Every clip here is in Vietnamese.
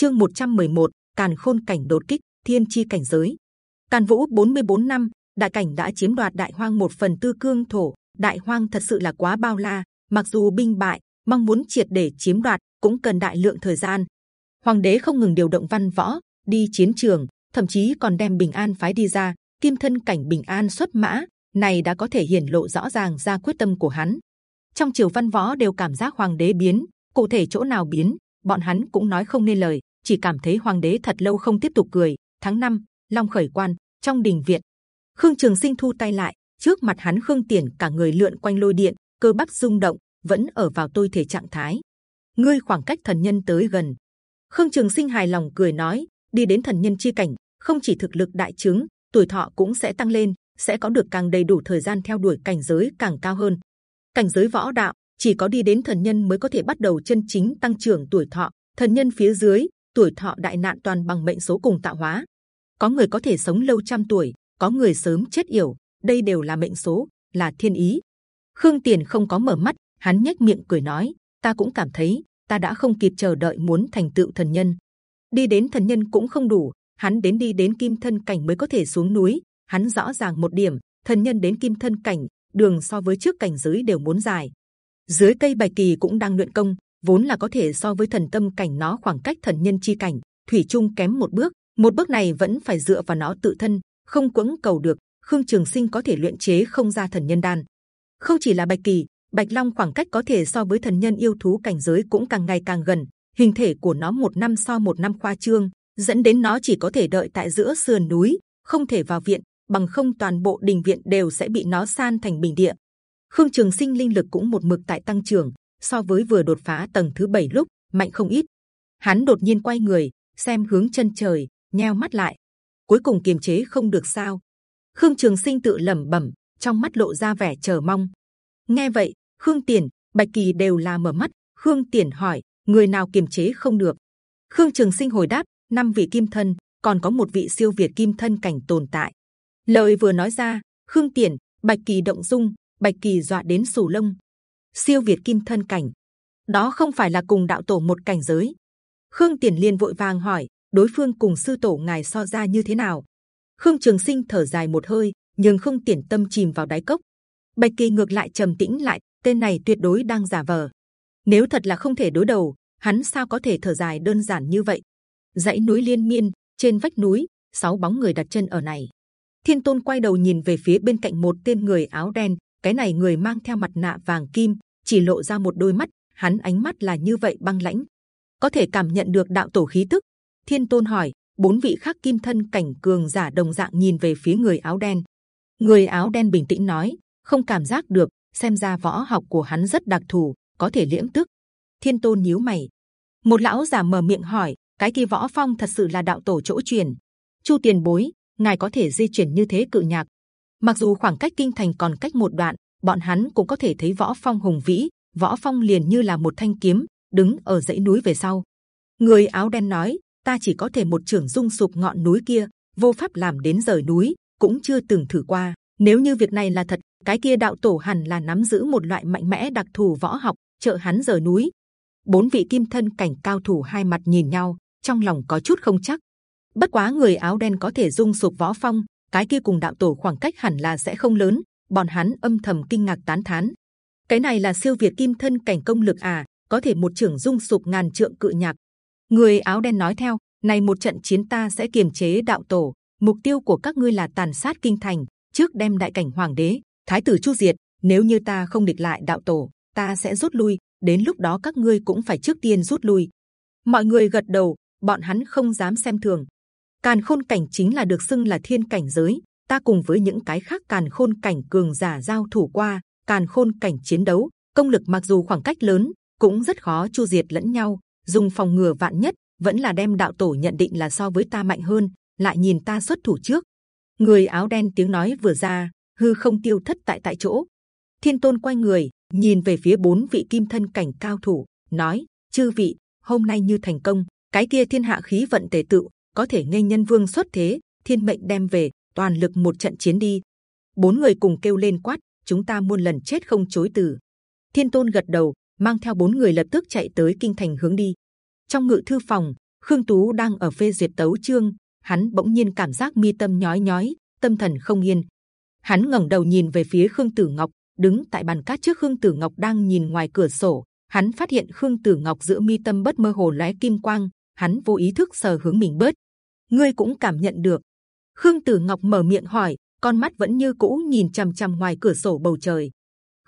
chương 111, càn khôn cảnh đột kích thiên chi cảnh giới. Càn vũ 44 năm đại cảnh đã chiếm đoạt đại hoang một phần tư cương thổ. Đại hoang thật sự là quá bao la. Mặc dù binh bại mong muốn triệt để chiếm đoạt cũng cần đại lượng thời gian. Hoàng đế không ngừng điều động văn võ đi chiến trường thậm chí còn đem bình an phái đi ra. Kim thân cảnh bình an xuất mã này đã có thể hiển lộ rõ ràng ra quyết tâm của hắn. Trong triều văn võ đều cảm giác hoàng đế biến cụ thể chỗ nào biến bọn hắn cũng nói không nên lời chỉ cảm thấy hoàng đế thật lâu không tiếp tục cười. Tháng 5, long khởi quan trong đình viện khương trường sinh thu tay lại. Trước mặt hắn khương tiền cả người lượn quanh lôi điện cơ bắp rung động vẫn ở vào tôi thể trạng thái. Ngươi khoảng cách thần nhân tới gần. Khương trường sinh hài lòng cười nói đi đến thần nhân chi cảnh không chỉ thực lực đại chứng tuổi thọ cũng sẽ tăng lên sẽ có được càng đầy đủ thời gian theo đuổi cảnh giới càng cao hơn. Cảnh giới võ đạo chỉ có đi đến thần nhân mới có thể bắt đầu chân chính tăng trưởng tuổi thọ. Thần nhân phía dưới tuổi thọ đại nạn toàn bằng mệnh số cùng tạo hóa. Có người có thể sống lâu trăm tuổi, có người sớm chết yểu. Đây đều là mệnh số, là thiên ý. Khương tiền không có mở mắt, hắn nhếch miệng cười nói, ta cũng cảm thấy, ta đã không kịp chờ đợi muốn thành tựu thần nhân. Đi đến thần nhân cũng không đủ, hắn đến đi đến kim thân cảnh mới có thể xuống núi. Hắn rõ ràng một điểm, thần nhân đến kim thân cảnh, đường so với trước cảnh giới đều muốn dài. Dưới cây bạch kỳ cũng đang luyện công vốn là có thể so với thần tâm cảnh nó khoảng cách thần nhân chi cảnh, thủy chung kém một bước. Một bước này vẫn phải dựa vào nó tự thân, không quẫn cầu được. Khương trường sinh có thể luyện chế không ra thần nhân đan. Không chỉ là bạch kỳ, bạch long khoảng cách có thể so với thần nhân yêu thú cảnh giới cũng càng ngày càng gần. Hình thể của nó một năm so một năm khoa trương, dẫn đến nó chỉ có thể đợi tại giữa sườn núi, không thể vào viện, bằng không toàn bộ đình viện đều sẽ bị nó san thành bình địa. Khương trường sinh linh lực cũng một mực tại tăng trưởng so với vừa đột phá tầng thứ bảy lúc, mạnh không ít. Hắn đột nhiên quay người, xem hướng chân trời, nheo mắt lại. Cuối cùng kiềm chế không được sao. Khương trường sinh tự lẩm bẩm, trong mắt lộ ra vẻ chờ mong. Nghe vậy, khương tiền, bạch kỳ đều là mở mắt. Khương tiền hỏi, người nào kiềm chế không được? Khương trường sinh hồi đáp, năm vị kim thân, còn có một vị siêu việt kim thân cảnh tồn tại. Lời vừa nói ra, khương tiền, bạch kỳ động dung, bạch kỳ dọa đến sù lông siêu việt kim thân cảnh. Đó không phải là cùng đạo tổ một cảnh giới. Khương tiền liên vội vàng hỏi, đối phương cùng sư tổ ngài so ra như thế nào? Khương trường sinh thở dài một hơi nhưng không tiền tâm chìm vào đáy cốc. Bạch kỳ ngược lại trầm tĩnh lại, tên này tuyệt đối đang giả vờ. Nếu thật là không thể đối đầu, hắn sao có thể thở dài đơn giản như vậy? Dãy núi liên miên, trên vách núi, sáu bóng người đặt chân ở này. Thiên tôn quay đầu nhìn về phía bên cạnh một tên người áo đen, cái này người mang theo mặt nạ vàng kim chỉ lộ ra một đôi mắt, hắn ánh mắt là như vậy băng lãnh. Có thể cảm nhận được đạo tổ khí tức. Thiên tôn hỏi, bốn vị khác kim thân cảnh cường giả đồng dạng nhìn về phía người áo đen. Người áo đen bình tĩnh nói, không cảm giác được, xem ra võ học của hắn rất đặc thù, có thể liễm tức. Thiên tôn nhíu mày. Một lão già mở miệng hỏi, cái kia võ phong thật sự là đạo tổ chỗ truyền. Chu tiền bối, ngài có thể di chuyển như thế cự nhạc. Mặc dù khoảng cách kinh thành còn cách một đoạn bọn hắn cũng có thể thấy võ phong hùng vĩ, võ phong liền như là một thanh kiếm, đứng ở dãy núi về sau. Người áo đen nói, ta chỉ có thể một trưởng dung sụp ngọn núi kia, vô pháp làm đến rời núi, cũng chưa từng thử qua. Nếu như việc này là thật, cái kia đạo tổ hẳn là nắm giữ một loại mạnh mẽ đặc thù võ học, trợ hắn rời núi. Bốn vị kim thân cảnh cao thủ hai mặt nhìn nhau, trong lòng có chút không chắc. Bất quá người áo đen có thể dung sụp võ phong, cái kia cùng đạo tổ khoảng cách hẳn là sẽ không lớn bọn hắn âm thầm kinh ngạc tán thán. Cái này là siêu việt kim thân cảnh công lực à có thể một trưởng dung sụp ngàn trượng cự nhạc. Người áo đen nói theo, này một trận chiến ta sẽ kiềm chế đạo tổ. Mục tiêu của các ngươi là tàn sát kinh thành, trước đem đại cảnh hoàng đế, thái tử chu diệt. Nếu như ta không địch lại đạo tổ, ta sẽ rút lui. Đến lúc đó các ngươi cũng phải trước tiên rút lui. Mọi người gật đầu, bọn hắn không dám xem thường. Càn khôn cảnh chính là được xưng là thiên cảnh giới ta cùng với những cái khác càn khôn cảnh cường giả giao thủ qua, càn khôn cảnh chiến đấu, công lực mặc dù khoảng cách lớn, cũng rất khó chu diệt lẫn nhau. Dùng phòng ngừa vạn nhất, vẫn là đem đạo tổ nhận định là so với ta mạnh hơn, lại nhìn ta xuất thủ trước. Người áo đen tiếng nói vừa ra, hư không tiêu thất tại tại chỗ. Thiên tôn quay người, nhìn về phía bốn vị kim thân cảnh cao thủ, nói, chư vị, hôm nay như thành công, cái kia thiên hạ khí vận tề tự có thể nghe nhân vương xuất thế, thiên mệnh đem về toàn lực một trận chiến đi bốn người cùng kêu lên quát chúng ta muôn lần chết không chối từ thiên tôn gật đầu mang theo bốn người lập tức chạy tới kinh thành hướng đi trong ngự thư phòng Khương Tú đang ở phê duyệt tấu chương, hắn bỗng nhiên cảm giác mi tâm nhói nhói, tâm thần không yên. Hắn ngẩng đầu nhìn về phía Khương Tử Ngọc, đứng tại bàn cát trước Khương Tử Ngọc đang nhìn ngoài cửa sổ. Hắn phát hiện Khương Tử Ngọc giữa mi tâm bất mơ hồ lóe kim quang, hắn vô ý thức sờ hướng mình bớt. Ngươi cũng cảm nhận được. Khương Tử Ngọc mở miệng hỏi, con mắt vẫn như cũ nhìn c h ầ m c h ầ m ngoài cửa sổ bầu trời.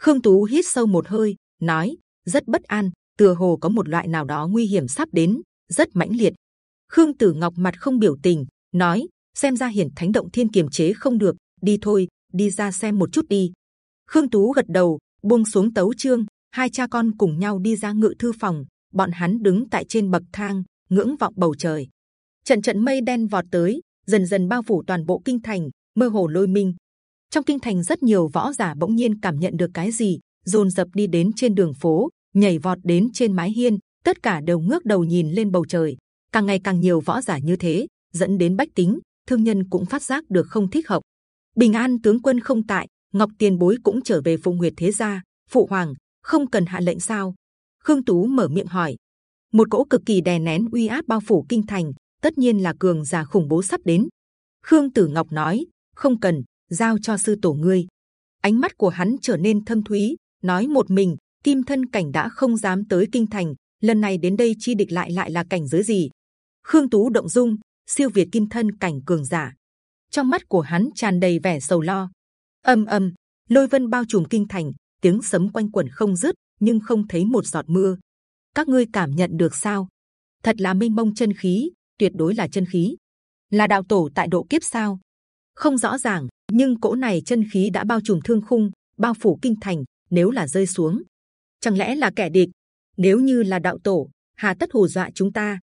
Khương Tú hít sâu một hơi, nói rất bất an, tựa hồ có một loại nào đó nguy hiểm sắp đến, rất mãnh liệt. Khương Tử Ngọc mặt không biểu tình, nói xem ra hiển thánh động thiên kiềm chế không được, đi thôi, đi ra xem một chút đi. Khương Tú gật đầu, buông xuống tấu chương, hai cha con cùng nhau đi ra ngự thư phòng. Bọn hắn đứng tại trên bậc thang, ngưỡng vọng bầu trời. Trận trận mây đen vọt tới, dần dần bao phủ toàn bộ kinh thành, mơ hồ lôi minh. Trong kinh thành rất nhiều võ giả bỗng nhiên cảm nhận được cái gì, dồn dập đi đến trên đường phố, nhảy vọt đến trên mái hiên, tất cả đều ngước đầu nhìn lên bầu trời. Càng ngày càng nhiều võ giả như thế, dẫn đến bách tính, thương nhân cũng phát giác được không thích hợp. Bình an tướng quân không tại, Ngọc Tiền Bối cũng trở về Phụng Nguyệt thế gia, phụ hoàng không cần hạ lệnh sao? Khương Tú mở miệng hỏi. Một cỗ cực kỳ đè nén uy áp bao phủ kinh thành, tất nhiên là cường giả khủng bố sắp đến. Khương Tử Ngọc nói, không cần, giao cho sư tổ ngươi. Ánh mắt của hắn trở nên thâm thúy, nói một mình, kim thân cảnh đã không dám tới kinh thành, lần này đến đây chi địch lại lại là cảnh giới gì? Khương Tú động dung, siêu việt kim thân cảnh cường giả. Trong mắt của hắn tràn đầy vẻ sầu lo. Âm âm, lôi vân bao trùm kinh thành, tiếng sấm quanh quẩn không dứt, nhưng không thấy một giọt mưa. Các ngươi cảm nhận được sao? Thật là mênh mông chân khí, tuyệt đối là chân khí. Là đạo tổ tại độ kiếp sao? Không rõ ràng, nhưng cỗ này chân khí đã bao trùm thương khung, bao phủ kinh thành. Nếu là rơi xuống, chẳng lẽ là kẻ địch? Nếu như là đạo tổ, hà tất hù dọa chúng ta?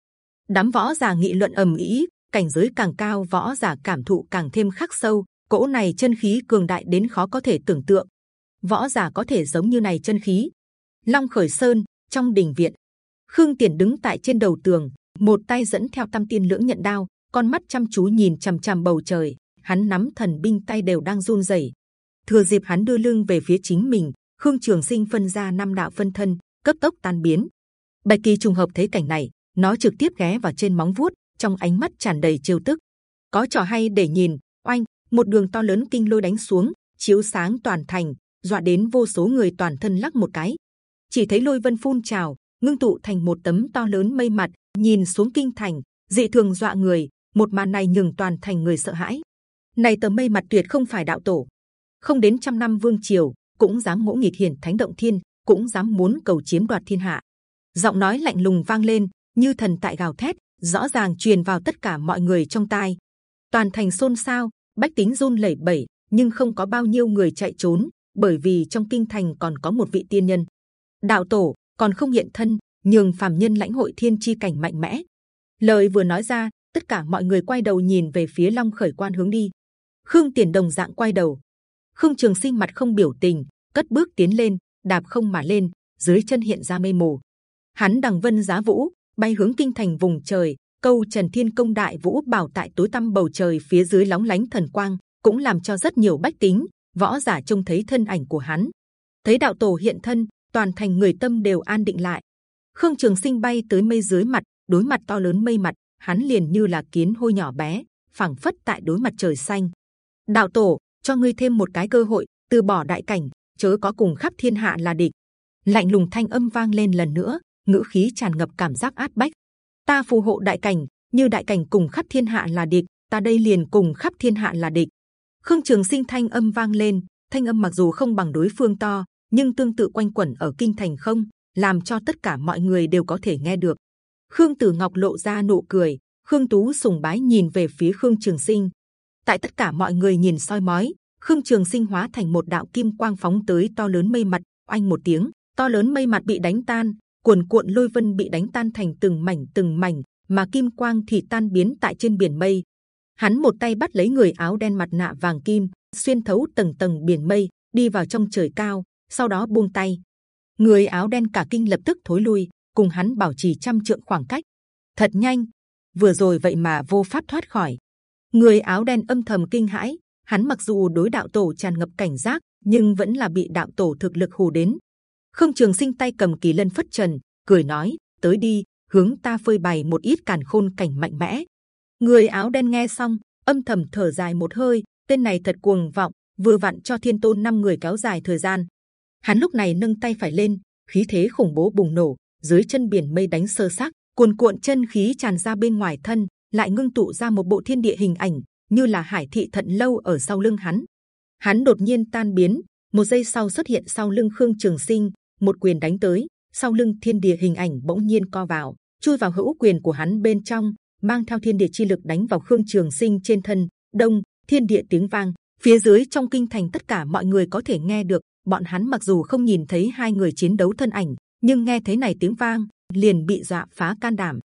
Đám võ giả nghị luận ầm ĩ, cảnh giới càng cao võ giả cảm thụ càng thêm khắc sâu. Cỗ này chân khí cường đại đến khó có thể tưởng tượng. Võ giả có thể giống như này chân khí. Long khởi sơn trong đình viện, Khương Tiền đứng tại trên đầu tường, một tay dẫn theo tam tiên lưỡng nhận đao, con mắt chăm chú nhìn c h ầ m c h ầ m bầu trời. Hắn nắm thần binh tay đều đang run rẩy. Thừa dịp hắn đưa lưng về phía chính mình, Khương Trường Sinh phân ra năm đạo phân thân, cấp tốc tan biến. Bạch Kỳ trùng hợp thấy cảnh này, nó trực tiếp ghé vào trên móng vuốt, trong ánh mắt tràn đầy chiêu tức. Có trò hay để nhìn. Oanh, một đường to lớn kinh lôi đánh xuống, chiếu sáng toàn thành, dọa đến vô số người toàn thân lắc một cái. Chỉ thấy lôi vân phun trào, ngưng tụ thành một tấm to lớn mây mặt, nhìn xuống kinh thành, dị thường dọa người. Một màn này nhường toàn thành người sợ hãi. Này tấm mây mặt tuyệt không phải đạo tổ, không đến trăm năm vương triều cũng dám ngỗ nghịch hiển thánh động thiên, cũng dám muốn cầu chiếm đoạt thiên hạ. Giọng nói lạnh lùng vang lên, như thần tại gào thét, rõ ràng truyền vào tất cả mọi người trong tai. Toàn thành xôn xao, bách tính run lẩy bẩy, nhưng không có bao nhiêu người chạy trốn, bởi vì trong kinh thành còn có một vị tiên nhân. Đạo tổ còn không hiện thân, nhường phàm nhân lãnh hội thiên chi cảnh mạnh mẽ. Lời vừa nói ra, tất cả mọi người quay đầu nhìn về phía Long Khởi Quan hướng đi. Khương Tiền đồng dạng quay đầu. Khương Trường Sinh mặt không biểu tình, cất bước tiến lên, đạp không mà lên, dưới chân hiện ra mây mù. Hắn đằng vân giá vũ, bay hướng kinh thành vùng trời. Câu Trần Thiên Công Đại Vũ bảo tại tối tăm bầu trời phía dưới lóng lánh thần quang, cũng làm cho rất nhiều bách tính võ giả trông thấy thân ảnh của hắn. Thấy đạo tổ hiện thân, toàn thành người tâm đều an định lại. Khương Trường Sinh bay tới mây dưới mặt, đối mặt to lớn mây mặt, hắn liền như là kiến hôi nhỏ bé, phẳng phất tại đối mặt trời xanh. Đạo tổ, cho ngươi thêm một cái cơ hội, từ bỏ đại cảnh, chớ có cùng khắp thiên hạ là địch. Lạnh lùng thanh âm vang lên lần nữa, ngữ khí tràn ngập cảm giác át bách. Ta phù hộ đại cảnh, như đại cảnh cùng khắp thiên hạ là địch, ta đây liền cùng khắp thiên hạ là địch. Khương Trường Sinh thanh âm vang lên, thanh âm mặc dù không bằng đối phương to, nhưng tương tự quanh quẩn ở kinh thành không, làm cho tất cả mọi người đều có thể nghe được. Khương Tử Ngọc lộ ra nụ cười, Khương Tú sùng bái nhìn về phía Khương Trường Sinh. Tại tất cả mọi người nhìn soi mói, Khương Trường Sinh hóa thành một đạo kim quang phóng tới to lớn mây mặt, oanh một tiếng, to lớn mây mặt bị đánh tan, cuồn cuộn lôi vân bị đánh tan thành từng mảnh từng mảnh, mà kim quang thì tan biến tại trên biển mây. Hắn một tay bắt lấy người áo đen mặt nạ vàng kim, xuyên thấu tầng tầng biển mây, đi vào trong trời cao, sau đó buông tay. Người áo đen cả kinh lập tức thối lui, cùng hắn bảo trì trăm trượng khoảng cách. Thật nhanh, vừa rồi vậy mà vô pháp thoát khỏi. Người áo đen âm thầm kinh hãi. Hắn mặc dù đối đạo tổ tràn ngập cảnh giác, nhưng vẫn là bị đạo tổ thực lực hù đến. Khương Trường Sinh tay cầm kỳ lân phất trần, cười nói: tới đi, hướng ta phơi bày một ít càn khôn cảnh mạnh mẽ. Người áo đen nghe xong, âm thầm thở dài một hơi. Tên này thật cuồng vọng, vừa vặn cho thiên tôn năm người kéo dài thời gian. Hắn lúc này nâng tay phải lên, khí thế khủng bố bùng nổ, dưới chân biển mây đánh sơ xác, cuồn cuộn chân khí tràn ra bên ngoài thân, lại ngưng tụ ra một bộ thiên địa hình ảnh, như là hải thị thận lâu ở sau lưng hắn. Hắn đột nhiên tan biến, một giây sau xuất hiện sau lưng khương trường sinh, một quyền đánh tới, sau lưng thiên địa hình ảnh bỗng nhiên co vào, chui vào hữu quyền của hắn bên trong, mang theo thiên địa chi lực đánh vào khương trường sinh trên thân. Đông thiên địa tiếng vang, phía dưới trong kinh thành tất cả mọi người có thể nghe được. Bọn hắn mặc dù không nhìn thấy hai người chiến đấu thân ảnh, nhưng nghe thấy này tiếng vang liền bị dọa phá can đảm.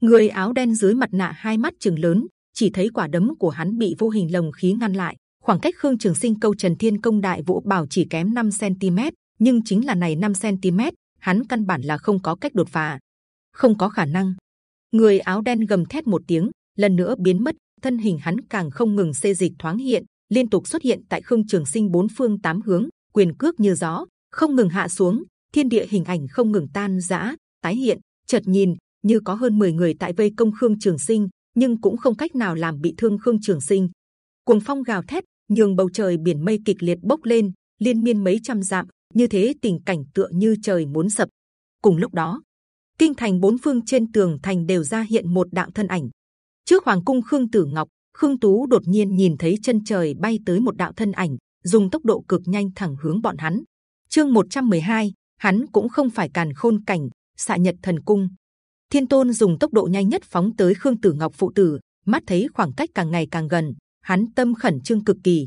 Người áo đen dưới mặt nạ hai mắt chừng lớn, chỉ thấy quả đấm của hắn bị vô hình lồng khí ngăn lại. Khoảng cách Khương Trường Sinh câu Trần Thiên Công Đại Vũ Bảo chỉ kém 5 cm, nhưng chính là này 5 cm, hắn căn bản là không có cách đột phá, không có khả năng. Người áo đen gầm thét một tiếng, lần nữa biến mất, thân hình hắn càng không ngừng xê dịch thoáng hiện, liên tục xuất hiện tại Khương Trường Sinh bốn phương tám hướng, quyền cước như gió, không ngừng hạ xuống, thiên địa hình ảnh không ngừng tan rã, tái hiện. Chợt nhìn như có hơn 10 người tại vây công Khương Trường Sinh, nhưng cũng không cách nào làm bị thương Khương Trường Sinh. Cuồng phong gào thét, nhường bầu trời biển mây kịch liệt bốc lên, liên miên mấy trăm dặm, như thế tình cảnh tựa như trời muốn sập. Cùng lúc đó, kinh thành bốn phương trên tường thành đều ra hiện một đạo thân ảnh. Trước hoàng cung Khương Tử Ngọc, Khương Tú đột nhiên nhìn thấy chân trời bay tới một đạo thân ảnh, dùng tốc độ cực nhanh thẳng hướng bọn hắn. Chương 112, hắn cũng không phải càn khôn cảnh, xạ nhật thần cung. Thiên Tôn dùng tốc độ nhanh nhất phóng tới Khương Tử Ngọc phụ tử, mắt thấy khoảng cách càng ngày càng gần, hắn tâm khẩn trương cực kỳ.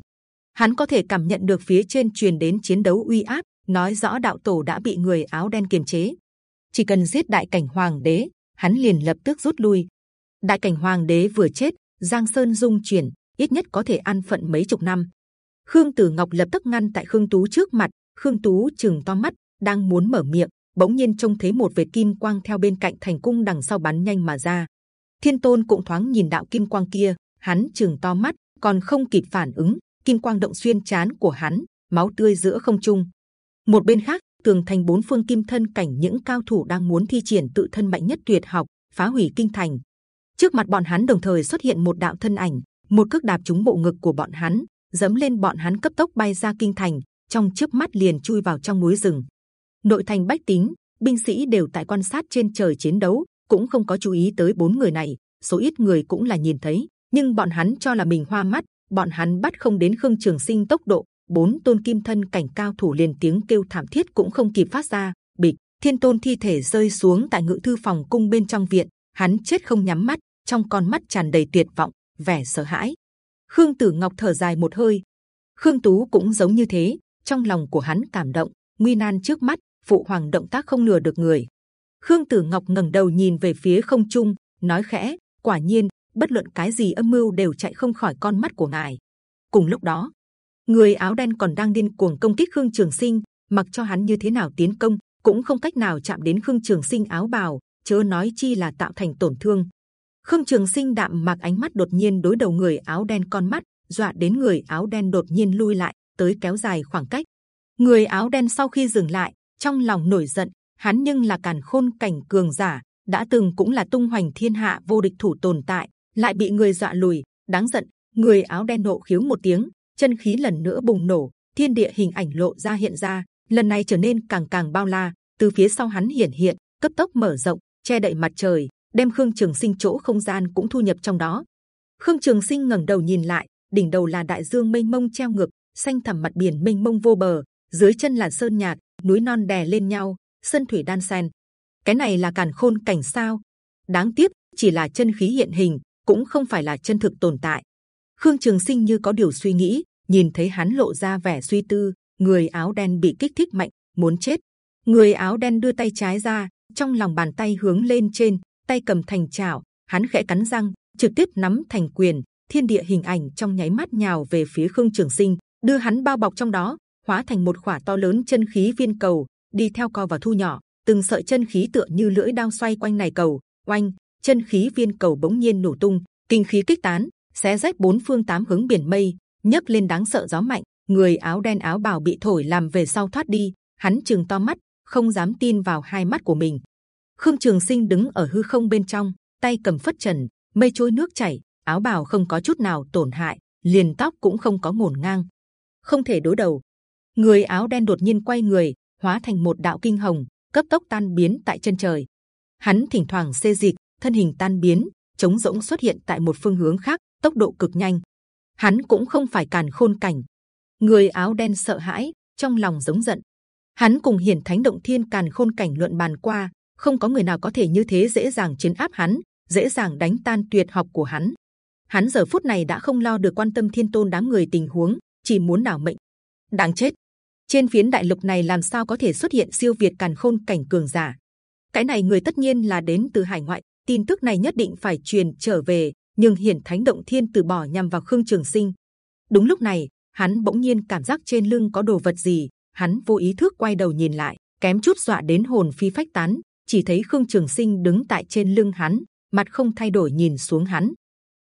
Hắn có thể cảm nhận được phía trên truyền đến chiến đấu uy áp, nói rõ đạo tổ đã bị người áo đen kiềm chế. Chỉ cần giết đại cảnh hoàng đế, hắn liền lập tức rút lui. Đại cảnh hoàng đế vừa chết, Giang Sơn dung chuyển, ít nhất có thể ăn phận mấy chục năm. Khương Tử Ngọc lập tức ngăn tại Khương Tú trước mặt. Khương Tú chừng to mắt, đang muốn mở miệng, bỗng nhiên trông thấy một vệt kim quang theo bên cạnh thành cung đằng sau bắn nhanh mà ra. Thiên Tôn cũng thoáng nhìn đạo kim quang kia, hắn chừng to mắt, còn không kịp phản ứng, kim quang động xuyên chán của hắn, máu tươi giữa không trung. Một bên khác, tường thành bốn phương kim thân cảnh những cao thủ đang muốn thi triển tự thân mạnh nhất tuyệt học, phá hủy kinh thành. Trước mặt bọn hắn đồng thời xuất hiện một đạo thân ảnh, một cước đạp trúng bộ ngực của bọn hắn, dẫm lên bọn hắn cấp tốc bay ra kinh thành, trong chớp mắt liền chui vào trong núi rừng. Nội thành bách tính, binh sĩ đều tại quan sát trên trời chiến đấu, cũng không có chú ý tới bốn người này. Số ít người cũng là nhìn thấy, nhưng bọn hắn cho là mình hoa mắt, bọn hắn bắt không đến khương trường sinh tốc độ. Bốn tôn kim thân cảnh cao thủ liền tiếng kêu thảm thiết cũng không kịp phát ra. Bịch, thiên tôn thi thể rơi xuống tại ngự thư phòng cung bên trong viện. Hắn chết không nhắm mắt, trong con mắt tràn đầy tuyệt vọng, vẻ sợ hãi. Khương Tử Ngọc thở dài một hơi. Khương Tú cũng giống như thế, trong lòng của hắn cảm động. Nguy nan trước mắt, phụ hoàng động tác không lừa được người. Khương Tử Ngọc ngẩng đầu nhìn về phía không trung, nói khẽ: quả nhiên, bất luận cái gì âm mưu đều chạy không khỏi con mắt của ngài. Cùng lúc đó, người áo đen còn đang điên cuồng công kích Khương Trường Sinh, mặc cho hắn như thế nào tiến công, cũng không cách nào chạm đến Khương Trường Sinh áo bào, chớ nói chi là tạo thành tổn thương. Khương Trường Sinh đạm mặc ánh mắt đột nhiên đối đầu người áo đen con mắt, dọa đến người áo đen đột nhiên lui lại, tới kéo dài khoảng cách. Người áo đen sau khi dừng lại, trong lòng nổi giận. Hắn nhưng là càn khôn cảnh cường giả, đã từng cũng là tung hoành thiên hạ vô địch thủ tồn tại, lại bị người dọa lùi, đáng giận. Người áo đen nộ khiếu một tiếng, chân khí lần nữa bùng nổ, thiên địa hình ảnh lộ ra hiện ra, lần này trở nên càng càng bao la. Từ phía sau hắn hiển hiện, cấp tốc mở rộng, che đậy mặt trời, đem khương trường sinh chỗ không gian cũng thu nhập trong đó. Khương Trường Sinh ngẩng đầu nhìn lại, đỉnh đầu là đại dương mênh mông treo ngược, xanh thẳm mặt biển mênh mông vô bờ, dưới chân là sơn nhạc, núi non đè lên nhau, sân thủy đan xen. Cái này là càn khôn cảnh sao? Đáng tiếc, chỉ là chân khí hiện hình, cũng không phải là chân thực tồn tại. Khương Trường Sinh như có điều suy nghĩ, nhìn thấy hắn lộ ra vẻ suy tư, người áo đen bị kích thích mạnh, muốn chết. Người áo đen đưa tay trái ra, trong lòng bàn tay hướng lên trên, tay cầm thành chảo, hắn khẽ cắn răng, trực tiếp nắm thành quyền. Thiên địa hình ảnh trong nháy mắt nhào về phía Khương Trường Sinh, đưa hắn bao bọc trong đó, hóa thành một khỏa to lớn chân khí viên cầu, đi theo co và thu nhỏ, từng sợi chân khí tựa như lưỡi đao xoay quanh này cầu, oanh, chân khí viên cầu bỗng nhiên nổ tung, kinh khí kích tán, xé rách bốn phương tám hướng biển mây, nhấc lên đáng sợ gió mạnh, người áo đen áo bào bị thổi làm về sau thoát đi, hắn chừng to mắt, không dám tin vào hai mắt của mình. Khương Trường Sinh đứng ở hư không bên trong, tay cầm phất trần, mây trôi nước chảy, áo bào không có chút nào tổn hại, liền tóc cũng không có ngổn ngang, không thể đối đầu. Người áo đen đột nhiên quay người, hóa thành một đạo kinh hồng, cấp tốc tan biến tại chân trời. Hắn thỉnh thoảng xê dịch, thân hình tan biến, chống rỗng xuất hiện tại một phương hướng khác, tốc độ cực nhanh. Hắn cũng không phải càn khôn cảnh. Người áo đen sợ hãi, trong lòng giống giận. Hắn cùng hiển thánh động thiên càn khôn cảnh luận bàn qua, không có người nào có thể như thế dễ dàng chiến áp hắn, dễ dàng đánh tan tuyệt học của hắn. Hắn giờ phút này đã không lo được quan tâm thiên tôn đám người tình huống, chỉ muốn đảo mệnh. Đáng chết! Trên phiến đại lục này làm sao có thể xuất hiện siêu việt càn khôn cảnh cường giả? Cái này người tất nhiên là đến từ hải ngoại. Tin tức này nhất định phải truyền trở về. Nhưng hiển thánh động thiên từ bỏ nhằm vào khương trường sinh. Đúng lúc này, hắn bỗng nhiên cảm giác trên lưng có đồ vật gì. Hắn vô ý thức quay đầu nhìn lại, kém chút dọa đến hồn phi phách tán. Chỉ thấy khương trường sinh đứng tại trên lưng hắn, mặt không thay đổi nhìn xuống hắn.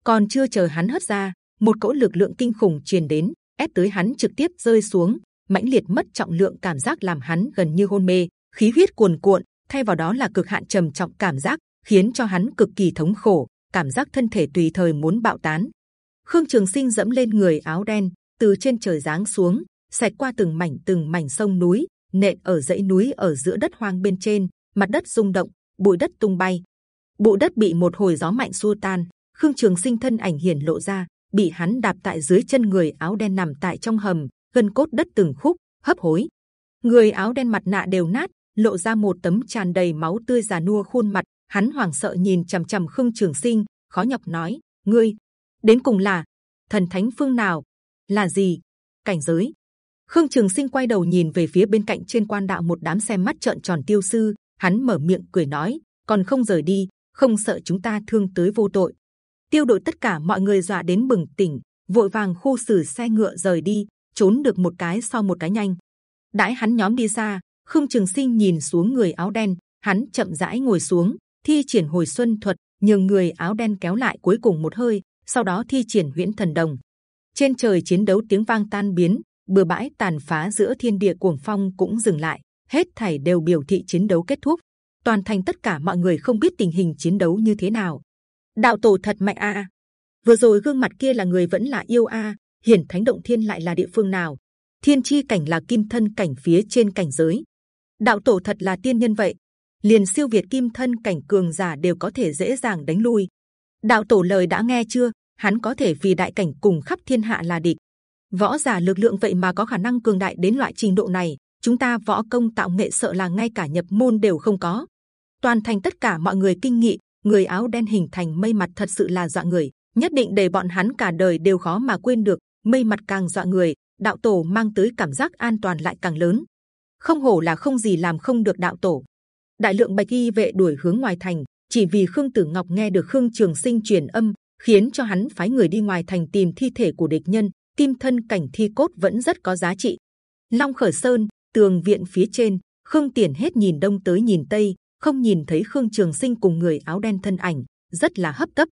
Còn chưa chờ hắn hất ra, một cỗ lực lượng kinh khủng truyền đến, ép tới hắn trực tiếp rơi xuống, mãnh liệt mất trọng lượng cảm giác làm hắn gần như hôn mê, khí huyết cuồn cuộn, thay vào đó là cực hạn trầm trọng cảm giác, khiến cho hắn cực kỳ thống khổ, cảm giác thân thể tùy thời muốn bạo tán. Khương Trường Sinh dẫm lên người áo đen, từ trên trời giáng xuống, sạch qua từng mảnh từng mảnh sông núi, nện ở dãy núi ở giữa đất hoang bên trên, mặt đất rung động, bụi đất tung bay, bụi đất bị một hồi gió mạnh xua tan. Khương Trường Sinh thân ảnh hiển lộ ra, bị hắn đạp tại dưới chân người áo đen nằm tại trong hầm, gần cốt đất từng khúc, hấp hối. Người áo đen mặt nạ đều nát, lộ ra một tấm tràn đầy máu tươi già nua khuôn mặt. Hắn hoảng sợ nhìn c h ầ m c h ầ m Khương Trường Sinh, khó nhọc nói: ngươi đến cùng là thần thánh phương nào? Là gì? Cảnh giới? Khương Trường Sinh quay đầu nhìn về phía bên cạnh trên quan đạo một đám xem mắt trợn tròn tiêu sư, hắn mở miệng cười nói: còn không rời đi, không sợ chúng ta thương tới vô tội. Tiêu đội tất cả mọi người dọa đến bừng tỉnh, vội vàng khu xử xe ngựa rời đi, trốn được một cái sau một cái nhanh. Đãi hắn nhóm đi xa, Khương Trường Sinh nhìn xuống người áo đen, hắn chậm rãi ngồi xuống, thi triển hồi xuân thuật, nhường người áo đen kéo lại cuối cùng một hơi, sau đó thi triển huyễn thần đồng. Trên trời chiến đấu tiếng vang tan biến, bừa bãi tàn phá giữa thiên địa cuồng phong cũng dừng lại, hết thảy đều biểu thị chiến đấu kết thúc. Toàn thành tất cả mọi người không biết tình hình chiến đấu như thế nào. Đạo tổ thật mạnh a! Vừa rồi gương mặt kia là người vẫn là yêu a, hiển thánh động thiên lại là địa phương nào? Thiên chi cảnh là kim thân cảnh phía trên cảnh giới. Đạo tổ thật là tiên nhân vậy. Liền siêu việt kim thân cảnh cường giả đều có thể dễ dàng đánh lui. Đạo tổ lời đã nghe chưa? Hắn có thể vì đại cảnh cùng khắp thiên hạ là địch. Võ giả lực lượng vậy mà có khả năng cường đại đến loại trình độ này chúng ta võ công tạo nghệ sợ là ngay cả nhập môn đều không có. Toàn thành tất cả mọi người kinh nghị, người áo đen hình thành mây mặt thật sự là dọa người. Nhất định để bọn hắn cả đời đều khó mà quên được, mây mặt càng dọa người, đạo tổ mang tới cảm giác an toàn lại càng lớn. Không hổ là không gì làm không được đạo tổ. Đại lượng bạch y vệ đuổi hướng ngoài thành, chỉ vì khương tử ngọc nghe được khương trường sinh truyền âm, khiến cho hắn phái người đi ngoài thành tìm thi thể của địch nhân, kim thân cảnh thi cốt vẫn rất có giá trị. Long khởi sơn tường viện phía trên khương tiền hết nhìn đông tới nhìn tây không nhìn thấy khương trường sinh cùng người áo đen thân ảnh rất là hấp tấp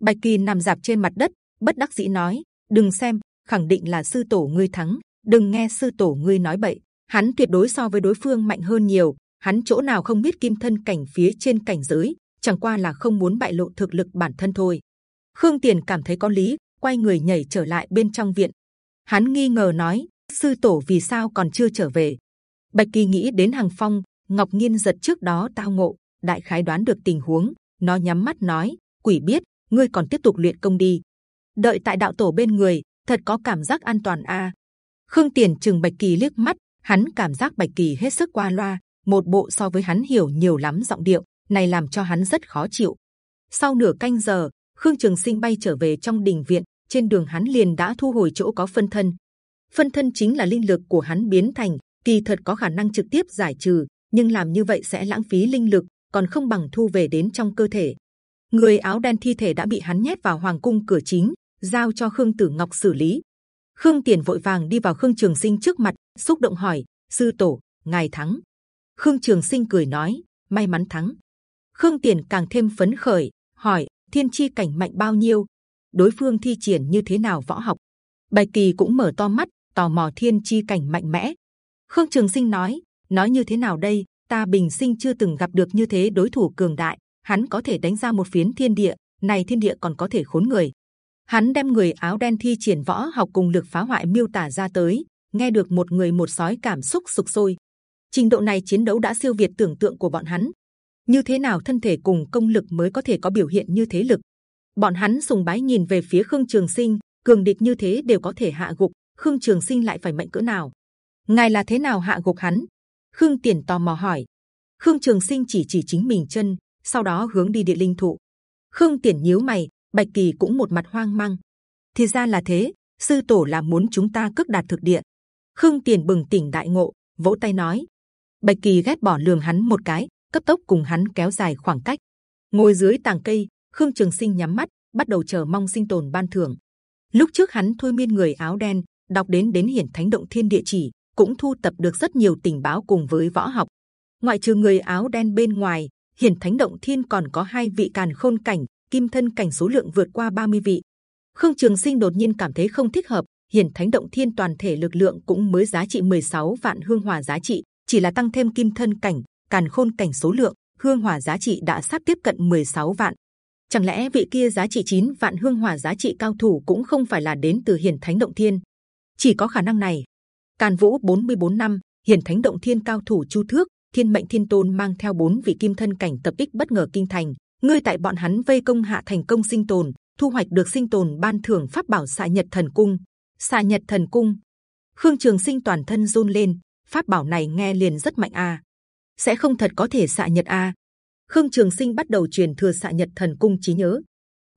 bạch kỳ nằm dạp trên mặt đất bất đắc dĩ nói đừng xem khẳng định là sư tổ ngươi thắng. Đừng nghe sư tổ ngươi nói bậy, hắn tuyệt đối so với đối phương mạnh hơn nhiều. Hắn chỗ nào không biết kim thân cảnh phía trên cảnh giới, chẳng qua là không muốn bại lộ thực lực bản thân thôi. Khương Tiền cảm thấy có lý, quay người nhảy trở lại bên trong viện. Hắn nghi ngờ nói, sư tổ vì sao còn chưa trở về? Bạch Kỳ nghĩ đến Hằng Phong, Ngọc Nhiên giật trước đó tao ngộ, đại khái đoán được tình huống, nó nhắm mắt nói, quỷ biết, ngươi còn tiếp tục luyện công đi. Đợi tại đạo tổ bên người, thật có cảm giác an toàn a. À. Khương Tiền chừng Bạch Kỳ liếc mắt, hắn cảm giác Bạch Kỳ hết sức qua loa, một bộ so với hắn hiểu nhiều lắm giọng điệu, này làm cho hắn rất khó chịu. Sau nửa canh giờ, Khương Trường Sinh bay trở về trong đình viện, trên đường hắn liền đã thu hồi chỗ có phân thân. Phân thân chính là linh lực của hắn biến thành, kỳ thật có khả năng trực tiếp giải trừ, nhưng làm như vậy sẽ lãng phí linh lực, còn không bằng thu về đến trong cơ thể. Người áo đen thi thể đã bị hắn nhét vào hoàng cung cửa chính, giao cho Khương Tử Ngọc xử lý. Khương Tiền vội vàng đi vào Khương Trường Sinh trước mặt, xúc động hỏi: sư tổ, ngài thắng. Khương Trường Sinh cười nói: may mắn thắng. Khương Tiền càng thêm phấn khởi, hỏi: thiên chi cảnh mạnh bao nhiêu? Đối phương thi triển như thế nào võ học? Bạch Kỳ cũng mở to mắt, tò mò thiên chi cảnh mạnh mẽ. Khương Trường Sinh nói: nói như thế nào đây? ta bình sinh chưa từng gặp được như thế đối thủ cường đại. Hắn có thể đánh ra một phiến thiên địa, này thiên địa còn có thể khốn người. Hắn đem người áo đen thi triển võ học cùng lực phá hoại miêu tả ra tới, nghe được một người một sói cảm xúc sục sôi. Trình độ này chiến đấu đã siêu việt tưởng tượng của bọn hắn. Như thế nào thân thể cùng công lực mới có thể có biểu hiện như thế lực? Bọn hắn sùng bái nhìn về phía Khương Trường Sinh, cường địch như thế đều có thể hạ gục, Khương Trường Sinh lại phải mạnh cỡ nào? Ngài là thế nào hạ gục hắn? Khương Tiền tò mò hỏi. Khương Trường Sinh chỉ chỉ chính mình chân, sau đó hướng đi địa linh thụ. Khương Tiền nhíu mày, Bạch Kỳ cũng một mặt hoang mang. Thì ra là thế, sư tổ là muốn chúng ta cướp đạt thực địa. Khương Tiền bừng tỉnh đại ngộ, vỗ tay nói. Bạch Kỳ ghét bỏ lườm hắn một cái, cấp tốc cùng hắn kéo dài khoảng cách. Ngồi dưới tàng cây, Khương Trường Sinh nhắm mắt, bắt đầu chờ mong sinh tồn ban thưởng. Lúc trước hắn thôi miên người áo đen, đọc đến đến hiển thánh động thiên địa chỉ, cũng thu tập được rất nhiều tình báo cùng với võ học. Ngoại trừ người áo đen bên ngoài, hiển thánh động thiên còn có hai vị càn khôn cảnh, kim thân cảnh số lượng vượt qua 30 vị. Khương Trường Sinh đột nhiên cảm thấy không thích hợp. Hiển Thánh Động Thiên toàn thể lực lượng cũng mới giá trị 16 vạn hương hỏa giá trị, chỉ là tăng thêm kim thân cảnh, càn khôn cảnh số lượng, hương hỏa giá trị đã sắp tiếp cận 16 vạn. Chẳng lẽ vị kia giá trị 9 vạn hương hỏa giá trị cao thủ cũng không phải là đến từ Hiển Thánh Động Thiên? Chỉ có khả năng này. Càn Vũ 44 năm, Hiển Thánh Động Thiên cao thủ Chu Thước, Thiên Mệnh Thiên Tôn mang theo bốn vị kim thân cảnh tập kích bất ngờ kinh thành. Ngươi tại bọn hắn vây công hạ thành công sinh tồn, thu hoạch được sinh tồn ban thưởng pháp bảo xạ nhật thần cung. Xạ nhật thần cung. Khương Trường Sinh toàn thân run lên. Pháp bảo này nghe liền rất mạnh a. Sẽ không thật có thể xạ nhật a. Khương Trường Sinh bắt đầu truyền thừa xạ nhật thần cung trí nhớ.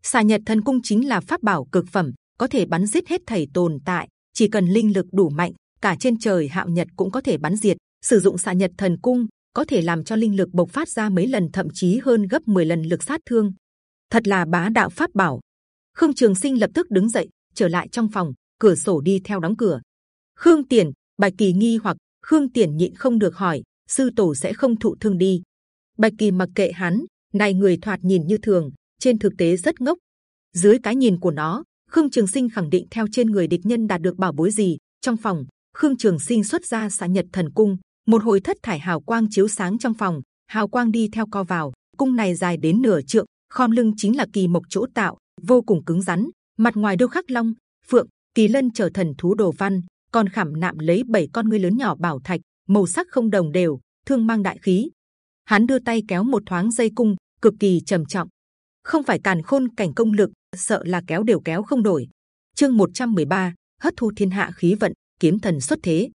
Xạ nhật thần cung chính là pháp bảo cực phẩm, có thể bắn giết hết thảy tồn tại. Chỉ cần linh lực đủ mạnh, cả trên trời hạo nhật cũng có thể bắn diệt. Sử dụng xạ nhật thần cung có thể làm cho linh lực bộc phát ra mấy lần, thậm chí hơn gấp 10 lần lực sát thương. Thật là bá đạo pháp bảo. Khương Trường Sinh lập tức đứng dậy, trở lại trong phòng, cửa sổ đi theo đóng cửa. Khương Tiền, Bạch Kỳ nghi hoặc Khương Tiền nhịn không được hỏi, sư tổ sẽ không thụ thương đi? Bạch Kỳ mặc kệ hắn, này người thoạt nhìn như thường, trên thực tế rất ngốc. Dưới cái nhìn của nó, Khương Trường Sinh khẳng định theo trên người địch nhân đạt được bảo bối gì. Trong phòng, Khương Trường Sinh xuất ra xạ nhật thần cung, một hồi thất thải hào quang chiếu sáng trong phòng, hào quang đi theo co vào, cung này dài đến nửa trượng, khom lưng chính là kỳ mộc chỗ tạo, vô cùng cứng rắn, mặt ngoài điêu khắc long, phượng, kỳ lân trở thần thú đồ văn, còn khảm nạm lấy bảy con ngươi lớn nhỏ bảo thạch, màu sắc không đồng đều, thương mang đại khí. Hắn đưa tay kéo một thoáng dây cung, cực kỳ trầm trọng. Không phải càn khôn cảnh công lực, sợ là kéo đều kéo không nổi. Chương 113, hất thu thiên hạ khí vận, kiếm thần xuất thế.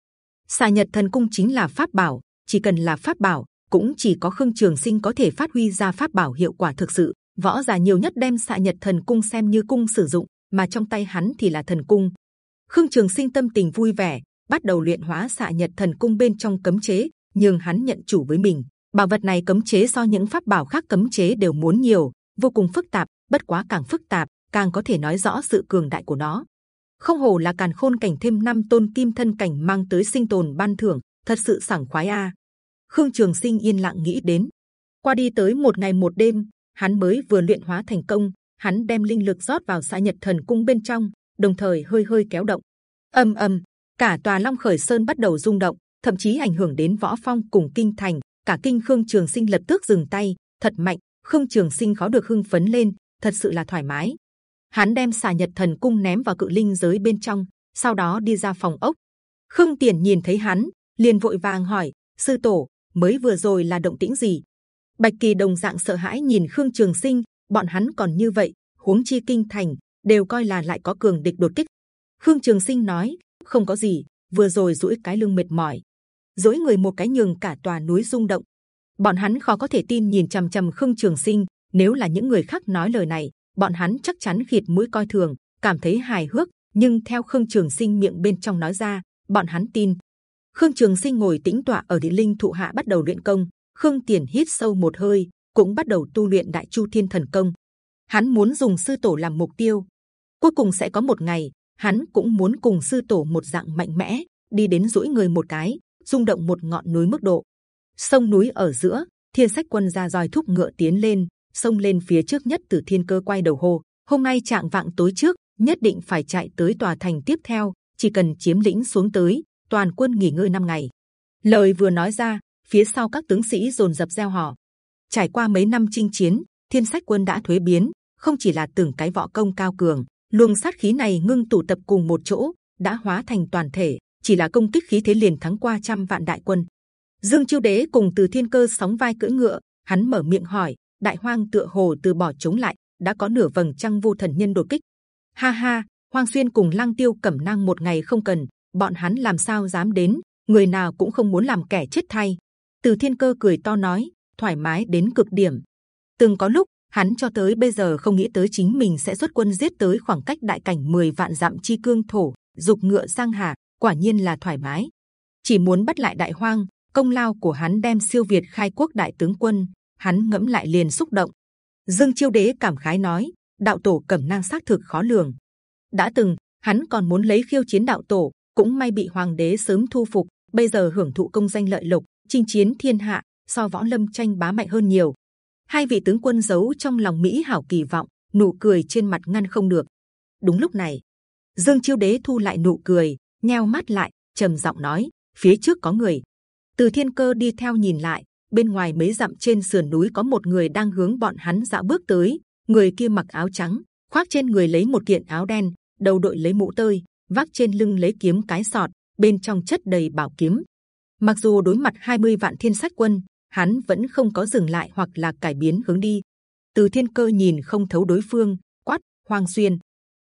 Xà Nhật Thần Cung chính là pháp bảo, chỉ cần là pháp bảo, cũng chỉ có Khương Trường Sinh có thể phát huy ra pháp bảo hiệu quả thực sự. Võ giả nhiều nhất đem Xà Nhật Thần Cung xem như cung sử dụng, mà trong tay hắn thì là thần cung. Khương Trường Sinh tâm tình vui vẻ, bắt đầu luyện hóa Xà Nhật Thần Cung bên trong cấm chế, nhưng hắn nhận chủ với mình. Bảo vật này cấm chế so những pháp bảo khác cấm chế đều muốn nhiều, vô cùng phức tạp. Bất quá càng phức tạp, càng có thể nói rõ sự cường đại của nó không hồ là càn khôn cảnh thêm năm tôn kim thân cảnh mang tới sinh tồn ban thưởng, thật sự sảng khoái a. Khương trường sinh yên lặng nghĩ đến. Qua đi tới một ngày một đêm, hắn mới vừa luyện hóa thành công, hắn đem linh lực rót vào xã nhật thần cung bên trong, đồng thời hơi hơi kéo động. Ầm ầm cả tòa long khởi sơn bắt đầu rung động, thậm chí ảnh hưởng đến võ phong cùng kinh thành, cả kinh khương trường sinh lập tức dừng tay, thật mạnh, khương trường sinh khó được hưng phấn lên, thật sự là thoải mái hắn đem xà nhật thần cung ném vào cự linh giới bên trong, sau đó đi ra phòng ốc. Khương Tiền nhìn thấy hắn, liền vội vàng hỏi: sư tổ, mới vừa rồi là động tĩnh gì? Bạch Kỳ đồng dạng sợ hãi nhìn Khương Trường Sinh, bọn hắn còn như vậy, huống chi kinh thành đều coi là lại có cường địch đột kích. Khương Trường Sinh nói: không có gì, vừa rồi duỗi cái lưng mệt mỏi, duỗi người một cái nhường cả tòa núi rung động. Bọn hắn khó có thể tin nhìn c h ầ m c h ầ m Khương Trường Sinh. Nếu là những người khác nói lời này, bọn hắn chắc chắn khịt mũi coi thường, cảm thấy hài hước. Nhưng theo Khương Trường Sinh miệng bên trong nói ra, bọn hắn tin. Khương Trường Sinh ngồi tĩnh tọa ở địa linh thụ hạ bắt đầu luyện công. Khương Tiền hít sâu một hơi, cũng bắt đầu tu luyện Đại Chu Thiên Thần Công. Hắn muốn dùng sư tổ làm mục tiêu. Cuối cùng sẽ có một ngày, hắn cũng muốn cùng sư tổ một dạng mạnh mẽ, đi đến duỗi người một cái, rung động một ngọn núi mức độ. Sông núi ở giữa, Thiên Sách Quân ra roi thúc ngựa tiến lên, xông lên phía trước nhất từ thiên cơ quay đầu hô hôm nay trạng vạng tối trước nhất định phải chạy tới tòa thành tiếp theo chỉ cần chiếm lĩnh xuống tới toàn quân nghỉ ngơi năm ngày lời vừa nói ra phía sau các tướng sĩ dồn dập gieo họ. Trải qua mấy năm chinh chiến, thiên sách quân đã thuế biến, không chỉ là từng cái võ công cao cường, luồng sát khí này ngưng tụ tập cùng một chỗ, đã hóa thành toàn thể, chỉ là công kích khí thế liền thắng qua trăm vạn đại quân. Dương Chiêu Đế cùng Từ Thiên Cơ sóng vai cưỡi ngựa, hắn mở miệng hỏi: Đại Hoang tựa hồ từ bỏ chống lại, đã có nửa vầng trăng vô thần nhân đột kích. Ha ha, Hoang Xuyên cùng Lăng Tiêu cẩm năng một ngày không cần, bọn hắn làm sao dám đến? Người nào cũng không muốn làm kẻ chết thay. Từ Thiên Cơ cười to nói, thoải mái đến cực điểm. Từng có lúc hắn cho tới bây giờ không nghĩ tới chính mình sẽ xuất quân giết tới khoảng cách đại cảnh 10 vạn dặm chi cương thổ, dục ngựa sang hà, quả nhiên là thoải mái. Chỉ muốn bắt lại đại hoang, công lao của hắn đem siêu việt khai quốc đại tướng quân, hắn ngẫm lại liền xúc động. Dương Chiêu Đế cảm khái nói, đạo tổ cẩm nang xác thực khó lường. đã từng hắn còn muốn lấy khiêu chiến đạo tổ, cũng may bị hoàng đế sớm thu phục. Bây giờ hưởng thụ công danh lợi lộc, chinh chiến thiên hạ, so võ lâm tranh bá mạnh hơn nhiều. Hai vị tướng quân giấu trong lòng mỹ hảo kỳ vọng, nụ cười trên mặt ngăn không được. Đúng lúc này, Dương Chiêu Đế thu lại nụ cười, nheo mắt lại, trầm giọng nói: phía trước có người. Từ Thiên Cơ đi theo nhìn lại, bên ngoài mấy dặm trên sườn núi có một người đang hướng bọn hắn dạo bước tới. Người kia mặc áo trắng, khoác trên người lấy một kiện áo đen, đầu đội lấy mũ tơi, vác trên lưng lấy kiếm cái sọt, bên trong chất đầy bảo kiếm. Mặc dù đối mặt 20 vạn thiên sách quân, hắn vẫn không có dừng lại hoặc là cải biến hướng đi. Từ Thiên Cơ nhìn không thấu đối phương, quát: hoang Xuyên.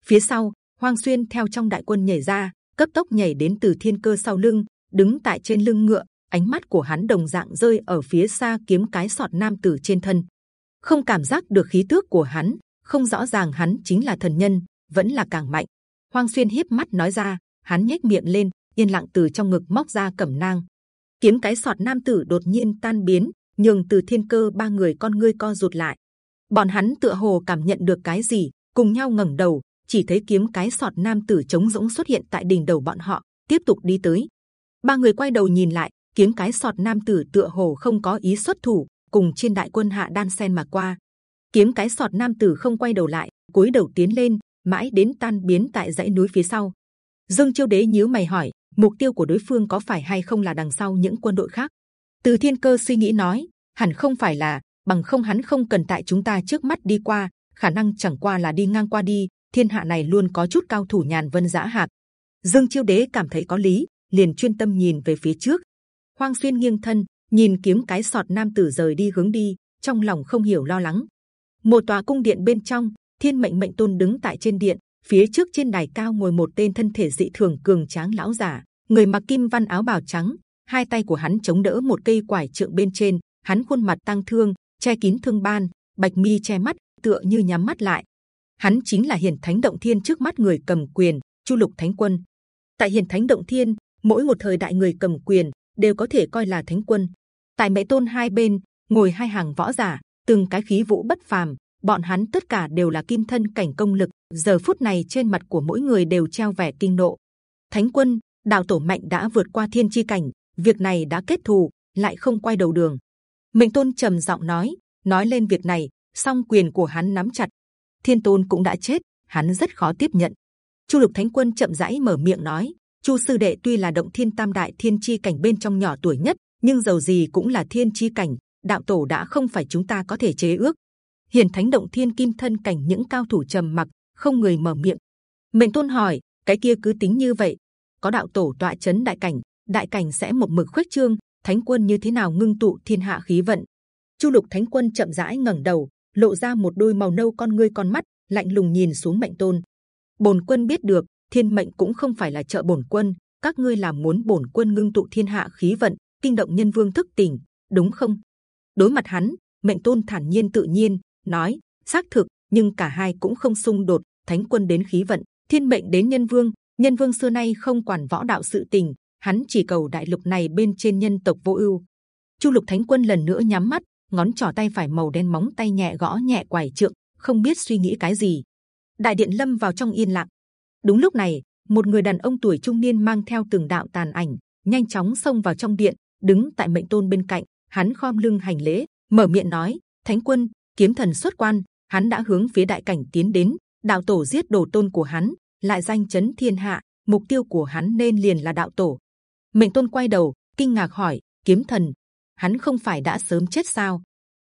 Phía sau, hoang Xuyên theo trong đại quân nhảy ra, cấp tốc nhảy đến Từ Thiên Cơ sau lưng, đứng tại trên lưng ngựa, ánh mắt của hắn đồng dạng rơi ở phía xa kiếm cái sọt nam tử trên thân, không cảm giác được khí tước của hắn, không rõ ràng hắn chính là thần nhân, vẫn là càng mạnh. Hoang Xuyên hiếp mắt nói ra, hắn nhếch miệng lên, yên lặng từ trong ngực móc ra cẩm nang. Kiếm cái sọt nam tử đột nhiên tan biến, nhường từ thiên cơ ba người con ngươi co rụt lại. Bọn hắn tựa hồ cảm nhận được cái gì, cùng nhau ngẩng đầu, chỉ thấy kiếm cái sọt nam tử trống rỗng xuất hiện tại đỉnh đầu bọn họ, tiếp tục đi tới. Ba người quay đầu nhìn lại, kiếm cái sọt nam tử tựa hồ không có ý xuất thủ, cùng trên đại quân hạ đan sen mà qua. Kiếm cái sọt nam tử không quay đầu lại, cúi đầu tiến lên, mãi đến tan biến tại dãy núi phía sau. Dương Chiêu Đế nhíu mày hỏi, mục tiêu của đối phương có phải hay không là đằng sau những quân đội khác? Từ Thiên Cơ suy nghĩ nói, hẳn không phải là, bằng không hắn không cần tại chúng ta trước mắt đi qua, khả năng chẳng qua là đi ngang qua đi. Thiên hạ này luôn có chút cao thủ nhàn vân dã hạc. Dương Chiêu Đế cảm thấy có lý, liền chuyên tâm nhìn về phía trước. Hoang Phiên nghiêng thân, nhìn kiếm cái sọt nam tử rời đi hướng đi, trong lòng không hiểu lo lắng. Một tòa cung điện bên trong, Thiên Mệnh Mệnh Tôn đứng tại trên điện, phía trước trên đài cao ngồi một tên thân thể dị thường cường tráng lão giả, người mặc kim văn áo bào trắng, hai tay của hắn chống đỡ một cây quải trượng bên trên, hắn khuôn mặt tăng thương, che kín thương ban, bạch mi che mắt, tựa như nhắm mắt lại. Hắn chính là hiển thánh động thiên trước mắt người cầm quyền, chu lục thánh quân. Tại hiển thánh động thiên, mỗi một thời đại người cầm quyền đều có thể coi là thánh quân. Tại mẹ tôn hai bên ngồi hai hàng võ giả, từng cái khí vũ bất phàm, bọn hắn tất cả đều là kim thân cảnh công lực. giờ phút này trên mặt của mỗi người đều treo vẻ kinh nộ. Thánh quân, đạo tổ mạnh đã vượt qua thiên chi cảnh, việc này đã kết thù, lại không quay đầu đường. Mệnh tôn trầm giọng nói, nói lên việc này, song quyền của hắn nắm chặt. Thiên tôn cũng đã chết, hắn rất khó tiếp nhận. Chu lục thánh quân chậm rãi mở miệng nói, Chu sư đệ tuy là động thiên tam đại thiên chi cảnh bên trong nhỏ tuổi nhất, nhưng dầu gì cũng là thiên chi cảnh. Đạo tổ đã không phải chúng ta có thể chế ước. Hiền thánh động thiên kim thân cảnh những cao thủ trầm mặc, không người mở miệng. Mệnh tôn hỏi, cái kia cứ tính như vậy, có đạo tổ tọa chấn đại cảnh, đại cảnh sẽ một mực khuếch trương. Thánh quân như thế nào ngưng tụ thiên hạ khí vận? Chu lục thánh quân chậm rãi ngẩng đầu, lộ ra một đôi màu nâu con ngươi con mắt, lạnh lùng nhìn xuống mệnh tôn. Bồn quân biết được, thiên mệnh cũng không phải là trợ bổn quân, các ngươi làm muốn bổn quân ngưng tụ thiên hạ khí vận, kinh động nhân vương thức tỉnh, đúng không? Đối mặt hắn, mệnh tôn thản nhiên tự nhiên, nói, xác thực, nhưng cả hai cũng không xung đột, thánh quân đến khí vận, thiên mệnh đến nhân vương nhân vương xưa nay không quản võ đạo sự tình, hắn chỉ cầu đại lục này bên trên nhân tộc vô ưu. Chu lục thánh quân lần nữa nhắm mắt, ngón trỏ tay phải màu đen móng tay nhẹ gõ nhẹ quải trượng, không biết suy nghĩ cái gì. Đại điện lâm vào trong yên lặng đúng lúc này một người đàn ông tuổi trung niên mang theo từng đạo tàn ảnh nhanh chóng xông vào trong điện đứng tại mệnh tôn bên cạnh hắn khom lưng hành lễ mở miệng nói thánh quân kiếm thần xuất quan hắn đã hướng phía đại cảnh tiến đến đạo tổ giết đồ tôn của hắn lại danh chấn thiên hạ mục tiêu của hắn nên liền là đạo tổ mệnh tôn quay đầu kinh ngạc hỏi kiếm thần hắn không phải đã sớm chết sao?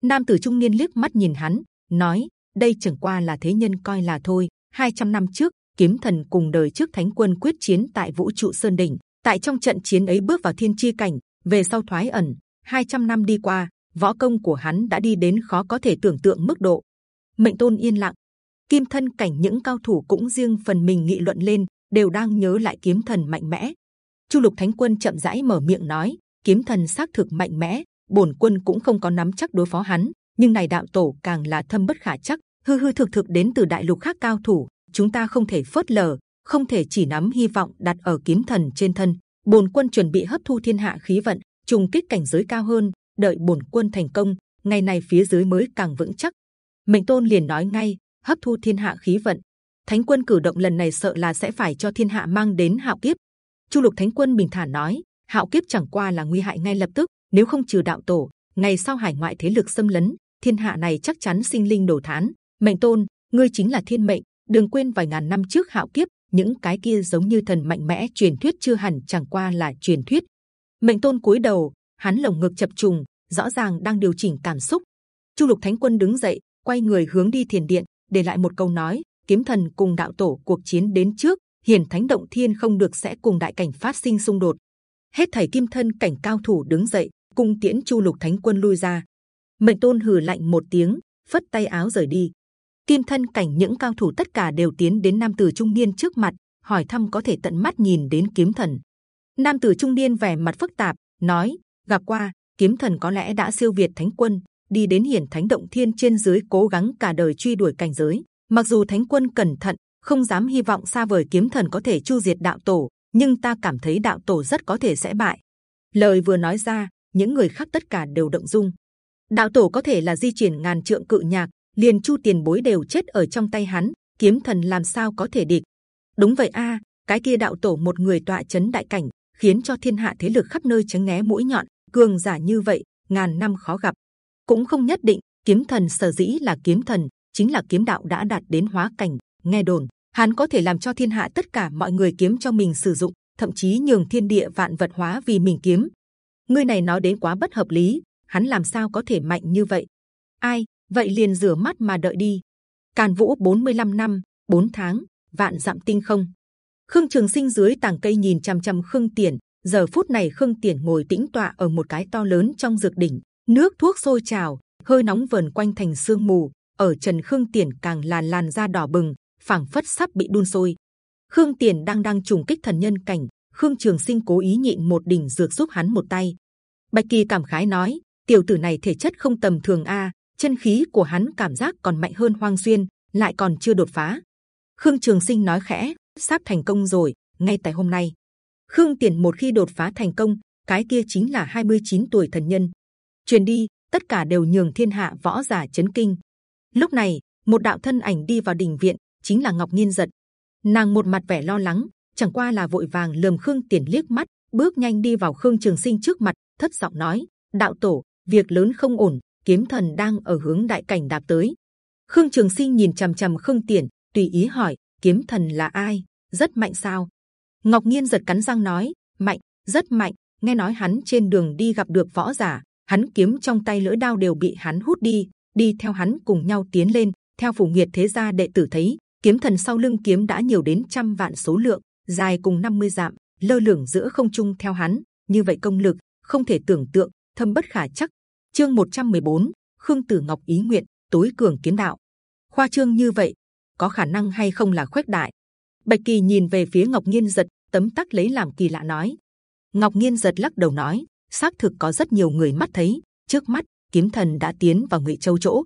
Nam tử trung niên liếc mắt nhìn hắn, nói: đây chẳng qua là thế nhân coi là thôi. 200 năm trước, kiếm thần cùng đời trước thánh quân quyết chiến tại vũ trụ sơn đỉnh. Tại trong trận chiến ấy bước vào thiên chi cảnh, về sau thoái ẩn. 200 năm đi qua, võ công của hắn đã đi đến khó có thể tưởng tượng mức độ. Mệnh tôn yên lặng, kim thân cảnh những cao thủ cũng riêng phần mình nghị luận lên, đều đang nhớ lại kiếm thần mạnh mẽ. Chu lục thánh quân chậm rãi mở miệng nói, kiếm thần xác thực mạnh mẽ, bổn quân cũng không có nắm chắc đối phó hắn, nhưng này đạo tổ càng là thâm bất khả chắc, hư hư thực thực đến từ đại lục khác cao thủ, chúng ta không thể phớt lờ, không thể chỉ nắm hy vọng đặt ở kiếm thần trên thân. Bổn quân chuẩn bị hấp thu thiên hạ khí vận, trùng kích cảnh giới cao hơn, đợi bổn quân thành công, ngày này phía dưới mới càng vững chắc. Mệnh tôn liền nói ngay, hấp thu thiên hạ khí vận. Thánh quân cử động lần này sợ là sẽ phải cho thiên hạ mang đến hạo kiếp. Chu lục thánh quân bình thản nói, hạo kiếp chẳng qua là nguy hại ngay lập tức, nếu không trừ đạo tổ, ngày sau hải ngoại thế lực xâm lấn, thiên hạ này chắc chắn sinh linh đổ thán. Mệnh tôn, ngươi chính là thiên mệnh, đừng quên vài ngàn năm trước hạo kiếp, những cái kia giống như thần mạnh mẽ truyền thuyết chưa hẳn chẳng qua là truyền thuyết. Mệnh tôn cúi đầu, hắn lồng ngực chập trùng, rõ ràng đang điều chỉnh cảm xúc. Chu lục thánh quân đứng dậy, quay người hướng đi thiền điện, để lại một câu nói: kiếm thần cùng đạo tổ cuộc chiến đến trước, hiển thánh động thiên không được sẽ cùng đại cảnh phát sinh xung đột. Hết thảy kim thân cảnh cao thủ đứng dậy, cung tiễn chu lục thánh quân lui ra. Mệnh tôn hừ lạnh một tiếng, phất tay áo rời đi. Kim thân cảnh những cao thủ tất cả đều tiến đến nam tử trung niên trước mặt, hỏi thăm có thể tận mắt nhìn đến kiếm thần. Nam tử trung niên vẻ mặt phức tạp, nói: gặp qua kiếm thần có lẽ đã siêu việt thánh quân, đi đến hiển thánh động thiên trên dưới cố gắng cả đời truy đuổi cảnh giới. Mặc dù thánh quân cẩn thận, không dám hy vọng xa vời kiếm thần có thể chu diệt đạo tổ, nhưng ta cảm thấy đạo tổ rất có thể sẽ bại. Lời vừa nói ra, những người khác tất cả đều động dung. Đạo tổ có thể là di chuyển ngàn trượng cự nhạc, liền chu tiền bối đều chết ở trong tay hắn, kiếm thần làm sao có thể địch? Đúng vậy a, cái kia đạo tổ một người tọa chấn đại cảnh, khiến cho thiên hạ thế lực khắp nơi chấn né mũi nhọn, cường giả như vậy ngàn năm khó gặp, cũng không nhất định. Kiếm thần sở dĩ là kiếm thần, chính là kiếm đạo đã đạt đến hóa cảnh. Nghe đồn, hắn có thể làm cho thiên hạ tất cả mọi người kiếm cho mình sử dụng, thậm chí nhường thiên địa vạn vật hóa vì mình kiếm. Ngươi này nói đến quá bất hợp lý, hắn làm sao có thể mạnh như vậy? Ai? Vậy liền rửa mắt mà đợi đi. Càn Vũ 45 năm, 4 tháng, vạn dặm tinh không. Khương Trường Sinh dưới tàng cây nhìn c h m c h m Khương Tiền. Giờ phút này Khương Tiền ngồi tĩnh tọa ở một cái to lớn trong dược đỉnh, nước thuốc sôi trào, hơi nóng vờn quanh thành sương mù. Ở Trần Khương Tiền càng làn làn da đỏ bừng, phảng phất sắp bị đun sôi. Khương Tiền đang đang trùng kích thần nhân cảnh, Khương Trường Sinh cố ý nhịn một đỉnh dược giúp hắn một tay. Bạch Kỳ cảm khái nói: tiểu tử này thể chất không tầm thường a, chân khí của hắn cảm giác còn mạnh hơn Hoang Xuyên, lại còn chưa đột phá. Khương Trường Sinh nói khẽ, sắp thành công rồi, ngay tại hôm nay. Khương Tiền một khi đột phá thành công, cái kia chính là 29 tuổi thần nhân. Truyền đi, tất cả đều nhường thiên hạ võ giả chấn kinh. Lúc này, một đạo thân ảnh đi vào đình viện, chính là Ngọc Nhiên giật. Nàng một mặt vẻ lo lắng, chẳng qua là vội vàng lườm Khương Tiền liếc mắt, bước nhanh đi vào Khương Trường Sinh trước mặt, thất giọng nói: Đạo tổ, việc lớn không ổn, kiếm thần đang ở hướng đại cảnh đạp tới. Khương Trường Sinh nhìn c h ầ m c h ầ m Khương Tiền, tùy ý hỏi: kiếm thần là ai? Rất mạnh sao? Ngọc Nhiên giật cắn răng nói: mạnh, rất mạnh. Nghe nói hắn trên đường đi gặp được võ giả, hắn kiếm trong tay lưỡi đao đều bị hắn hút đi, đi theo hắn cùng nhau tiến lên. Theo phủ nghiệt thế gia đệ tử thấy, kiếm thần sau lưng kiếm đã nhiều đến trăm vạn số lượng, dài cùng 50 dặm, lơ lửng giữa không trung theo hắn. Như vậy công lực không thể tưởng tượng, thâm bất khả chắc. Chương 114, Khương Tử Ngọc ý nguyện tối cường kiến đạo. Khoa trương như vậy, có khả năng hay không là khuếch đại? Bạch Kỳ nhìn về phía Ngọc Nhiên giật, tấm tắc lấy làm kỳ lạ nói. Ngọc Nhiên giật lắc đầu nói, xác thực có rất nhiều người mắt thấy. Trước mắt, kiếm thần đã tiến vào ngụy châu chỗ.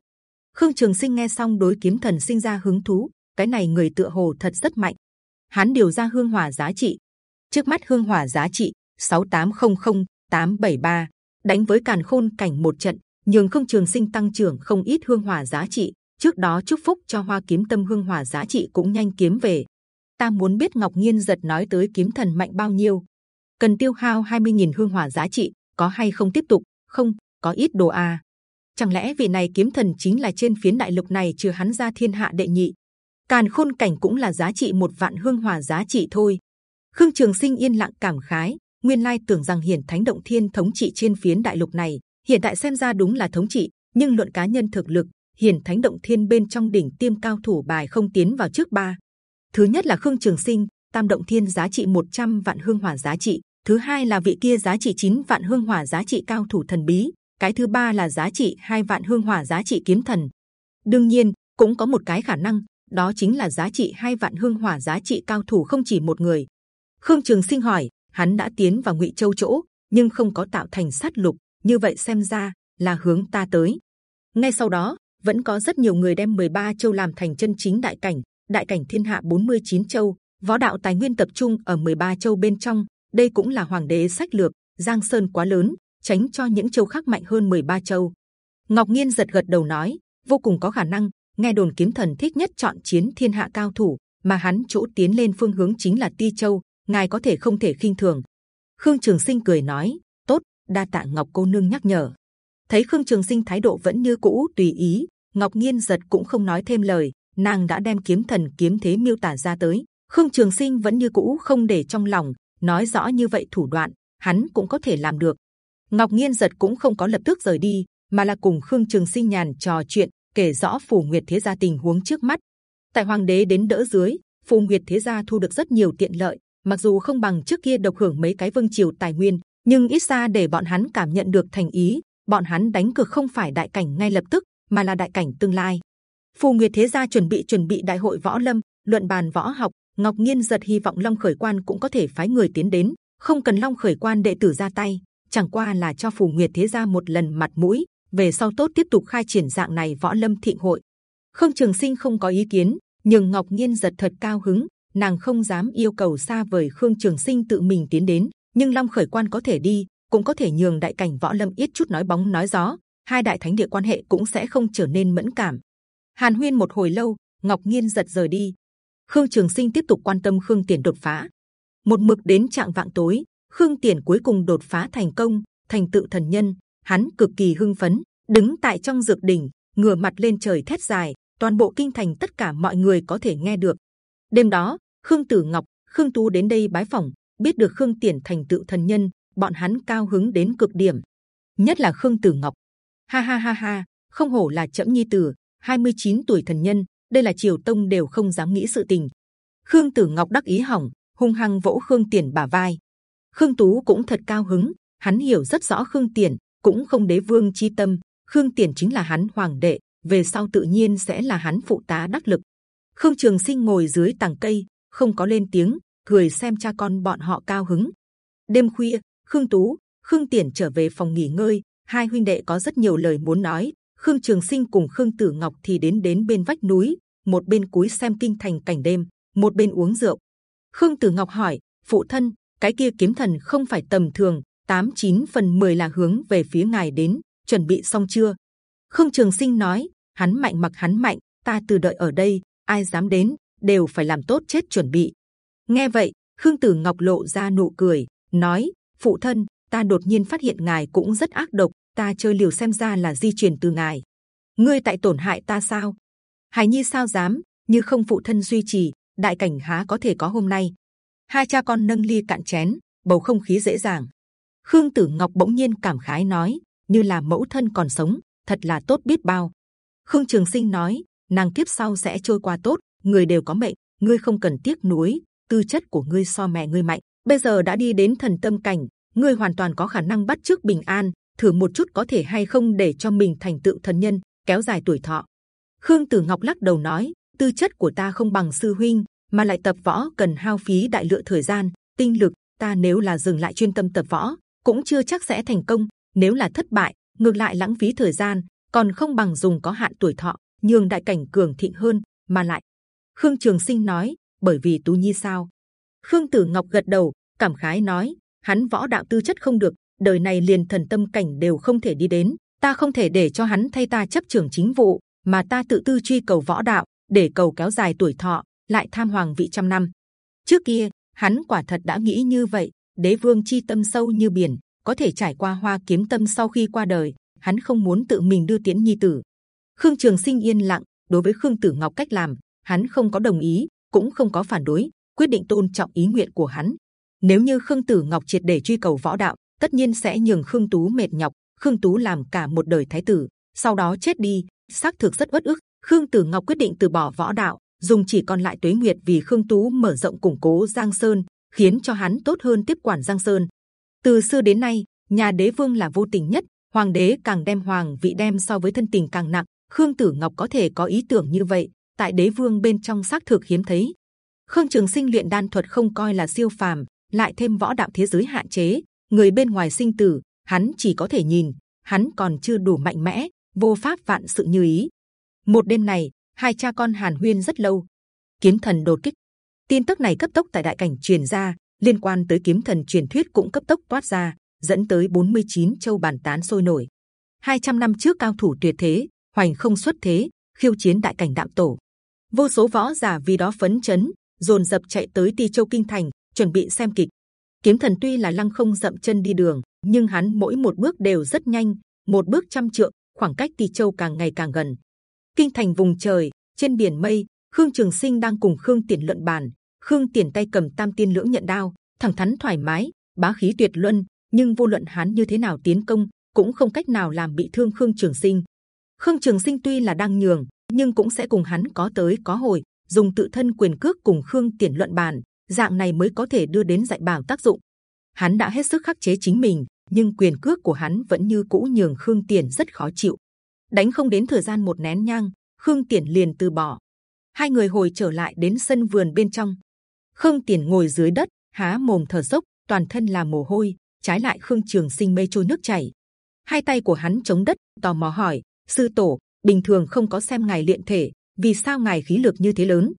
Khương Trường Sinh nghe xong đối kiếm thần sinh ra hứng thú. Cái này người tựa hồ thật rất mạnh. Hắn điều ra hương hỏa giá trị. Trước mắt hương hỏa giá trị 6800 873 đánh với càn khôn cảnh một trận, nhường không trường sinh tăng trưởng không ít hương hỏa giá trị. Trước đó chúc phúc cho hoa kiếm tâm hương hỏa giá trị cũng nhanh kiếm về. Ta muốn biết ngọc nhiên giật nói tới kiếm thần mạnh bao nhiêu. Cần tiêu hao 20.000 hương hỏa giá trị, có hay không tiếp tục? Không, có ít đồ à. Chẳng lẽ vị này kiếm thần chính là trên phiến đại lục này trừ hắn ra thiên hạ đệ nhị? Càn khôn cảnh cũng là giá trị một vạn hương hỏa giá trị thôi. Khương trường sinh yên lặng cảm khái. Nguyên lai tưởng rằng Hiển Thánh Động Thiên thống trị trên phiến đại lục này, hiện tại xem ra đúng là thống trị, nhưng luận cá nhân thực lực, Hiển Thánh Động Thiên bên trong đỉnh tiêm cao thủ bài không tiến vào trước ba. Thứ nhất là Khương Trường Sinh, Tam Động Thiên giá trị 100 vạn hương hỏa giá trị. Thứ hai là vị kia giá trị 9 vạn hương hỏa giá trị cao thủ thần bí. Cái thứ ba là giá trị hai vạn hương hỏa giá trị kiếm thần. đương nhiên cũng có một cái khả năng, đó chính là giá trị hai vạn hương hỏa giá trị cao thủ không chỉ một người. Khương Trường Sinh hỏi, hắn đã tiến vào Ngụy Châu chỗ, nhưng không có tạo thành sát lục, như vậy xem ra là hướng ta tới. Ngay sau đó, vẫn có rất nhiều người đem 13 châu làm thành chân chính đại cảnh, đại cảnh thiên hạ 49 châu, võ đạo tài nguyên tập trung ở 13 châu bên trong. Đây cũng là hoàng đế sách lược. Giang sơn quá lớn, tránh cho những châu khác mạnh hơn 13 châu. Ngọc nghiên giật gật đầu nói, vô cùng có khả năng. Nghe đồn kiếm thần thích nhất chọn chiến thiên hạ cao thủ, mà hắn chỗ tiến lên phương hướng chính là Ti Châu. Ngài có thể không thể khinh thường. Khương Trường Sinh cười nói, tốt, đa tạ Ngọc cô nương nhắc nhở. Thấy Khương Trường Sinh thái độ vẫn như cũ tùy ý, Ngọc Nhiên giật cũng không nói thêm lời, nàng đã đem kiếm thần kiếm thế miêu tả ra tới. Khương Trường Sinh vẫn như cũ không để trong lòng, nói rõ như vậy thủ đoạn, hắn cũng có thể làm được. Ngọc Nhiên giật cũng không có lập tức rời đi, mà là cùng Khương Trường Sinh nhàn trò chuyện, kể rõ Phù Nguyệt Thế gia tình huống trước mắt. Tại Hoàng đế đến đỡ dưới, Phù Nguyệt Thế gia thu được rất nhiều tiện lợi, mặc dù không bằng trước kia độc hưởng mấy cái vương triều tài nguyên, nhưng ít ra để bọn hắn cảm nhận được thành ý. Bọn hắn đánh cược không phải đại cảnh ngay lập tức, mà là đại cảnh tương lai. Phù Nguyệt Thế gia chuẩn bị chuẩn bị đại hội võ lâm, luận bàn võ học. Ngọc Nhiên giật hy vọng Long Khởi Quan cũng có thể phái người tiến đến, không cần Long Khởi Quan đệ tử ra tay, chẳng qua là cho Phù Nguyệt Thế gia một lần mặt mũi, về sau tốt tiếp tục khai triển dạng này võ lâm thịnh hội. Khương Trường Sinh không có ý kiến, nhưng Ngọc Nhiên giật thật cao hứng, nàng không dám yêu cầu xa vời Khương Trường Sinh tự mình tiến đến, nhưng Long Khởi Quan có thể đi, cũng có thể nhường đại cảnh võ lâm ít chút nói bóng nói gió, hai đại thánh địa quan hệ cũng sẽ không trở nên mẫn cảm. Hàn Huyên một hồi lâu, Ngọc nghiên giật rời đi. Khương Trường Sinh tiếp tục quan tâm Khương Tiền đột phá. Một mực đến trạng vạng tối, Khương Tiền cuối cùng đột phá thành công, thành tựu thần nhân. Hắn cực kỳ hưng phấn, đứng tại trong dược đỉnh, ngửa mặt lên trời thét dài. Toàn bộ kinh thành tất cả mọi người có thể nghe được. Đêm đó, Khương Tử Ngọc, Khương Tú đến đây bái phỏng, biết được Khương Tiền thành tựu thần nhân, bọn hắn cao hứng đến cực điểm. Nhất là Khương Tử Ngọc, ha ha ha ha, không hổ là chậm nhi tử, 29 tuổi thần nhân, đây là triều tông đều không dám nghĩ sự tình. Khương Tử Ngọc đắc ý hỏng, hung hăng vỗ Khương Tiền bả vai. Khương Tú cũng thật cao hứng, hắn hiểu rất rõ Khương Tiền, cũng không đế vương chi tâm. Khương Tiền chính là hắn hoàng đệ, về sau tự nhiên sẽ là hắn phụ tá đắc lực. Khương Trường Sinh ngồi dưới tàng cây, không có lên tiếng, cười xem cha con bọn họ cao hứng. Đêm khuya, Khương Tú, Khương Tiền trở về phòng nghỉ ngơi, hai huynh đệ có rất nhiều lời muốn nói. Khương Trường Sinh cùng Khương Tử Ngọc thì đến đến bên vách núi, một bên cúi xem kinh thành cảnh đêm, một bên uống rượu. Khương Tử Ngọc hỏi: phụ thân, cái kia kiếm thần không phải tầm thường, tám chín phần 10 là hướng về phía ngài đến, chuẩn bị xong chưa? Khương Trường Sinh nói: hắn mạnh mặc hắn mạnh, ta từ đợi ở đây, ai dám đến đều phải làm tốt chết chuẩn bị. Nghe vậy, Khương Tử Ngọc lộ ra nụ cười, nói: phụ thân, ta đột nhiên phát hiện ngài cũng rất ác độc, ta chơi liều xem ra là di truyền từ ngài. Ngươi tại tổn hại ta sao? Hải Nhi sao dám? Như không phụ thân duy trì, đại cảnh há có thể có hôm nay? Hai cha con nâng ly cạn chén, bầu không khí dễ dàng. Khương Tử Ngọc bỗng nhiên cảm khái nói, như là mẫu thân còn sống, thật là tốt biết bao. Khương Trường Sinh nói, nàng kiếp sau sẽ trôi qua tốt, người đều có mệnh, ngươi không cần tiếc nuối, tư chất của ngươi so mẹ ngươi mạnh, bây giờ đã đi đến thần tâm cảnh, ngươi hoàn toàn có khả năng bắt trước bình an, thử một chút có thể hay không để cho mình thành tựu thần nhân, kéo dài tuổi thọ. Khương Tử Ngọc lắc đầu nói, tư chất của ta không bằng sư huynh, mà lại tập võ cần hao phí đại lượng thời gian, tinh lực. Ta nếu là dừng lại chuyên tâm tập võ, cũng chưa chắc sẽ thành công. Nếu là thất bại, ngược lại lãng phí thời gian, còn không bằng dùng có hạn tuổi thọ, nhường đại cảnh cường thịnh hơn. Mà lại, Khương Trường Sinh nói, bởi vì Tú Nhi sao? Khương Tử Ngọc gật đầu, cảm khái nói, hắn võ đạo tư chất không được, đời này liền thần tâm cảnh đều không thể đi đến. Ta không thể để cho hắn thay ta chấp trưởng chính vụ, mà ta tự tư truy cầu võ đạo để cầu kéo dài tuổi thọ, lại tham hoàng vị trăm năm. Trước kia hắn quả thật đã nghĩ như vậy. Đế vương chi tâm sâu như biển, có thể trải qua hoa kiếm tâm sau khi qua đời, hắn không muốn tự mình đưa tiễn nhi tử. Khương Trường Sinh yên lặng đối với Khương Tử Ngọc cách làm, hắn không có đồng ý, cũng không có phản đối, quyết định tôn trọng ý nguyện của hắn. Nếu như Khương Tử Ngọc triệt để truy cầu võ đạo, tất nhiên sẽ nhường Khương Tú mệt nhọc. Khương Tú làm cả một đời thái tử, sau đó chết đi, xác thực rất uất ức. Khương Tử Ngọc quyết định từ bỏ võ đạo, dùng chỉ còn lại tuế nguyệt vì Khương Tú mở rộng củng cố Giang Sơn, khiến cho hắn tốt hơn tiếp quản Giang Sơn. Từ xưa đến nay, nhà đế vương là vô tình nhất, hoàng đế càng đem hoàng vị đem so với thân tình càng nặng. Khương Tử Ngọc có thể có ý tưởng như vậy, tại đế vương bên trong xác thực hiếm thấy. Khương Trường Sinh luyện đan thuật không coi là siêu phàm, lại thêm võ đạo thế giới hạn chế, người bên ngoài sinh tử, hắn chỉ có thể nhìn, hắn còn chưa đủ mạnh mẽ, vô pháp vạn sự như ý. Một đêm này, hai cha con Hàn Huyên rất lâu. Kiếm thần đột kích, tin tức này cấp tốc tại đại cảnh truyền ra, liên quan tới kiếm thần truyền thuyết cũng cấp tốc toát ra, dẫn tới 49 châu bàn tán sôi nổi. 200 năm trước cao thủ tuyệt thế, hoành không xuất thế, khiêu chiến đại cảnh đạm tổ. Vô số võ giả vì đó phấn chấn, dồn dập chạy tới Ti Châu kinh thành, chuẩn bị xem kịch. Kiếm thần tuy là lăng không dậm chân đi đường, nhưng hắn mỗi một bước đều rất nhanh, một bước trăm trượng, khoảng cách Ti Châu càng ngày càng gần. Kinh thành vùng trời, trên biển mây, Khương Trường Sinh đang cùng Khương Tiền luận bàn. Khương Tiền tay cầm Tam Tiên Lưỡng nhận đao, thẳng thắn thoải mái, bá khí tuyệt luân. Nhưng vô luận hắn như thế nào tiến công, cũng không cách nào làm bị thương Khương Trường Sinh. Khương Trường Sinh tuy là đang nhường, nhưng cũng sẽ cùng hắn có tới có hồi, dùng tự thân quyền cước cùng Khương Tiền luận bàn, dạng này mới có thể đưa đến dạy bảo tác dụng. Hắn đã hết sức khắc chế chính mình, nhưng quyền cước của hắn vẫn như cũ nhường Khương Tiền rất khó chịu. Đánh không đến thời gian một nén nhang, Khương Tiền liền từ bỏ. Hai người hồi trở lại đến sân vườn bên trong. Khương Tiền ngồi dưới đất, há mồm thở dốc, toàn thân là mồ hôi. Trái lại Khương Trường Sinh mây trôi nước chảy. Hai tay của hắn chống đất, tò mò hỏi: Sư tổ, bình thường không có xem ngài luyện thể, vì sao ngài khí lực như thế lớn?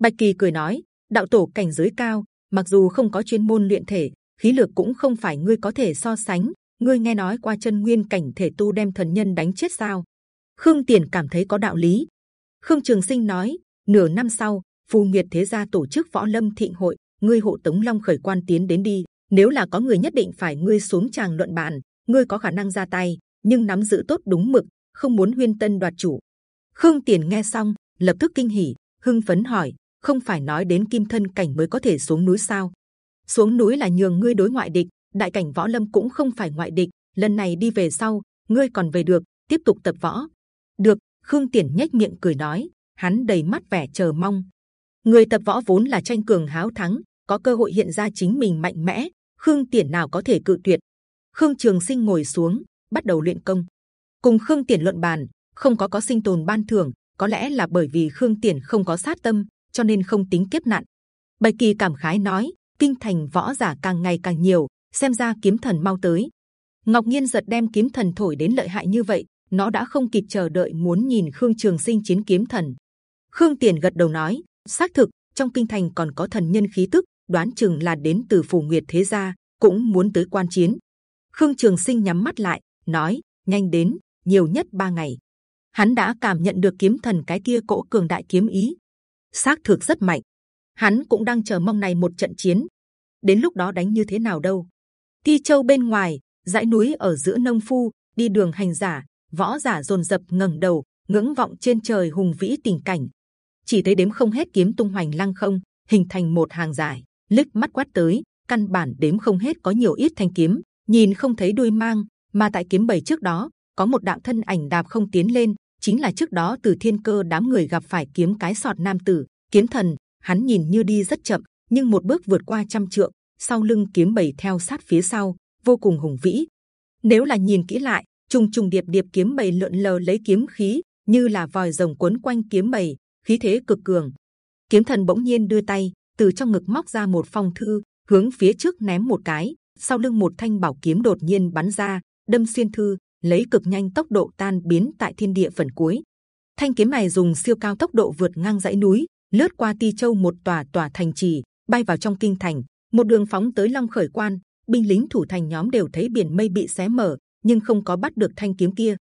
Bạch Kỳ cười nói: đạo tổ cảnh giới cao, mặc dù không có chuyên môn luyện thể, khí lực cũng không phải ngươi có thể so sánh. Ngươi nghe nói qua chân nguyên cảnh thể tu đem thần nhân đánh chết sao? Khương Tiền cảm thấy có đạo lý. Khương Trường Sinh nói: nửa năm sau, Phù Nguyệt Thế gia tổ chức võ lâm thịnh hội, ngươi hộ tống Long khởi quan tiến đến đi. Nếu là có người nhất định phải ngươi xuống tràng luận bàn, ngươi có khả năng ra tay, nhưng nắm giữ tốt đúng mực, không muốn huyên tân đoạt chủ. Khương Tiền nghe xong, lập tức kinh hỉ, hưng phấn hỏi: không phải nói đến kim thân cảnh mới có thể xuống núi sao? Xuống núi là nhường ngươi đối ngoại địch, đại cảnh võ lâm cũng không phải ngoại địch. Lần này đi về sau, ngươi còn về được, tiếp tục tập võ. Được, Khương Tiền nhếch miệng cười nói, hắn đầy mắt vẻ chờ mong. Người tập võ vốn là tranh cường háo thắng, có cơ hội hiện ra chính mình mạnh mẽ. Khương Tiền nào có thể cự tuyệt? Khương Trường Sinh ngồi xuống, bắt đầu luyện công. Cùng Khương Tiền luận bàn, không có có sinh tồn ban thưởng, có lẽ là bởi vì Khương Tiền không có sát tâm, cho nên không tính kiếp nạn. Bạch Kỳ cảm khái nói, kinh thành võ giả càng ngày càng nhiều, xem ra kiếm thần mau tới. Ngọc Nhiên giật đem kiếm thần thổi đến lợi hại như vậy, nó đã không kịp chờ đợi muốn nhìn Khương Trường Sinh chiến kiếm thần. Khương Tiền gật đầu nói, xác thực trong kinh thành còn có thần nhân khí tức, đoán chừng là đến từ phủ Nguyệt thế gia, cũng muốn tới quan chiến. Khương Trường Sinh nhắm mắt lại, nói, nhanh đến, nhiều nhất ba ngày. Hắn đã cảm nhận được kiếm thần cái kia cỗ cường đại kiếm ý, xác thực rất mạnh. Hắn cũng đang chờ mong này một trận chiến. Đến lúc đó đánh như thế nào đâu? Thi Châu bên ngoài, dãy núi ở giữa nông phu đi đường hành giả, võ giả rồn rập ngẩng đầu, ngưỡng vọng trên trời hùng vĩ tình cảnh. Chỉ thấy đếm không hết kiếm tung hoành lăng không, hình thành một hàng dài, liếc mắt quát tới, căn bản đếm không hết có nhiều ít thanh kiếm, nhìn không thấy đuôi mang, mà tại kiếm bảy trước đó có một đạo thân ảnh đạp không tiến lên, chính là trước đó từ thiên cơ đám người gặp phải kiếm cái sọt nam tử kiếm thần hắn nhìn như đi rất chậm nhưng một bước vượt qua trăm trượng sau lưng kiếm bầy theo sát phía sau vô cùng hùng vĩ. Nếu là nhìn kỹ lại trùng trùng điệp điệp kiếm bầy lượn lờ lấy kiếm khí như là vòi rồng quấn quanh kiếm bầy khí thế cực cường. Kiếm thần bỗng nhiên đưa tay từ trong ngực móc ra một phong thư hướng phía trước ném một cái sau lưng một thanh bảo kiếm đột nhiên bắn ra đâm xuyên thư lấy cực nhanh tốc độ tan biến tại thiên địa phần cuối. Thanh kiếm này dùng siêu cao tốc độ vượt ngang dãy núi, lướt qua Ti Châu một tòa tòa thành trì, bay vào trong kinh thành, một đường phóng tới Long Khởi Quan. Binh lính thủ thành nhóm đều thấy biển mây bị xé mở, nhưng không có bắt được thanh kiếm kia.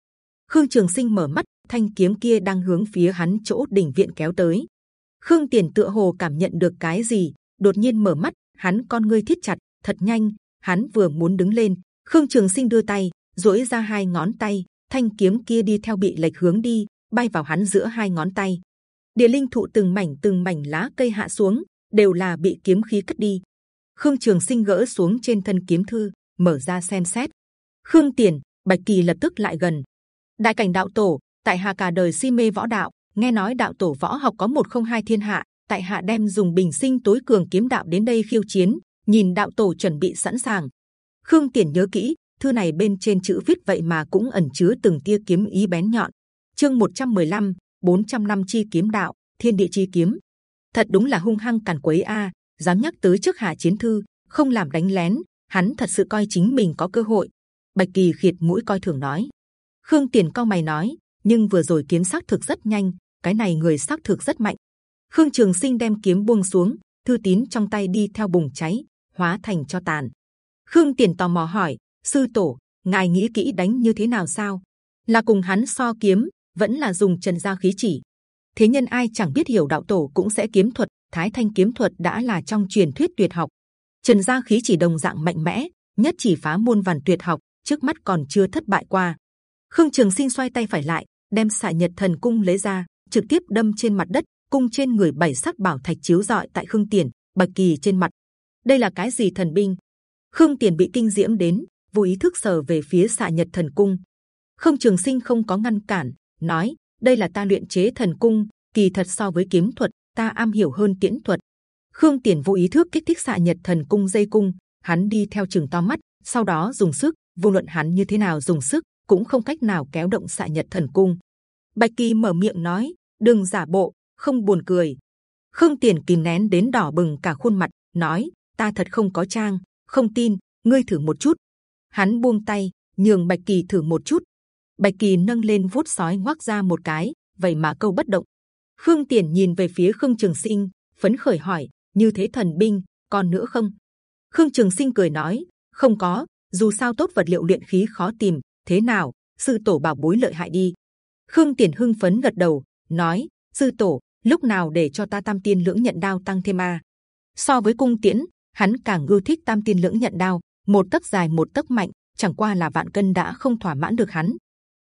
Khương Trường Sinh mở mắt, thanh kiếm kia đang hướng phía hắn chỗ đỉnh viện kéo tới. Khương Tiền tựa hồ cảm nhận được cái gì, đột nhiên mở mắt, hắn con ngươi thiết chặt, thật nhanh, hắn vừa muốn đứng lên, Khương Trường Sinh đưa tay duỗi ra hai ngón tay, thanh kiếm kia đi theo bị lệch hướng đi, bay vào hắn giữa hai ngón tay. Địa linh thụ từng mảnh từng mảnh lá cây hạ xuống, đều là bị kiếm khí cất đi. Khương Trường Sinh gỡ xuống trên thân kiếm thư, mở ra xem xét. Khương Tiền, Bạch Kỳ lập tức lại gần. Đại cảnh đạo tổ, tại hạ cả đời si mê võ đạo, nghe nói đạo tổ võ học có một không hai thiên hạ, tại hạ đem dùng bình sinh tối cường kiếm đạo đến đây khiêu chiến, nhìn đạo tổ chuẩn bị sẵn sàng. Khương Tiền nhớ kỹ, thư này bên trên chữ viết vậy mà cũng ẩn chứa từng tia kiếm ý bén nhọn. Chương 115, 400 năm chi kiếm đạo, thiên địa chi kiếm. Thật đúng là hung hăng càn quấy a, dám nhắc tới trước hạ chiến thư, không làm đánh lén, hắn thật sự coi chính mình có cơ hội. Bạch Kỳ khiệt mũi coi thường nói. Khương Tiền cao mày nói, nhưng vừa rồi kiếm sắc thực rất nhanh, cái này người sắc thực rất mạnh. Khương Trường Sinh đem kiếm buông xuống, thư tín trong tay đi theo bùng cháy, hóa thành cho tàn. Khương Tiền tò mò hỏi, sư tổ, ngài nghĩ kỹ đánh như thế nào sao? Là cùng hắn so kiếm, vẫn là dùng trần gia khí chỉ? Thế nhân ai chẳng biết hiểu đạo tổ cũng sẽ kiếm thuật, Thái Thanh kiếm thuật đã là trong truyền thuyết tuyệt học. Trần gia khí chỉ đồng dạng mạnh mẽ, nhất chỉ phá muôn vàn tuyệt học, trước mắt còn chưa thất bại qua. Khương Trường Sinh xoay tay phải lại, đem xạ nhật thần cung lấy ra, trực tiếp đâm trên mặt đất, cung trên người bảy sắc bảo thạch chiếu rọi tại Khương Tiền, Bạch Kỳ trên mặt. Đây là cái gì thần binh? Khương Tiền bị kinh diễm đến, vô ý thức sờ về phía xạ nhật thần cung. không Trường Sinh không có ngăn cản, nói: đây là ta luyện chế thần cung, kỳ thật so với kiếm thuật, ta am hiểu hơn tiễn thuật. Khương Tiền vô ý thức kích thích xạ nhật thần cung dây cung, hắn đi theo trường to mắt, sau đó dùng sức, vô luận hắn như thế nào dùng sức, cũng không cách nào kéo động xạ nhật thần cung. Bạch Kỳ mở miệng nói: đừng giả bộ, không buồn cười. Khương Tiền kìm nén đến đỏ bừng cả khuôn mặt, nói: ta thật không có trang, không tin, ngươi thử một chút. Hắn buông tay, nhường Bạch Kỳ thử một chút. Bạch Kỳ nâng lên vuốt sói ngoác ra một cái, vậy mà câu bất động. Khương Tiền nhìn về phía Khương Trường Sinh, phấn khởi hỏi: như thế thần binh, còn nữa không? Khương Trường Sinh cười nói: không có, dù sao tốt vật liệu luyện khí khó tìm, thế nào? Sư tổ bảo bối lợi hại đi. Khương Tiền hưng phấn gật đầu, nói: sư tổ, lúc nào để cho ta tam tiên lưỡng nhận đao tăng thêm a? So với cung tiễn, hắn càng ưa thích tam tiên lưỡng nhận đao, một tấc dài một tấc mạnh, chẳng qua là vạn cân đã không thỏa mãn được hắn.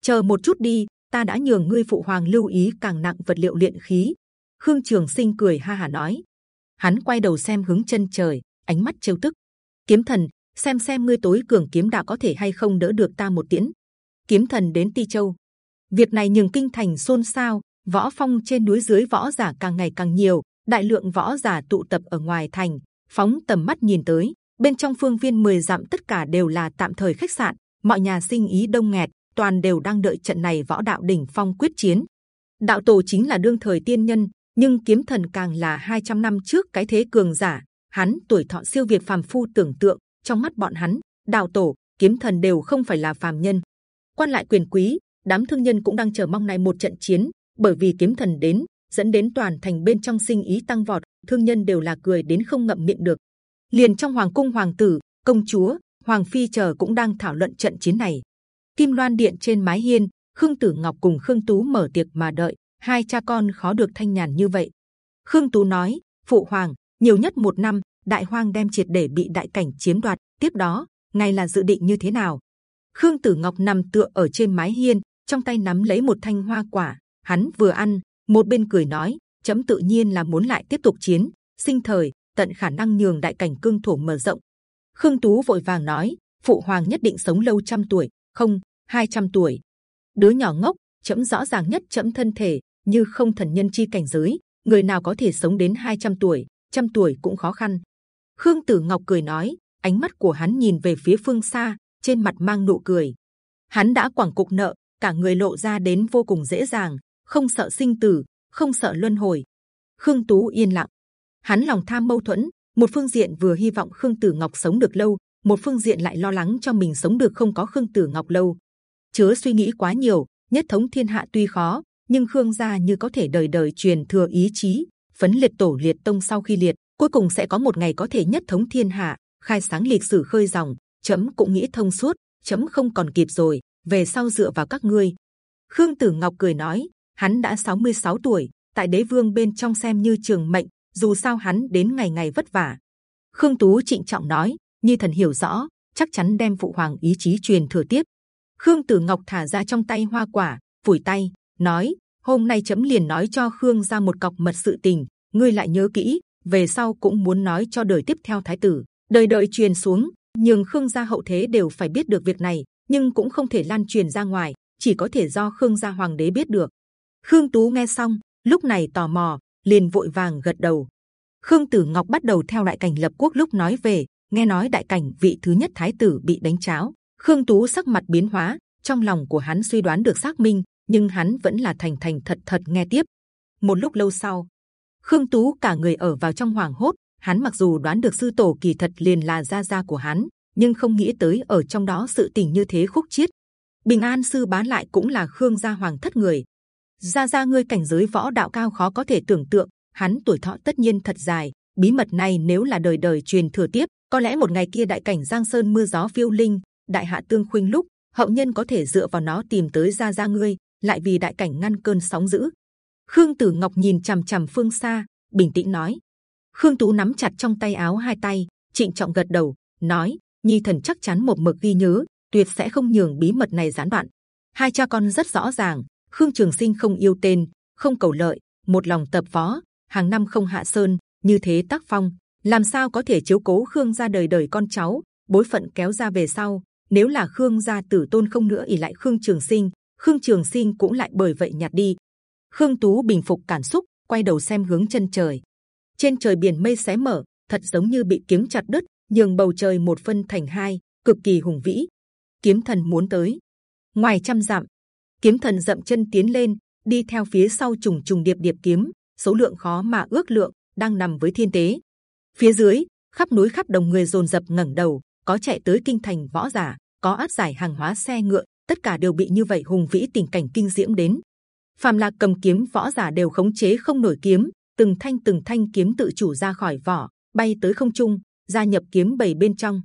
Chờ một chút đi, ta đã nhường ngươi phụ hoàng lưu ý càng nặng vật liệu luyện khí. Khương Trường Sinh cười ha hà nói. Hắn quay đầu xem hướng chân trời, ánh mắt trêu tức. Kiếm thần, xem xem ngươi tối cường kiếm đạo có thể hay không đỡ được ta một tiễn. Kiếm thần đến Ti Châu, việc này nhường kinh thành xôn xao. Võ phong trên núi dưới võ giả càng ngày càng nhiều, đại lượng võ giả tụ tập ở ngoài thành, phóng tầm mắt nhìn tới, bên trong phương viên 10 dặm tất cả đều là tạm thời khách sạn, mọi nhà sinh ý đông nghẹt, toàn đều đang đợi trận này võ đạo đỉnh phong quyết chiến. Đạo tổ chính là đương thời tiên nhân, nhưng kiếm thần càng là 200 năm trước cái thế cường giả. Hắn tuổi thọ siêu việt phàm phu tưởng tượng, trong mắt bọn hắn, đạo tổ, kiếm thần đều không phải là phàm nhân. Quan lại quyền quý, đám thương nhân cũng đang chờ mong này một trận chiến, bởi vì kiếm thần đến, dẫn đến toàn thành bên trong sinh ý tăng vọt, thương nhân đều là cười đến không ngậm miệng được. Liền trong hoàng cung hoàng tử, công chúa, hoàng phi chờ cũng đang thảo luận trận chiến này. Kim Loan Điện trên mái hiên, Khương Tử Ngọc cùng Khương Tú mở tiệc mà đợi. Hai cha con khó được thanh nhàn như vậy. Khương Tú nói: Phụ hoàng, nhiều nhất một năm, Đại Hoang đem triệt để bị đại cảnh chiếm đoạt. Tiếp đó, ngay là dự định như thế nào? Khương Tử Ngọc nằm tựa ở trên mái hiên, trong tay nắm lấy một thanh hoa quả. Hắn vừa ăn, một bên cười nói: chấm tự nhiên là muốn lại tiếp tục chiến. Sinh thời, tận khả năng nhường đại cảnh cương thổ mở rộng. Khương Tú vội vàng nói: Phụ hoàng nhất định sống lâu trăm tuổi, không 200 tuổi. Đứa nhỏ ngốc, chấm rõ ràng nhất chấm thân thể như không thần nhân chi cảnh giới, người nào có thể sống đến 200 tuổi, trăm tuổi cũng khó khăn. Khương Tử Ngọc cười nói, ánh mắt của hắn nhìn về phía phương xa, trên mặt mang nụ cười. Hắn đã quẳng cục nợ, cả người lộ ra đến vô cùng dễ dàng, không sợ sinh tử, không sợ luân hồi. Khương Tú yên lặng, hắn lòng tham mâu thuẫn, một phương diện vừa hy vọng Khương Tử Ngọc sống được lâu, một phương diện lại lo lắng cho mình sống được không có Khương Tử Ngọc lâu. Chớ suy nghĩ quá nhiều nhất thống thiên hạ tuy khó nhưng khương gia như có thể đời đời truyền thừa ý chí phấn liệt tổ liệt tông sau khi liệt cuối cùng sẽ có một ngày có thể nhất thống thiên hạ khai sáng lịch sử khơi dòng chấm cũng nghĩ thông suốt chấm không còn kịp rồi về sau dựa vào các ngươi. Khương tử ngọc cười nói hắn đã 66 tuổi tại đế vương bên trong xem như trường mệnh dù sao hắn đến ngày ngày vất vả khương tú trịnh trọng nói như thần hiểu rõ chắc chắn đem phụ hoàng ý chí truyền thừa tiếp Khương Tử Ngọc thả ra trong tay hoa quả, phủi tay, nói: hôm nay chấm liền nói cho Khương ra một cọc mật sự tình, ngươi lại nhớ kỹ, về sau cũng muốn nói cho đời tiếp theo thái tử. đời đời truyền xuống, nhưng Khương gia hậu thế đều phải biết được việc này, nhưng cũng không thể lan truyền ra ngoài, chỉ có thể do Khương gia hoàng đế biết được. Khương Tú nghe xong, lúc này tò mò, liền vội vàng gật đầu. Khương Tử Ngọc bắt đầu theo đại cảnh lập quốc lúc nói về, nghe nói đại cảnh vị thứ nhất thái tử bị đánh cháo, Khương Tú sắc mặt biến hóa, trong lòng của hắn suy đoán được xác minh, nhưng hắn vẫn là thành thành thật thật nghe tiếp. Một lúc lâu sau, Khương Tú cả người ở vào trong hoàng hốt. Hắn mặc dù đoán được sư tổ kỳ thật liền là gia gia của hắn, nhưng không nghĩ tới ở trong đó sự tình như thế khúc chiết. Bình An sư bán lại cũng là Khương gia hoàng thất người. Gia gia ngươi cảnh giới võ đạo cao khó có thể tưởng tượng. Hắn tuổi thọ tất nhiên thật dài. Bí mật này nếu là đời đời truyền thừa tiếp, có lẽ một ngày kia đại cảnh giang sơn mưa gió phiêu linh, đại hạ tương khuynh lúc hậu nhân có thể dựa vào nó tìm tới gia gia ngươi, lại vì đại cảnh ngăn cơn sóng dữ. Khương Tử Ngọc nhìn c h ầ m c h ầ m phương xa, bình tĩnh nói. Khương Tú nắm chặt trong tay áo hai tay, trịnh trọng gật đầu, nói: Nhi thần chắc chắn một mực ghi nhớ, tuyệt sẽ không nhường bí mật này gián đoạn. Hai cha con rất rõ ràng, Khương Trường Sinh không yêu tên, không cầu lợi, một lòng tập võ, hàng năm không hạ sơn, như thế tác phong, làm sao có thể chiếu cố Khương gia đời đời con cháu, bối phận kéo ra về sau. Nếu là Khương gia tử tôn không nữa ỉ lại Khương Trường Sinh, Khương Trường Sinh cũng lại bởi vậy nhạt đi, Khương Tú bình phục cảm xúc, quay đầu xem hướng chân trời. Trên trời biển mây xé mở, thật giống như bị kiếm chặt đứt, nhường bầu trời một phân thành hai, cực kỳ hùng vĩ. Kiếm thần muốn tới, ngoài trăm dặm, kiếm thần dậm chân tiến lên, đi theo phía sau trùng trùng điệp điệp kiếm, số lượng khó mà ước lượng, đang nằm với thiên tế. Phía dưới, khắp núi khắp đồng người dồn dập ngẩng đầu, có chạy tới kinh thành võ giả, có áp giải hàng hóa xe ngựa, tất cả đều bị như vậy hùng vĩ tình cảnh kinh diễm đến. Phàm là cầm kiếm võ giả đều khống chế không nổi kiếm từng thanh từng thanh kiếm tự chủ ra khỏi vỏ bay tới không trung gia nhập kiếm bầy bên trong.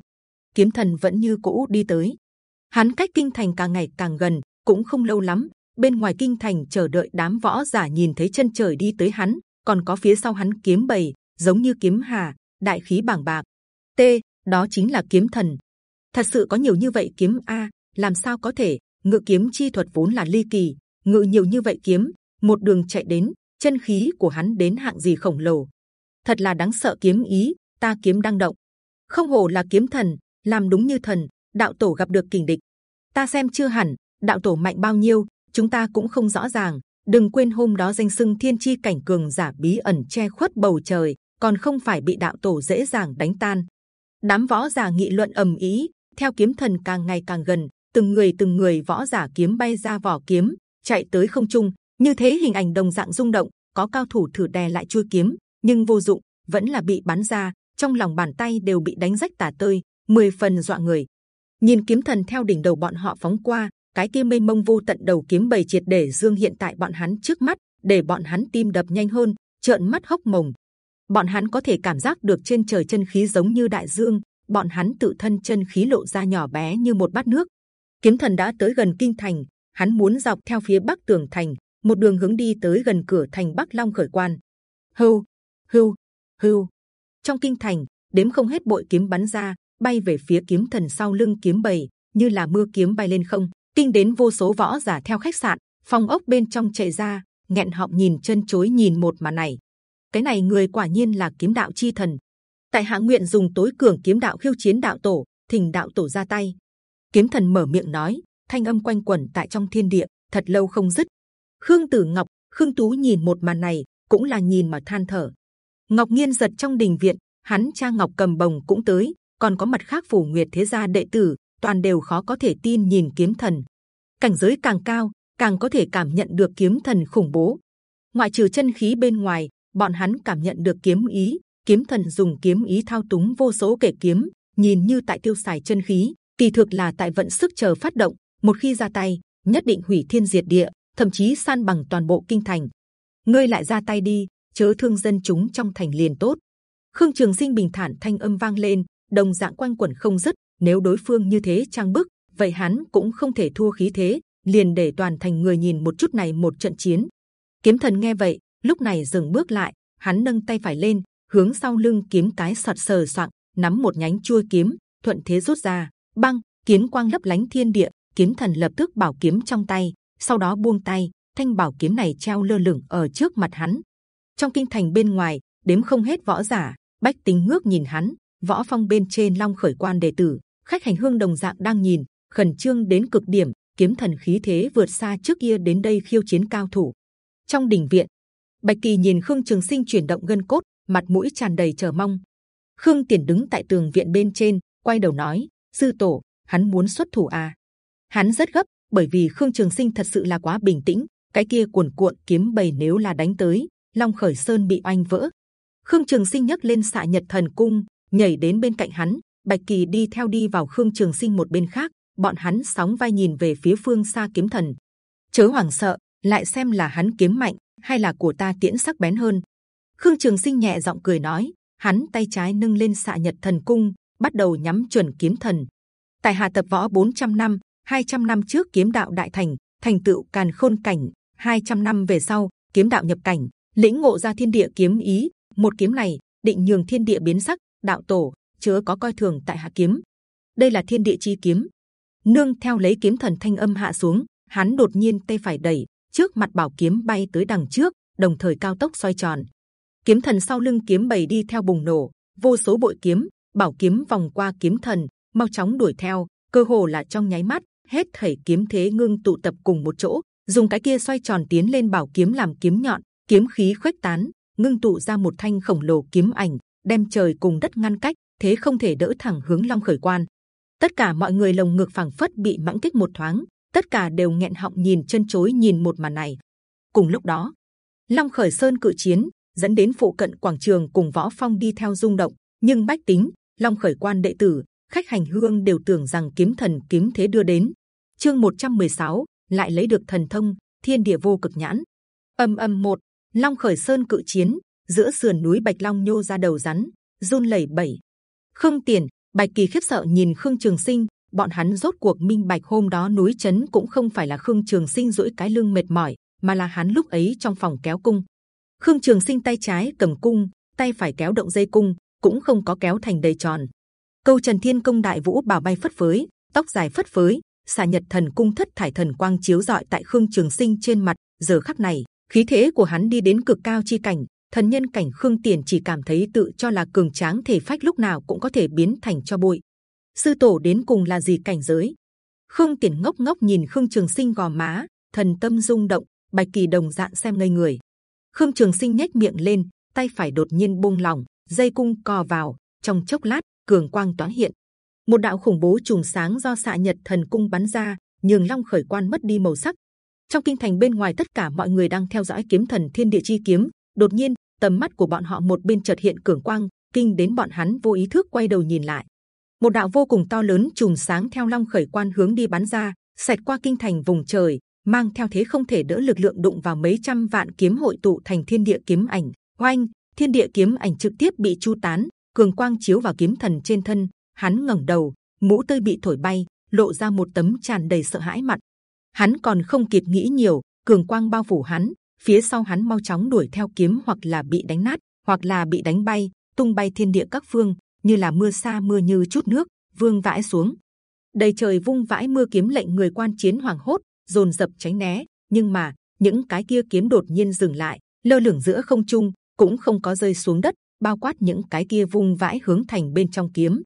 Kiếm thần vẫn như cũ đi tới. Hắn cách kinh thành càng ngày càng gần cũng không lâu lắm, bên ngoài kinh thành chờ đợi đám võ giả nhìn thấy chân trời đi tới hắn, còn có phía sau hắn kiếm bầy, giống như kiếm hà, đại khí bảng bạc. T, đó chính là kiếm thần. Thật sự có nhiều như vậy kiếm a, làm sao có thể? Ngự kiếm chi thuật vốn là ly kỳ, ngự nhiều như vậy kiếm, một đường chạy đến, chân khí của hắn đến hạng gì khổng lồ. Thật là đáng sợ kiếm ý, ta kiếm đang động. Không hồ là kiếm thần, làm đúng như thần, đạo tổ gặp được kình địch. Ta xem chưa hẳn đạo tổ mạnh bao nhiêu, chúng ta cũng không rõ ràng. Đừng quên hôm đó danh sưng thiên chi cảnh cường giả bí ẩn che khuất bầu trời, còn không phải bị đạo tổ dễ dàng đánh tan. Đám võ giả nghị luận ầm ý theo kiếm thần càng ngày càng gần, từng người từng người võ giả kiếm bay ra vỏ kiếm, chạy tới không trung. Như thế hình ảnh đồng dạng rung động, có cao thủ thử đè lại chui kiếm, nhưng vô dụng, vẫn là bị bắn ra, trong lòng bàn tay đều bị đánh rách tả tơi, mười phần dọa người. Nhìn kiếm thần theo đỉnh đầu bọn họ phóng qua cái kia mênh mông vô tận đầu kiếm bầy triệt để dương hiện tại bọn hắn trước mắt, để bọn hắn tim đập nhanh hơn, trợn mắt hốc mồm. Bọn hắn có thể cảm giác được trên trời chân khí giống như đại dương, bọn hắn tự thân chân khí lộ ra nhỏ bé như một bát nước. Kiếm thần đã tới gần kinh thành, hắn muốn dọc theo phía bắc tường thành, một đường hướng đi tới gần cửa thành bắc long khởi quan. Hưu hưu hưu. Trong kinh thành, đếm không hết bội kiếm bắn ra, bay về phía kiếm thần sau lưng kiếm bầy, như là mưa kiếm bay lên không kinh đến vô số võ giả theo khách sạn phòng ốc bên trong chạy ra nghẹn họng nhìn chân chối nhìn một màn này cái này người quả nhiên là kiếm đạo chi thần tại hạ nguyện dùng tối cường kiếm đạo khiêu chiến đạo tổ thỉnh đạo tổ ra tay kiếm thần mở miệng nói thanh âm quanh quẩn tại trong thiên địa thật lâu không dứt. Khương Tử Ngọc, Khương Tú nhìn một màn này cũng là nhìn mà than thở. Ngọc Nghiên giật trong đình viện, hắn cha Ngọc cầm bồng cũng tới, còn có mặt khác phủ nguyệt thế gia đệ tử, toàn đều khó có thể tin nhìn kiếm thần. Cảnh giới càng cao, càng có thể cảm nhận được kiếm thần khủng bố. Ngoại trừ chân khí bên ngoài, bọn hắn cảm nhận được kiếm ý. Kiếm thần dùng kiếm ý thao túng vô số kẻ kiếm, nhìn như tại tiêu xài chân khí, kỳ thực là tại vận sức chờ phát động, một khi ra tay nhất định hủy thiên diệt địa thậm chí san bằng toàn bộ kinh thành ngươi lại ra tay đi chớ thương dân chúng trong thành liền tốt khương trường sinh bình thản thanh âm vang lên đồng dạng quanh quẩn không dứt nếu đối phương như thế trang bức vậy hắn cũng không thể thua khí thế liền để toàn thành người nhìn một chút này một trận chiến. Kiếm thần nghe vậy lúc này dừng bước lại hắn nâng tay phải lên hướng sau lưng kiếm cái sọt sờ soạng nắm một nhánh chuôi kiếm thuận thế rút ra. Băng kiếm quang lấp lánh thiên địa kiếm thần lập tức bảo kiếm trong tay, sau đó buông tay, thanh bảo kiếm này treo lơ lửng ở trước mặt hắn. Trong kinh thành bên ngoài, đếm không hết võ giả, bách tính ngước nhìn hắn, võ phong bên trên long khởi quan đệ tử khách hành hương đồng dạng đang nhìn, khẩn trương đến cực điểm, kiếm thần khí thế vượt xa trước kia đến đây khiêu chiến cao thủ. Trong đình viện, bạch kỳ nhìn khương trường sinh chuyển động gân cốt, mặt mũi tràn đầy chờ mong. Khương tiền đứng tại tường viện bên trên, quay đầu nói, sư tổ, hắn muốn xuất thủ à? Hắn rất gấp, bởi vì khương trường sinh thật sự là quá bình tĩnh, cái kia cuồn cuộn kiếm bầy nếu là đánh tới, long khởi sơn bị oanh vỡ. Khương trường sinh nhấc lên xạ nhật thần cung, nhảy đến bên cạnh hắn bạch kỳ đi theo đi vào khương trường sinh một bên khác, bọn hắn sóng vai nhìn về phía phương xa kiếm thần. Chớ hoảng sợ, lại xem là hắn kiếm mạnh, hay là của ta tiễn sắc bén hơn. Khương trường sinh nhẹ giọng cười nói, hắn tay trái nâng lên xạ nhật thần cung, bắt đầu nhắm chuẩn kiếm thần. Tại hạ tập võ 400 năm 200 năm trước kiếm đạo đại thành thành tựu càn khôn cảnh 200 năm về sau, kiếm đạo nhập cảnh, lĩnh ngộ ra thiên địa kiếm ý. Một kiếm này, định nhường thiên địa biến sắc, đạo tổ chớ có coi thường tại hạ kiếm. Đây là thiên địa chi kiếm. Nương theo lấy kiếm thần thanh âm hạ xuống, hắn đột nhiên tay phải đẩy, trước mặt bảo kiếm bay tới đằng trước, đồng thời cao tốc xoay tròn. Kiếm thần sau lưng kiếm bầy đi theo bùng nổ, vô số bội kiếm, bảo kiếm vòng qua kiếm thần, mau chóng đuổi theo, cơ hồ là trong nháy mắt, hết thảy kiếm thế ngưng tụ tập cùng một chỗ, dùng cái kia xoay tròn tiến lên bảo kiếm làm kiếm nhọn, kiếm khí khuếch tán, ngưng tụ ra một thanh khổng lồ kiếm ảnh, đem trời cùng đất ngăn cách thế không thể đỡ thẳng hướng long khởi quan. Tất cả mọi người lồng ngực phẳng phất bị mãng kích một thoáng tất cả đều nghẹn họng nhìn chân chối nhìn một màn này. Cùng lúc đó long khởi sơn cự chiến dẫn đến phụ cận quảng trường cùng võ phong đi theo rung động nhưng bách tính long khởi quan đệ tử khách hành hương đều tưởng rằng kiếm thần kiếm thế đưa đến. Chương 116, lại lấy được thần thông thiên địa vô cực nhãn. Âm âm một long khởi sơn cự chiến giữa sườn núi bạch long nhô ra đầu rắn run lẩy bẩy khương tiền, bạch kỳ khiếp sợ nhìn khương trường sinh, bọn hắn rốt cuộc minh bạch hôm đó núi chấn cũng không phải là khương trường sinh duỗi cái lưng mệt mỏi, mà là hắn lúc ấy trong phòng kéo cung. Khương trường sinh tay trái cầm cung, tay phải kéo động dây cung, cũng không có kéo thành đầy tròn. Câu trần thiên công đại vũ bảo bay phất phới, tóc dài phất phới, xà nhật thần cung thất thải thần quang chiếu rọi tại khương trường sinh trên mặt. Giờ khắc này, khí thế của hắn đi đến cực cao chi cảnh thần nhân cảnh khương tiền chỉ cảm thấy tự cho là cường tráng thể phách lúc nào cũng có thể biến thành cho bụi. Sư tổ đến cùng là gì cảnh giới? Khương tiền ngốc ngốc nhìn khương trường sinh gò má, thần tâm rung động, bạch kỳ đồng dạng xem ngây người. Khương trường sinh nhếch miệng lên, tay phải đột nhiên buông lỏng, dây cung cò vào, trong chốc lát, cường quang toán hiện. Một đạo khủng bố trùng sáng do xạ nhật thần cung bắn ra, nhường long khởi quan mất đi màu sắc. Trong kinh thành bên ngoài tất cả mọi người đang theo dõi kiếm thần thiên địa chi kiếm đột nhiên, tầm mắt của bọn họ một bên chợt hiện cường quang, kinh đến bọn hắn vô ý thức quay đầu nhìn lại. Một đạo vô cùng to lớn trùng sáng theo long khởi quan hướng đi bắn ra sạch qua kinh thành vùng trời, mang theo thế không thể đỡ lực lượng đụng vào mấy trăm vạn kiếm hội tụ thành thiên địa kiếm ảnh. Oanh, thiên địa kiếm ảnh trực tiếp bị chu tán, cường quang chiếu vào kiếm thần trên thân, hắn ngẩng đầu, mũ tơi bị thổi bay, lộ ra một tấm tràn đầy sợ hãi mặt. Hắn còn không kịp nghĩ nhiều, cường quang bao phủ hắn phía sau hắn mau chóng đuổi theo kiếm hoặc là bị đánh nát, hoặc là bị đánh bay, tung bay thiên địa các phương, như là mưa xa mưa như chút nước, vương vãi xuống. Đầy trời vung vãi mưa kiếm lệnh người quan chiến hoàng hốt, dồn dập tránh né, nhưng mà, những cái kia kiếm đột nhiên dừng lại, lơ lửng giữa không trung, cũng không có rơi xuống đất, bao quát những cái kia vung vãi hướng thành bên trong kiếm.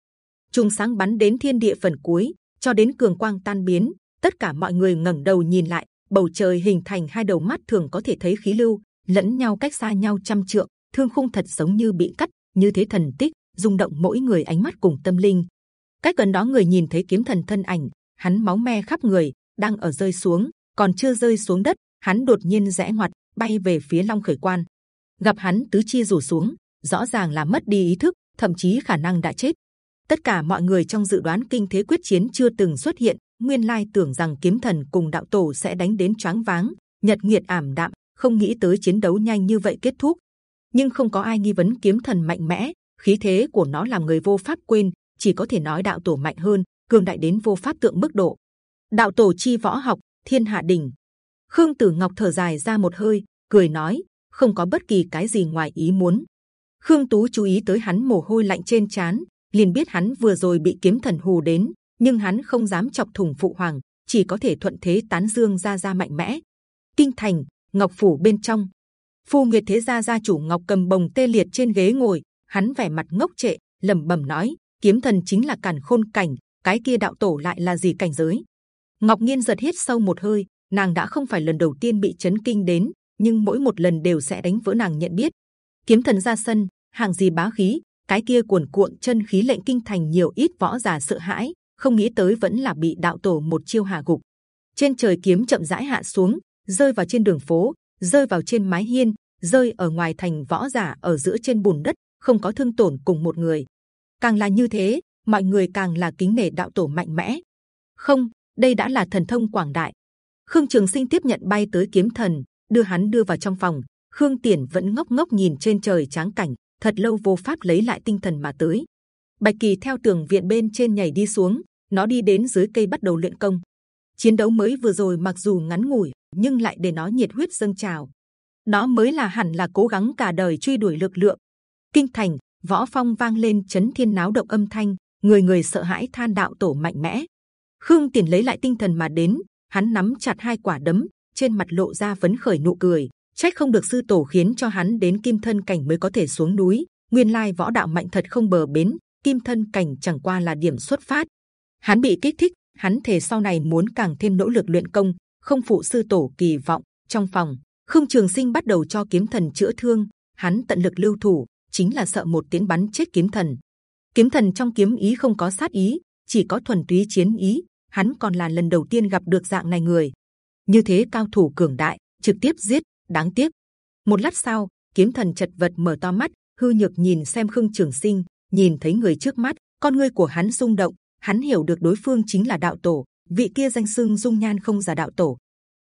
Trung sáng bắn đến thiên địa phần cuối, cho đến cường quang tan biến, tất cả mọi người ngẩng đầu nhìn lại bầu trời hình thành hai đầu mắt thường có thể thấy khí lưu, lẫn nhau cách xa nhau trăm trượng, thương khung thật giống như bị cắt, như thế thần tích, rung động mỗi người ánh mắt cùng tâm linh. Cách gần đó người nhìn thấy kiếm thần thân ảnh, hắn máu me khắp người, đang ở rơi xuống, còn chưa rơi xuống đất, hắn đột nhiên rẽ ngoặt, bay về phía long khởi quan. Gặp hắn tứ chi rủ xuống, rõ ràng là mất đi ý thức, thậm chí khả năng đã chết. Tất cả mọi người trong dự đoán kinh thế quyết chiến chưa từng xuất hiện nguyên lai tưởng rằng kiếm thần cùng đạo tổ sẽ đánh đến choáng váng, nhật nghiệt ảm đạm, không nghĩ tới chiến đấu nhanh như vậy kết thúc. Nhưng không có ai nghi vấn kiếm thần mạnh mẽ, khí thế của nó làm người vô pháp quên, chỉ có thể nói đạo tổ mạnh hơn, cường đại đến vô pháp tượng mức độ. Đạo tổ chi võ học, thiên hạ đỉnh. Khương tử ngọc thở dài ra một hơi, cười nói, không có bất kỳ cái gì ngoài ý muốn. Khương tú chú ý tới hắn mồ hôi lạnh trên trán, liền biết hắn vừa rồi bị kiếm thần hù đến nhưng hắn không dám chọc thủng phụ hoàng chỉ có thể thuận thế tán dương gia gia mạnh mẽ kinh thành ngọc phủ bên trong phu nguyệt thế gia gia chủ ngọc cầm bồng tê liệt trên ghế ngồi hắn vẻ mặt ngốc trệ lẩm bẩm nói: kiếm thần chính là càn khôn cảnh, cái kia đạo tổ lại là gì cảnh giới? Ngọc Nghiên giật hít sâu một hơi, nàng đã không phải lần đầu tiên bị chấn kinh đến, nhưng mỗi một lần đều sẽ đánh vỡ nàng nhận biết. Kiếm thần ra sân, hàng gì bá khí, cái kia cuồn cuộn chân khí lệnh kinh thành nhiều ít võ giả sợ hãi, không nghĩ tới vẫn là bị đạo tổ một chiêu hạ gục. Trên trời kiếm chậm rãi hạ xuống, rơi vào trên đường phố, rơi vào trên mái hiên, rơi ở ngoài thành võ giả ở giữa trên bùn đất, không có thương tổn cùng một người. Càng là như thế, mọi người càng là kính nể đạo tổ mạnh mẽ. Không, đây đã là thần thông quảng đại. Khương Trường Sinh tiếp nhận bay tới kiếm thần, đưa hắn đưa vào trong phòng. Khương Tiền vẫn ngốc ngốc nhìn trên trời tráng cảnh, thật lâu vô pháp lấy lại tinh thần mà tới. Bạch Kỳ theo tường viện bên trên nhảy đi xuống, nó đi đến dưới cây bắt đầu luyện công. Chiến đấu mới vừa rồi mặc dù ngắn ngủi, nhưng lại để nó nhiệt huyết dâng trào. Nó mới là hẳn là cố gắng cả đời truy đuổi lực lượng. Kinh thành, võ phong vang lên chấn thiên náo động âm thanh, người người sợ hãi than đạo tổ mạnh mẽ. Khương Tiền lấy lại tinh thần mà đến, hắn nắm chặt hai quả đấm, trên mặt lộ ra phấn khởi nụ cười. Trách không được sư tổ khiến cho hắn đến kim thân cảnh mới có thể xuống núi. Nguyên lai võ đạo mạnh thật không bờ bến, kim thân cảnh chẳng qua là điểm xuất phát. Hắn bị kích thích, hắn thề sau này muốn càng thêm nỗ lực luyện công, không phụ sư tổ kỳ vọng. Trong phòng, Khương Trường Sinh bắt đầu cho kiếm thần chữa thương, hắn tận lực lưu thủ, chính là sợ một tiếng bắn chết kiếm thần. Kiếm thần trong kiếm ý không có sát ý, chỉ có thuần túy chiến ý. Hắn còn là lần đầu tiên gặp được dạng này người, như thế cao thủ cường đại, trực tiếp giết, đáng tiếc. Một lát sau, kiếm thần chật vật mở to mắt, hư nhược nhìn xem khương trường sinh, nhìn thấy người trước mắt, con ngươi của hắn rung động, hắn hiểu được đối phương chính là đạo tổ, vị kia danh sưng dung nhan không giả đạo tổ.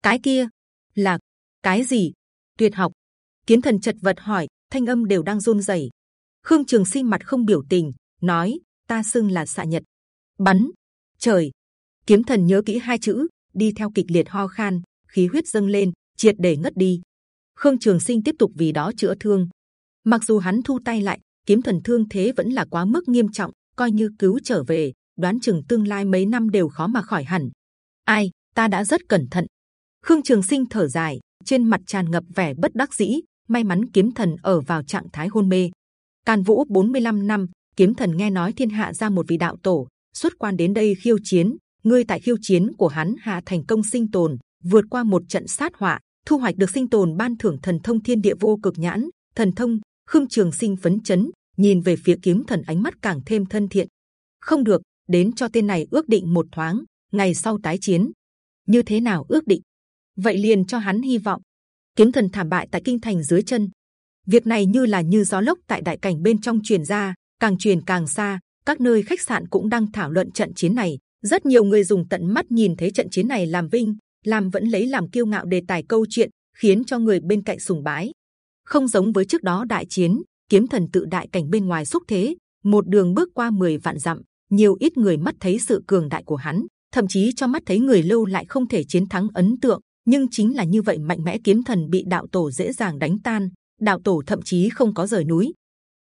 Cái kia là cái gì? Tuyệt học. Kiếm thần chật vật hỏi, thanh âm đều đang run rẩy. Khương Trường Sinh mặt không biểu tình, nói: Ta xưng là xạ nhật. Bắn. Trời. Kiếm thần nhớ kỹ hai chữ, đi theo kịch liệt ho khan, khí huyết dâng lên, triệt để ngất đi. Khương Trường Sinh tiếp tục vì đó chữa thương. Mặc dù hắn thu tay lại, kiếm thần thương thế vẫn là quá mức nghiêm trọng, coi như cứu trở về, đoán chừng tương lai mấy năm đều khó mà khỏi hẳn. Ai, ta đã rất cẩn thận. Khương Trường Sinh thở dài, trên mặt tràn ngập vẻ bất đắc dĩ. May mắn kiếm thần ở vào trạng thái hôn mê. Càn Vũ 45 năm, kiếm thần nghe nói thiên hạ ra một vị đạo tổ xuất quan đến đây khiêu chiến, ngươi tại khiêu chiến của hắn hạ thành công sinh tồn, vượt qua một trận sát họa, thu hoạch được sinh tồn ban thưởng thần thông thiên địa vô cực nhãn, thần thông khương trường sinh phấn chấn, nhìn về phía kiếm thần ánh mắt càng thêm thân thiện. Không được, đến cho tên này ước định một thoáng, ngày sau tái chiến. Như thế nào ước định? Vậy liền cho hắn hy vọng. Kiếm thần thảm bại tại kinh thành dưới chân. Việc này như là như gió lốc tại đại cảnh bên trong truyền ra, càng truyền càng xa. Các nơi khách sạn cũng đang thảo luận trận chiến này, rất nhiều người dùng tận mắt nhìn thấy trận chiến này làm vinh, làm vẫn lấy làm kiêu ngạo đề tài câu chuyện, khiến cho người bên cạnh sùng bái. Không giống với trước đó đại chiến, kiếm thần tự đại cảnh bên ngoài xúc thế, một đường bước qua 10 vạn dặm, nhiều ít người mắt thấy sự cường đại của hắn, thậm chí cho mắt thấy người lâu lại không thể chiến thắng ấn tượng. Nhưng chính là như vậy mạnh mẽ kiếm thần bị đạo tổ dễ dàng đánh tan, đạo tổ thậm chí không có rời núi.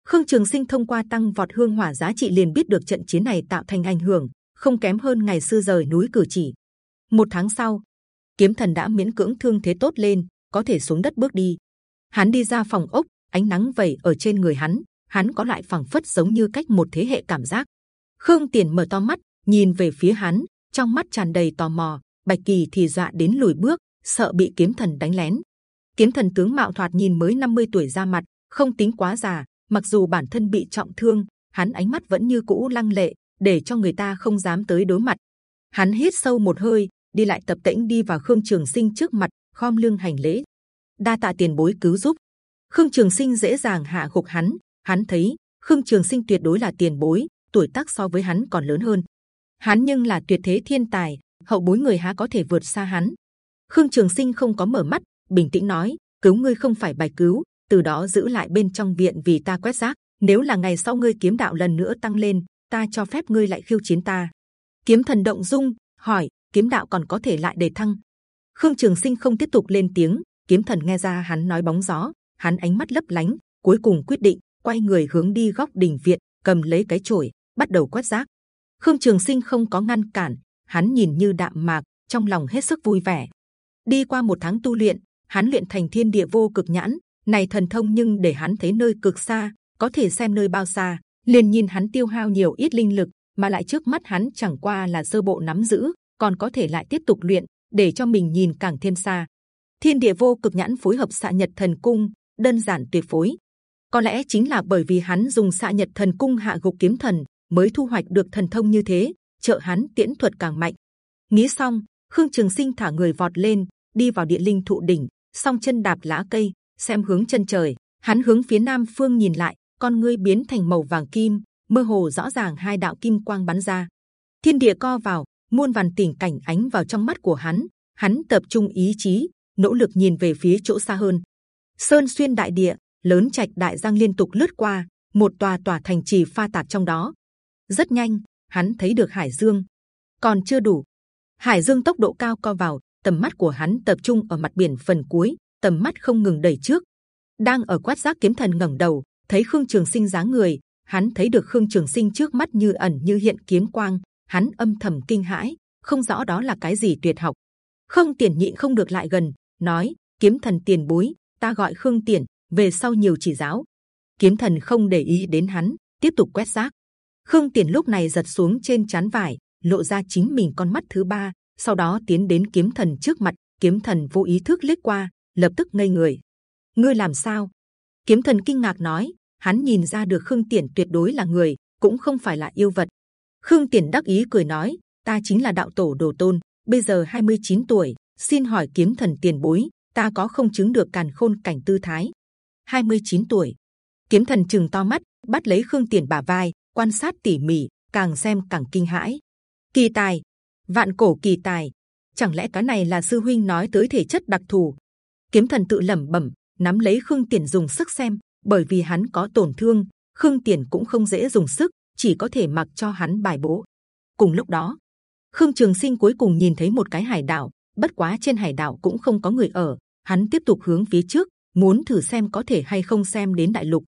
Khương Trường Sinh thông qua tăng vọt hương hỏa giá trị liền biết được trận chiến này tạo thành ảnh hưởng, không kém hơn ngày xưa rời núi cử chỉ. Một tháng sau, kiếm thần đã miễn cưỡng thương thế tốt lên, có thể xuống đất bước đi. Hắn đi ra phòng ốc, ánh nắng vẩy ở trên người hắn, hắn có lại phẳng phất giống như cách một thế hệ cảm giác. Khương Tiền mở to mắt, nhìn về phía hắn, trong mắt tràn đầy tò mò. Bạch Kỳ thì dọa đến lùi bước, sợ bị kiếm thần đánh lén. Kiếm thần tướng mạo thoạt nhìn mới 50 tuổi ra mặt, không tính quá già. Mặc dù bản thân bị trọng thương, hắn ánh mắt vẫn như cũ lăng lệ, để cho người ta không dám tới đối mặt. Hắn hít sâu một hơi, đi lại tập tễnh đi vào Khương Trường Sinh trước mặt, khom lưng hành lễ. đa tạ tiền bối cứu giúp. Khương Trường Sinh dễ dàng hạ gục hắn. Hắn thấy Khương Trường Sinh tuyệt đối là tiền bối, tuổi tác so với hắn còn lớn hơn. Hắn nhưng là tuyệt thế thiên tài, hậu bối người há có thể vượt xa hắn. Khương Trường Sinh không có mở mắt, bình tĩnh nói: cứu ngươi không phải bài cứu, từ đó giữ lại bên trong viện vì ta quét rác. Nếu là ngày sau ngươi kiếm đạo lần nữa tăng lên, ta cho phép ngươi lại khiêu chiến ta. Kiếm thần động dung hỏi, kiếm đạo còn có thể lại đề thăng? Khương Trường Sinh không tiếp tục lên tiếng. Kiếm thần nghe ra hắn nói bóng gió, hắn ánh mắt lấp lánh, cuối cùng quyết định quay người hướng đi góc đình viện, cầm lấy cái chổi, bắt đầu quét rác. Khương Trường Sinh không có ngăn cản, hắn nhìn như đạm mạc, trong lòng hết sức vui vẻ. Đi qua một tháng tu luyện, hắn luyện thành thiên địa vô cực nhãn, này thần thông nhưng để hắn thấy nơi cực xa, có thể xem nơi bao xa, liền nhìn hắn tiêu hao nhiều ít linh lực mà lại trước mắt hắn chẳng qua là sơ bộ nắm giữ còn có thể lại tiếp tục luyện để cho mình nhìn càng thêm xa thiên địa vô cực nhãn phối hợp xạ nhật thần cung đơn giản tuyệt phối có lẽ chính là bởi vì hắn dùng xạ nhật thần cung hạ gục kiếm thần mới thu hoạch được thần thông như thế, trợ hắn tiễn thuật càng mạnh. Nghĩ xong, khương trường sinh thả người vọt lên, đi vào địa linh thụ đỉnh, song chân đạp lá cây, xem hướng chân trời. Hắn hướng phía nam phương nhìn lại, con ngươi biến thành màu vàng kim, mơ hồ rõ ràng hai đạo kim quang bắn ra. Thiên địa co vào, muôn vàn tình cảnh ánh vào trong mắt của hắn. Hắn tập trung ý chí, nỗ lực nhìn về phía chỗ xa hơn. Sơn xuyên đại địa, lớn trạch đại giang liên tục lướt qua, một tòa tòa thành trì pha tạp trong đó rất nhanh, hắn thấy được hải dương. Còn chưa đủ. Hải dương tốc độ cao co vào, tầm mắt của hắn tập trung ở mặt biển phần cuối, tầm mắt không ngừng đẩy trước. Đang ở quát giác kiếm thần ngẩng đầu, thấy khương trường sinh dáng người, hắn thấy được khương trường sinh trước mắt như ẩn như hiện kiếm quang. Hắn âm thầm kinh hãi, không rõ đó là cái gì tuyệt học. Không tiền nhịn không được lại gần, nói, kiếm thần tiền bối, ta gọi khương tiền về sau nhiều chỉ giáo. Kiếm thần không để ý đến hắn, tiếp tục quét rác khương tiền lúc này giật xuống trên chán vải, lộ ra chính mình con mắt thứ ba, sau đó tiến đến kiếm thần trước mặt, kiếm thần vô ý thức liếc qua, lập tức ngây người. Ngươi làm sao? Kiếm thần kinh ngạc nói, hắn nhìn ra được khương tiền tuyệt đối là người, cũng không phải là yêu vật. Khương tiền đắc ý cười nói, ta chính là đạo tổ đồ tôn, bây giờ 29 tuổi, xin hỏi kiếm thần tiền bối, ta có không chứng được càn khôn cảnh tư thái? 29 tuổi. Kiếm thần chừng to mắt, bắt lấy khương tiền bả vai quan sát tỉ mỉ, càng xem càng kinh hãi. Kỳ tài, vạn cổ kỳ tài, chẳng lẽ cái này là sư huynh nói tới thể chất đặc thù? Kiếm thần tự lẩm bẩm, nắm lấy khương tiền dùng sức xem, bởi vì hắn có tổn thương, khương tiền cũng không dễ dùng sức, chỉ có thể mặc cho hắn bài bố. Cùng lúc đó, khương trường sinh cuối cùng nhìn thấy một cái hải đảo, bất quá trên hải đảo cũng không có người ở. Hắn tiếp tục hướng phía trước, muốn thử xem có thể hay không xem đến đại lục.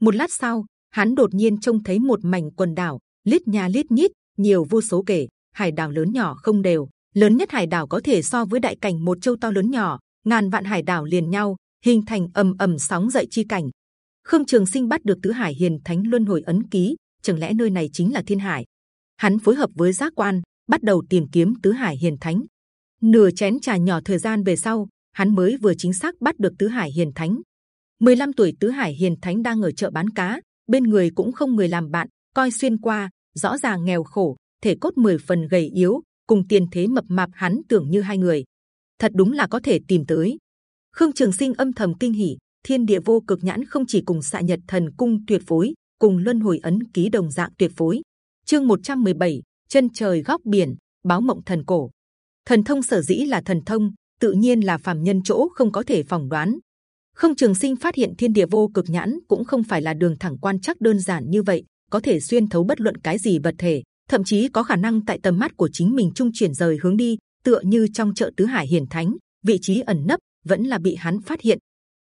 Một lát sau hắn đột nhiên trông thấy một mảnh quần đảo, lít nhà lít nhít, nhiều vô số kể, hải đảo lớn nhỏ không đều, lớn nhất hải đảo có thể so với đại cảnh một châu to lớn nhỏ, ngàn vạn hải đảo liền nhau, hình thành ầm ầm sóng dậy chi cảnh. Khương trường sinh bắt được tứ hải hiền thánh luân hồi ấn ký, chẳng lẽ nơi này chính là thiên hải? Hắn phối hợp với giác quan, bắt đầu tìm kiếm tứ hải hiền thánh. Nửa chén trà nhỏ thời gian về sau, hắn mới vừa chính xác bắt được tứ hải hiền thánh. 15 tuổi tứ hải hiền thánh đang ở chợ bán cá bên người cũng không người làm bạn coi xuyên qua rõ ràng nghèo khổ thể cốt 10 phần gầy yếu cùng tiền thế mập mạp hắn tưởng như hai người. Thật đúng là có thể tìm tới. Khương trường sinh âm thầm kinh hỉ thiên địa vô cực nhãn không chỉ cùng xạ nhật thần cung tuyệt phối cùng luân hồi ấn ký đồng dạng tuyệt phối. Chương 117, chân trời góc biển báo mộng thần cổ. Thần thông sở dĩ là thần thông tự nhiên là phàm nhân chỗ không có thể phỏng đoán không trường sinh phát hiện thiên địa vô cực nhãn cũng không phải là đường thẳng quan chắc đơn giản như vậy, có thể xuyên thấu bất luận cái gì vật thể, thậm chí có khả năng tại tầm mắt của chính mình trung chuyển rời hướng đi, tựa như trong chợ tứ hải hiển thánh, vị trí ẩn nấp vẫn là bị hắn phát hiện.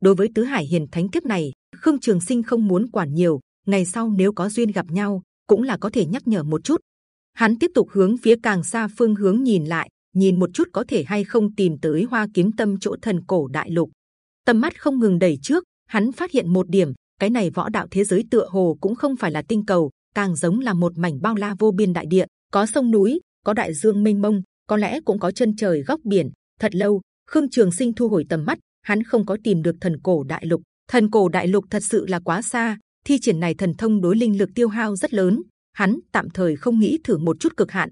Đối với tứ hải hiển thánh kiếp này, khương trường sinh không muốn quản nhiều, ngày sau nếu có duyên gặp nhau, cũng là có thể nhắc nhở một chút. Hắn tiếp tục hướng phía càng xa phương hướng nhìn lại, nhìn một chút có thể hay không tìm tới hoa kiếm tâm chỗ thần cổ đại lục tầm mắt không ngừng đẩy trước, hắn phát hiện một điểm, cái này võ đạo thế giới tựa hồ cũng không phải là tinh cầu, càng giống là một mảnh bao la vô biên đại địa, có sông núi, có đại dương mênh mông, có lẽ cũng có chân trời góc biển. Thật lâu, khương trường sinh thu hồi tầm mắt, hắn không có tìm được thần cổ đại lục. Thần cổ đại lục thật sự là quá xa, thi triển này thần thông đối linh lực tiêu hao rất lớn, hắn tạm thời không nghĩ thử một chút cực hạn.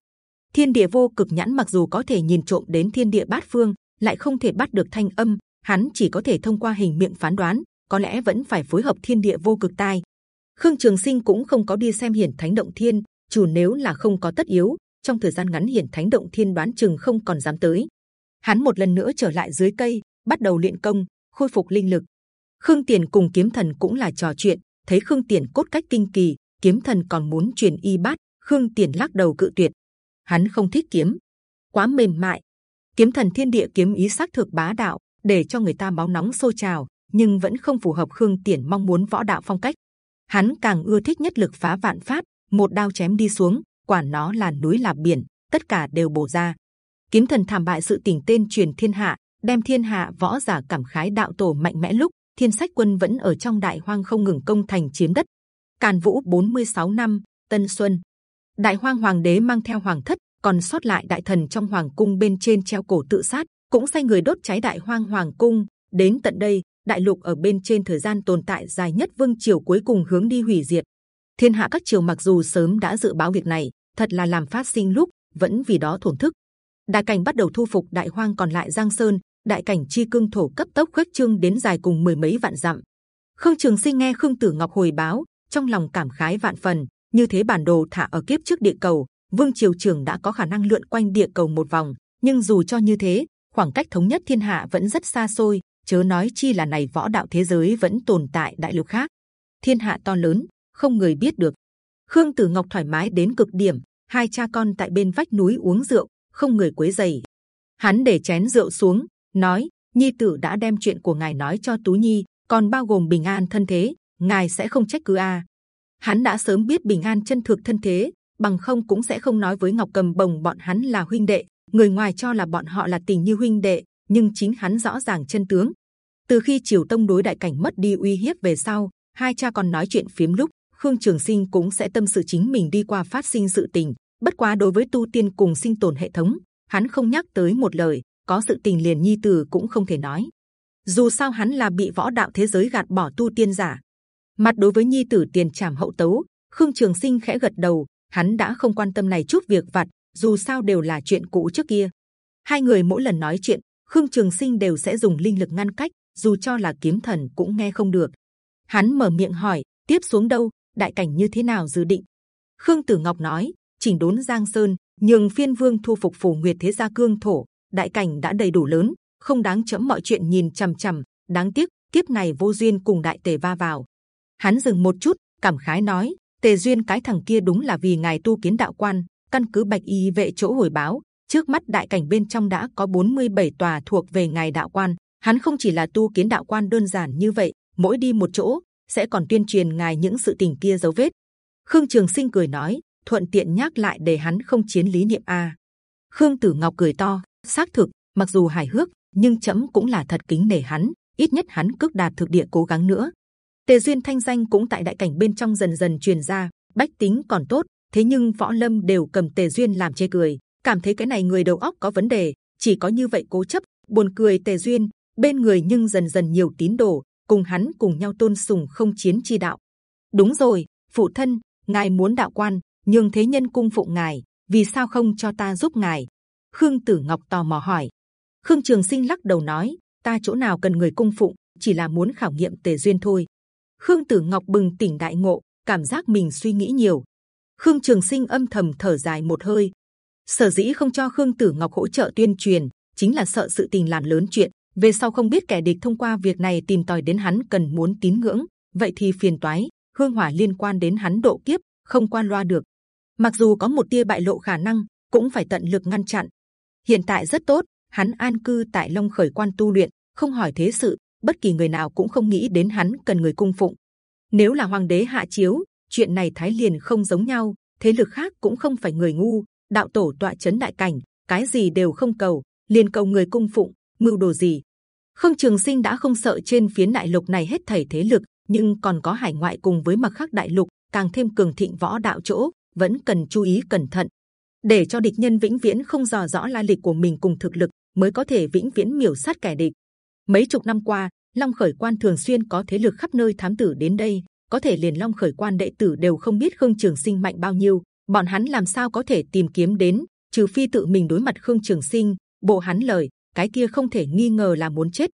Thiên địa vô cực nhãn mặc dù có thể nhìn trộm đến thiên địa bát phương, lại không thể bắt được thanh âm hắn chỉ có thể thông qua hình miệng phán đoán, có lẽ vẫn phải phối hợp thiên địa vô cực tai. Khương trường sinh cũng không có đi xem hiển thánh động thiên, chủ nếu là không có tất yếu, trong thời gian ngắn hiển thánh động thiên đoán chừng không còn dám tới. Hắn một lần nữa trở lại dưới cây, bắt đầu luyện công, khôi phục linh lực. Khương tiền cùng kiếm thần cũng là trò chuyện, thấy khương tiền cốt cách kinh kỳ, kiếm thần còn muốn truyền y bát, khương tiền lắc đầu cự tuyệt. Hắn không thích kiếm, quá mềm mại. Kiếm thần thiên địa kiếm ý sắc thực bá đạo để cho người ta máu nóng sôi trào nhưng vẫn không phù hợp khương tiển mong muốn võ đạo phong cách. Hắn càng ưa thích nhất lực phá vạn phát, một đao chém đi xuống quản nó là núi là biển tất cả đều bổ ra. Kiếm thần thảm bại sự tình tên truyền thiên hạ đem thiên hạ võ giả cảm khái đạo tổ mạnh mẽ lúc thiên sách quân vẫn ở trong đại hoang không ngừng công thành chiếm đất. Càn Vũ 46 năm Tân Xuân, Đại Hoang Hoàng đế mang theo hoàng thất, còn sót lại đại thần trong hoàng cung bên trên treo cổ tự sát, cũng sai người đốt cháy Đại Hoang Hoàng cung. Đến tận đây, đại lục ở bên trên thời gian tồn tại dài nhất vương triều cuối cùng hướng đi hủy diệt. Thiên hạ các triều mặc dù sớm đã dự báo việc này, thật là làm phát sinh lúc vẫn vì đó thổn thức. Đại cảnh bắt đầu thu phục Đại Hoang còn lại Giang Sơn, đại cảnh chi cương thổ cấp tốc khuếch trương đến dài cùng mười mấy vạn dặm. Khương Trường Sinh nghe Khương Tử Ngọc hồi báo, trong lòng cảm khái vạn phần. Như thế bản đồ thả ở kiếp trước địa cầu, Vương Triều trưởng đã có khả năng lượn quanh địa cầu một vòng. Nhưng dù cho như thế, khoảng cách thống nhất thiên hạ vẫn rất xa xôi. Chớ nói chi là này võ đạo thế giới vẫn tồn tại đại lục khác. Thiên hạ to lớn, không người biết được. Khương Tử Ngọc thoải mái đến cực điểm, hai cha con tại bên vách núi uống rượu, không người quấy giày. Hắn để chén rượu xuống, nói: Nhi tử đã đem chuyện của ngài nói cho Tú Nhi, còn bao gồm bình an thân thế, ngài sẽ không trách cứ a. Hắn đã sớm biết bình an chân thực thân thế, bằng không cũng sẽ không nói với Ngọc Cầm Bồng bọn hắn là huynh đệ. Người ngoài cho là bọn họ là tình như huynh đệ, nhưng chính hắn rõ ràng chân tướng. Từ khi Triều Tông đối đại cảnh mất đi uy hiếp về sau, hai cha còn nói chuyện phiếm lúc Khương Trường Sinh cũng sẽ tâm sự chính mình đi qua phát sinh sự tình. Bất quá đối với tu tiên cùng sinh tồn hệ thống, hắn không nhắc tới một lời. Có sự tình liền nhi tử cũng không thể nói. Dù sao hắn là bị võ đạo thế giới gạt bỏ tu tiên giả. Mặt đối với nhi tử tiền trảm hậu tấu, Khương Trường Sinh khẽ gật đầu. Hắn đã không quan tâm này chút việc vặt, dù sao đều là chuyện cũ trước kia. Hai người mỗi lần nói chuyện, Khương Trường Sinh đều sẽ dùng linh lực ngăn cách, dù cho là kiếm thần cũng nghe không được. Hắn mở miệng hỏi, tiếp xuống đâu? Đại cảnh như thế nào dự định? Khương Tử Ngọc nói, chỉnh đốn Giang Sơn, nhường phiên vương thu phục phủ Nguyệt thế gia cương thổ. Đại cảnh đã đầy đủ lớn, không đáng chấm mọi chuyện nhìn c h ầ m c h ầ m. Đáng tiếc, kiếp này vô duyên cùng đại tề va vào. Hắn dừng một chút, cảm khái nói: Tề duyên cái thằng kia đúng là vì ngài tu kiến đạo quan, căn cứ bạch y vệ chỗ hồi báo, trước mắt đại cảnh bên trong đã có 47 tòa thuộc về ngài đạo quan. Hắn không chỉ là tu kiến đạo quan đơn giản như vậy, mỗi đi một chỗ sẽ còn tuyên truyền ngài những sự tình kia dấu vết. Khương Trường Sinh cười nói, thuận tiện nhắc lại để hắn không chiến lý niệm a. Khương Tử Ngọc cười to, xác thực, mặc dù hài hước, nhưng chấm cũng là thật kính nể hắn. Ít nhất hắn cước đạt thực địa cố gắng nữa. Tề duyên thanh danh cũng tại đại cảnh bên trong dần dần truyền ra. Bách tính còn tốt, thế nhưng võ lâm đều cầm Tề duyên làm chê cười, cảm thấy cái này người đầu óc có vấn đề. Chỉ có như vậy cố chấp, buồn cười Tề duyên bên người nhưng dần dần nhiều tín đồ cùng hắn cùng nhau tôn sùng không chiến chi đạo. Đúng rồi, phụ thân, ngài muốn đạo quan, nhưng thế nhân cung phụng ngài, vì sao không cho ta giúp ngài? Khương Tử Ngọc tò mò hỏi. Khương Trường Sinh lắc đầu nói, ta chỗ nào cần người cung phụng, chỉ là muốn khảo nghiệm tề duyên thôi. Khương Tử Ngọc bừng tỉnh đại ngộ, cảm giác mình suy nghĩ nhiều. Khương Trường Sinh âm thầm thở dài một hơi. Sở dĩ không cho Khương Tử Ngọc hỗ trợ tuyên truyền, chính là sợ sự tình làm lớn chuyện. Về sau không biết kẻ địch thông qua việc này tìm tòi đến hắn cần muốn tín ngưỡng, vậy thì phiền toái. Hương hỏa liên quan đến hắn độ kiếp, không quan loa được. Mặc dù có một tia bại lộ khả năng, cũng phải tận lực ngăn chặn. Hiện tại rất tốt, hắn an cư tại Long Khởi Quan tu luyện, không hỏi thế sự, bất kỳ người nào cũng không nghĩ đến hắn cần người cung phụng. Nếu là hoàng đế hạ chiếu, chuyện này thái liền không giống nhau, thế lực khác cũng không phải người ngu. Đạo tổ tọa chấn đại cảnh, cái gì đều không cầu, liền cầu người cung phụng, mưu đồ gì. Khương Trường Sinh đã không sợ trên phiến đại lục này hết thảy thế lực, nhưng còn có hải ngoại cùng với mặt khác đại lục càng thêm cường thịnh võ đạo chỗ, vẫn cần chú ý cẩn thận để cho địch nhân vĩnh viễn không dò rõ lai lịch của mình cùng thực lực mới có thể vĩnh viễn miểu sát kẻ địch mấy chục năm qua long khởi quan thường xuyên có thế lực khắp nơi thám tử đến đây có thể liền long khởi quan đệ tử đều không biết khương trường sinh mạnh bao nhiêu, bọn hắn làm sao có thể tìm kiếm đến, trừ phi tự mình đối mặt khương trường sinh, bộ hắn lời, cái kia không thể nghi ngờ là muốn chết.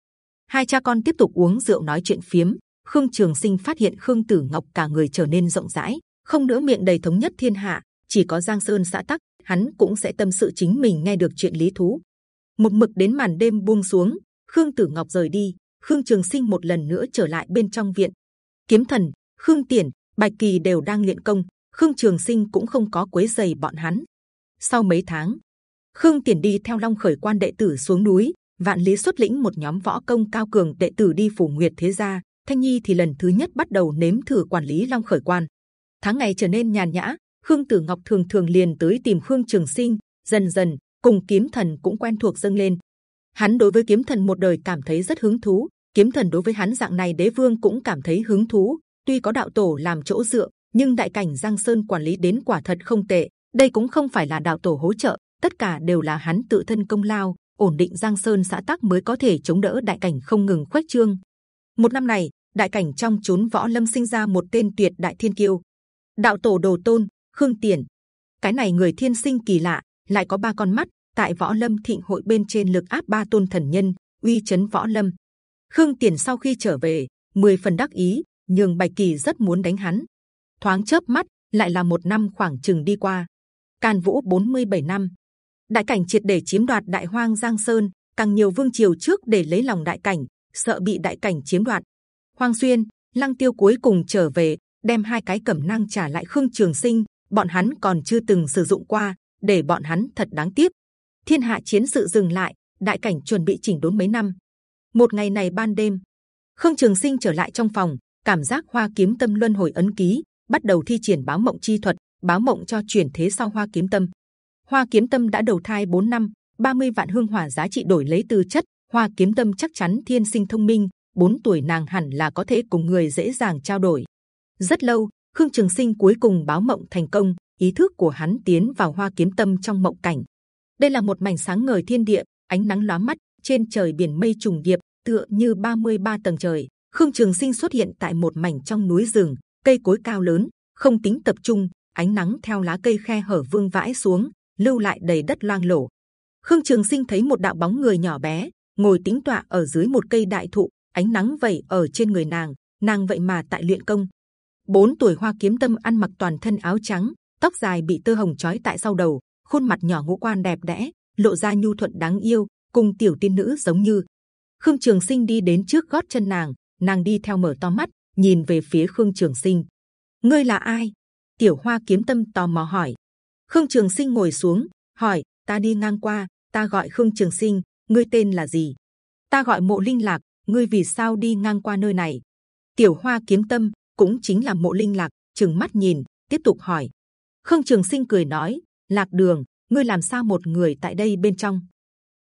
Hai cha con tiếp tục uống rượu nói chuyện phiếm, khương trường sinh phát hiện khương tử ngọc cả người trở nên rộng rãi, không nữa miệng đầy thống nhất thiên hạ, chỉ có giang sơn xã tắc, hắn cũng sẽ tâm sự chính mình nghe được chuyện lý thú. Một mực đến màn đêm buông xuống, khương tử ngọc rời đi, khương trường sinh một lần nữa trở lại bên trong viện. Kiếm thần khương Tiển, bạch kỳ đều đang luyện công khương trường sinh cũng không có quấy giày bọn hắn. Sau mấy tháng khương Tiển đi theo long khởi quan đệ tử xuống núi vạn lý xuất lĩnh một nhóm võ công cao cường đệ tử đi phủ nguyệt thế gia thanh nhi thì lần thứ nhất bắt đầu nếm thử quản lý long khởi quan. Tháng ngày trở nên nhàn nhã khương tử ngọc thường thường liền tới tìm khương trường sinh dần dần cùng kiếm thần cũng quen thuộc dâng lên. Hắn đối với kiếm thần một đời cảm thấy rất hứng thú kiếm thần đối với hắn dạng này đế vương cũng cảm thấy hứng thú tuy có đạo tổ làm chỗ dựa, nhưng đại cảnh Giang Sơn quản lý đến quả thật không tệ. Đây cũng không phải là đạo tổ hỗ trợ, tất cả đều là hắn tự thân công lao, ổn định Giang Sơn xã tắc mới có thể chống đỡ đại cảnh không ngừng khuếch trương. Một năm này, đại cảnh trong chốn võ lâm sinh ra một tên tuyệt đại thiên kiêu, đạo tổ đồ tôn khương tiền. Cái này người thiên sinh kỳ lạ, lại có ba con mắt. Tại võ lâm thịnh hội bên trên lực áp ba tôn thần nhân, uy chấn võ lâm. Khương Tiền sau khi trở về, mười phần đắc ý, nhường Bạch Kỳ rất muốn đánh hắn. Thoáng chớp mắt, lại là một năm khoảng chừng đi qua. can Vũ 47 năm, đại cảnh triệt để chiếm đoạt đại hoang giang sơn, càng nhiều vương triều trước để lấy lòng đại cảnh, sợ bị đại cảnh chiếm đoạt. Hoang xuyên, lăng tiêu cuối cùng trở về, đem hai cái cẩm năng trả lại khương trường sinh. Bọn hắn còn chưa từng sử dụng qua, để bọn hắn thật đáng tiếc. Thiên hạ chiến sự dừng lại, đại cảnh chuẩn bị chỉnh đốn mấy năm. Một ngày này ban đêm, khương trường sinh trở lại trong phòng, cảm giác hoa kiếm tâm luân hồi ấn ký, bắt đầu thi triển báo mộng chi thuật, báo mộng cho chuyển thế sau hoa kiếm tâm. Hoa kiếm tâm đã đầu thai 4 năm, 30 vạn hương hỏa giá trị đổi lấy từ chất. Hoa kiếm tâm chắc chắn thiên sinh thông minh, 4 tuổi nàng hẳn là có thể cùng người dễ dàng trao đổi. Rất lâu, Khương Trường Sinh cuối cùng báo mộng thành công, ý thức của hắn tiến vào hoa kiếm tâm trong mộng cảnh. Đây là một mảnh sáng ngời thiên địa, ánh nắng lóa mắt, trên trời biển mây trùng điệp, tựa như 33 tầng trời. Khương Trường Sinh xuất hiện tại một mảnh trong núi rừng, cây cối cao lớn, không tính tập trung, ánh nắng theo lá cây khe hở vương vãi xuống, lưu lại đầy đất loang lổ. Khương Trường Sinh thấy một đạo bóng người nhỏ bé ngồi tĩnh tọa ở dưới một cây đại thụ, ánh nắng vẩy ở trên người nàng, nàng vậy mà tại luyện công. Bốn tuổi hoa kiếm tâm ăn mặc toàn thân áo trắng, tóc dài bị tơ hồng trói tại sau đầu, khuôn mặt nhỏ ngũ quan đẹp đẽ, lộ ra nhu thuận đáng yêu, cùng tiểu tiên nữ giống như. Khương Trường Sinh đi đến trước gót chân nàng, nàng đi theo mở to mắt, nhìn về phía Khương Trường Sinh. Ngươi là ai? Tiểu Hoa kiếm tâm tò mò hỏi. Khương Trường Sinh ngồi xuống, hỏi: Ta đi ngang qua, ta gọi Khương Trường Sinh, ngươi tên là gì? Ta gọi Mộ Linh Lạc, ngươi vì sao đi ngang qua nơi này? Tiểu Hoa kiếm tâm cũng chính là Mộ Linh Lạc, chừng mắt nhìn, tiếp tục hỏi. Khương Trường Sinh cười nói: Lạc Đường, ngươi làm sao một người tại đây bên trong?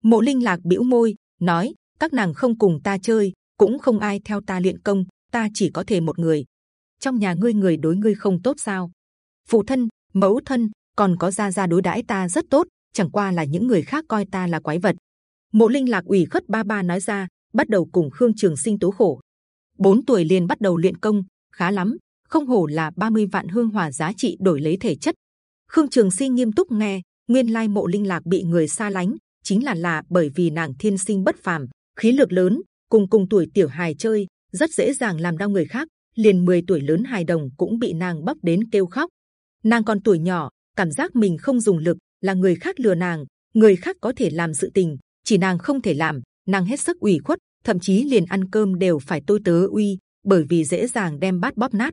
Mộ Linh Lạc bĩu môi, nói: các nàng không cùng ta chơi, cũng không ai theo ta luyện công, ta chỉ có thể một người. Trong nhà ngươi người đối ngươi không tốt sao? Phụ thân, mẫu thân, còn có gia gia đối đãi ta rất tốt, chẳng qua là những người khác coi ta là quái vật. Mộ Linh Lạc ủy khất ba ba nói ra, bắt đầu cùng Khương Trường Sinh tố khổ. Bốn tuổi liền bắt đầu luyện công, khá lắm, không hổ là 30 vạn hương hỏa giá trị đổi lấy thể chất. Khương Trường Sinh nghiêm túc nghe, nguyên lai Mộ Linh Lạc bị người xa lánh, chính là là bởi vì nàng thiên sinh bất phàm, khí lực lớn, cùng cùng tuổi tiểu hài chơi, rất dễ dàng làm đau người khác. liền 10 tuổi lớn hài đồng cũng bị nàng bóc đến kêu khóc. Nàng còn tuổi nhỏ, cảm giác mình không dùng lực, là người khác lừa nàng, người khác có thể làm sự tình, chỉ nàng không thể làm, nàng hết sức ủy khuất, thậm chí liền ăn cơm đều phải tôi tớ uy, bởi vì dễ dàng đem bát bóp nát.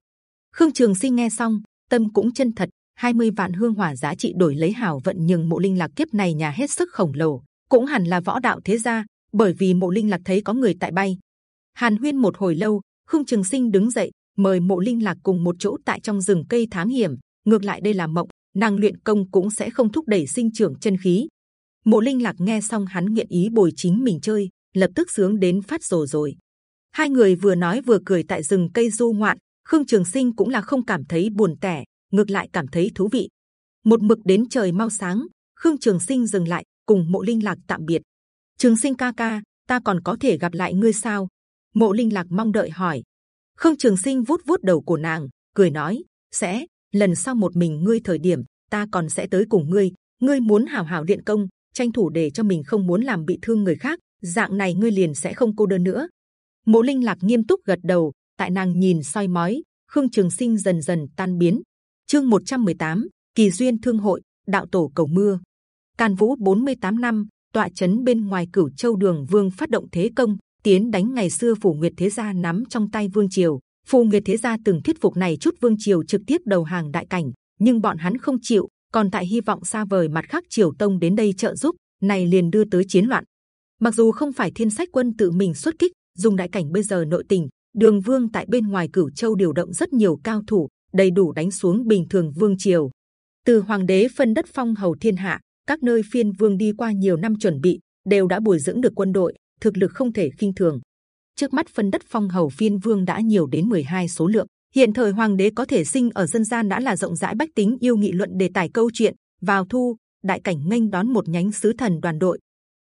Khương Trường Sinh nghe xong, tâm cũng chân thật, 20 vạn hương hỏa giá trị đổi lấy hảo vận nhưng mộ linh lạc kiếp này nhà hết sức khổng lồ, cũng hẳn là võ đạo thế gia, bởi vì mộ linh lạc thấy có người tại bay. Hàn Huyên một hồi lâu, Khương Trường Sinh đứng dậy, mời mộ linh lạc cùng một chỗ tại trong rừng cây thám hiểm. Ngược lại đây là mộng, nàng luyện công cũng sẽ không thúc đẩy sinh trưởng chân khí. Mộ linh lạc nghe xong hắn nghiện ý bồi chính mình chơi, lập tức sướng đến phát rồ rồi. Hai người vừa nói vừa cười tại rừng cây du ngoạn. Khương Trường Sinh cũng là không cảm thấy buồn tẻ, ngược lại cảm thấy thú vị. Một mực đến trời mau sáng, Khương Trường Sinh dừng lại, cùng Mộ Linh Lạc tạm biệt. Trường Sinh ca ca, ta còn có thể gặp lại ngươi sao? Mộ Linh Lạc mong đợi hỏi. Khương Trường Sinh vuốt vuốt đầu của nàng, cười nói: sẽ lần sau một mình ngươi thời điểm, ta còn sẽ tới cùng ngươi. Ngươi muốn hảo hảo luyện công, tranh thủ để cho mình không muốn làm bị thương người khác. Dạng này ngươi liền sẽ không cô đơn nữa. Mộ Linh Lạc nghiêm túc gật đầu, tại nàng nhìn soi mói, Khương Trường Sinh dần dần tan biến. Chương 118, kỳ duyên thương hội, đạo tổ cầu mưa. Càn Vũ 48 năm, tọa chấn bên ngoài Cửu Châu Đường Vương phát động thế công, tiến đánh ngày xưa phủ Nguyệt Thế Gia nắm trong tay Vương Triều. Phù Nguyệt Thế Gia từng thuyết phục này chút Vương Triều trực tiếp đầu hàng đại cảnh, nhưng bọn hắn không chịu, còn tại hy vọng xa vời mặt khác Triều Tông đến đây trợ giúp, này liền đưa tới chiến loạn. Mặc dù không phải Thiên Sách Quân tự mình xuất kích, dùng đại cảnh bây giờ nội tình, Đường Vương tại bên ngoài Cửu Châu điều động rất nhiều cao thủ, đầy đủ đánh xuống bình thường Vương Triều. Từ Hoàng đế phân đất phong hầu thiên hạ, các nơi phiên vương đi qua nhiều năm chuẩn bị, đều đã bồi dưỡng được quân đội, thực lực không thể kinh thường. Trước mắt phân đất phong hầu phiên vương đã nhiều đến 12 số lượng. Hiện thời hoàng đế có thể sinh ở dân gian đã là rộng rãi bách tính, yêu nghị luận đề tài câu chuyện, vào thu, đại cảnh nghênh đón một nhánh sứ thần đoàn đội.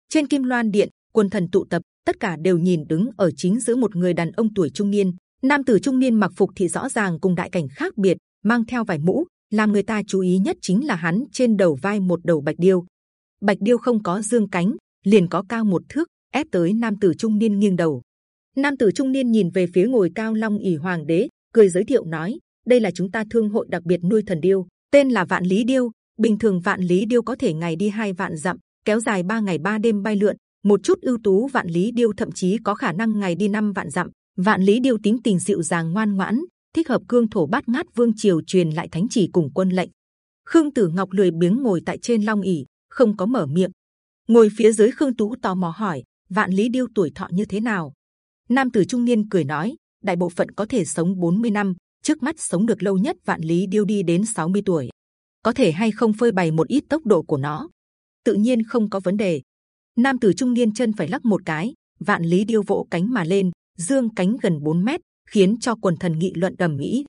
Trên kim loan điện, quân thần tụ tập, tất cả đều nhìn đứng ở chính giữa một người đàn ông tuổi trung niên. Nam tử trung niên mặc phục thì rõ ràng cùng đại cảnh khác biệt, mang theo vài mũ làm người ta chú ý nhất chính là hắn trên đầu vai một đầu bạch điêu. Bạch điêu không có dương cánh, liền có cao một thước, ép tới nam tử trung niên nghiêng đầu. Nam tử trung niên nhìn về phía ngồi cao long ỉ hoàng đế, cười giới thiệu nói, đây là chúng ta thương hội đặc biệt nuôi thần điêu, tên là vạn lý điêu. Bình thường vạn lý điêu có thể ngày đi hai vạn dặm, kéo dài ba ngày ba đêm bay lượn. Một chút ưu tú vạn lý điêu thậm chí có khả năng ngày đi năm vạn dặm. Vạn lý điêu tính tình dịu dàng ngoan ngoãn thích hợp cương thổ bát ngát vương triều truyền lại thánh chỉ cùng quân lệnh. Khương tử ngọc lười biếng ngồi tại trên long ỉ không có mở miệng. Ngồi phía dưới khương tú tò mò hỏi, vạn lý điêu tuổi thọ như thế nào? Nam tử trung niên cười nói, đại bộ phận có thể sống 40 năm, trước mắt sống được lâu nhất vạn lý điêu đi đến 60 tuổi. Có thể hay không phơi bày một ít tốc độ của nó? Tự nhiên không có vấn đề. Nam tử trung niên chân phải lắc một cái, vạn lý điêu vỗ cánh mà lên, dương cánh gần 4 mét khiến cho quần thần nghị luận đầm mỹ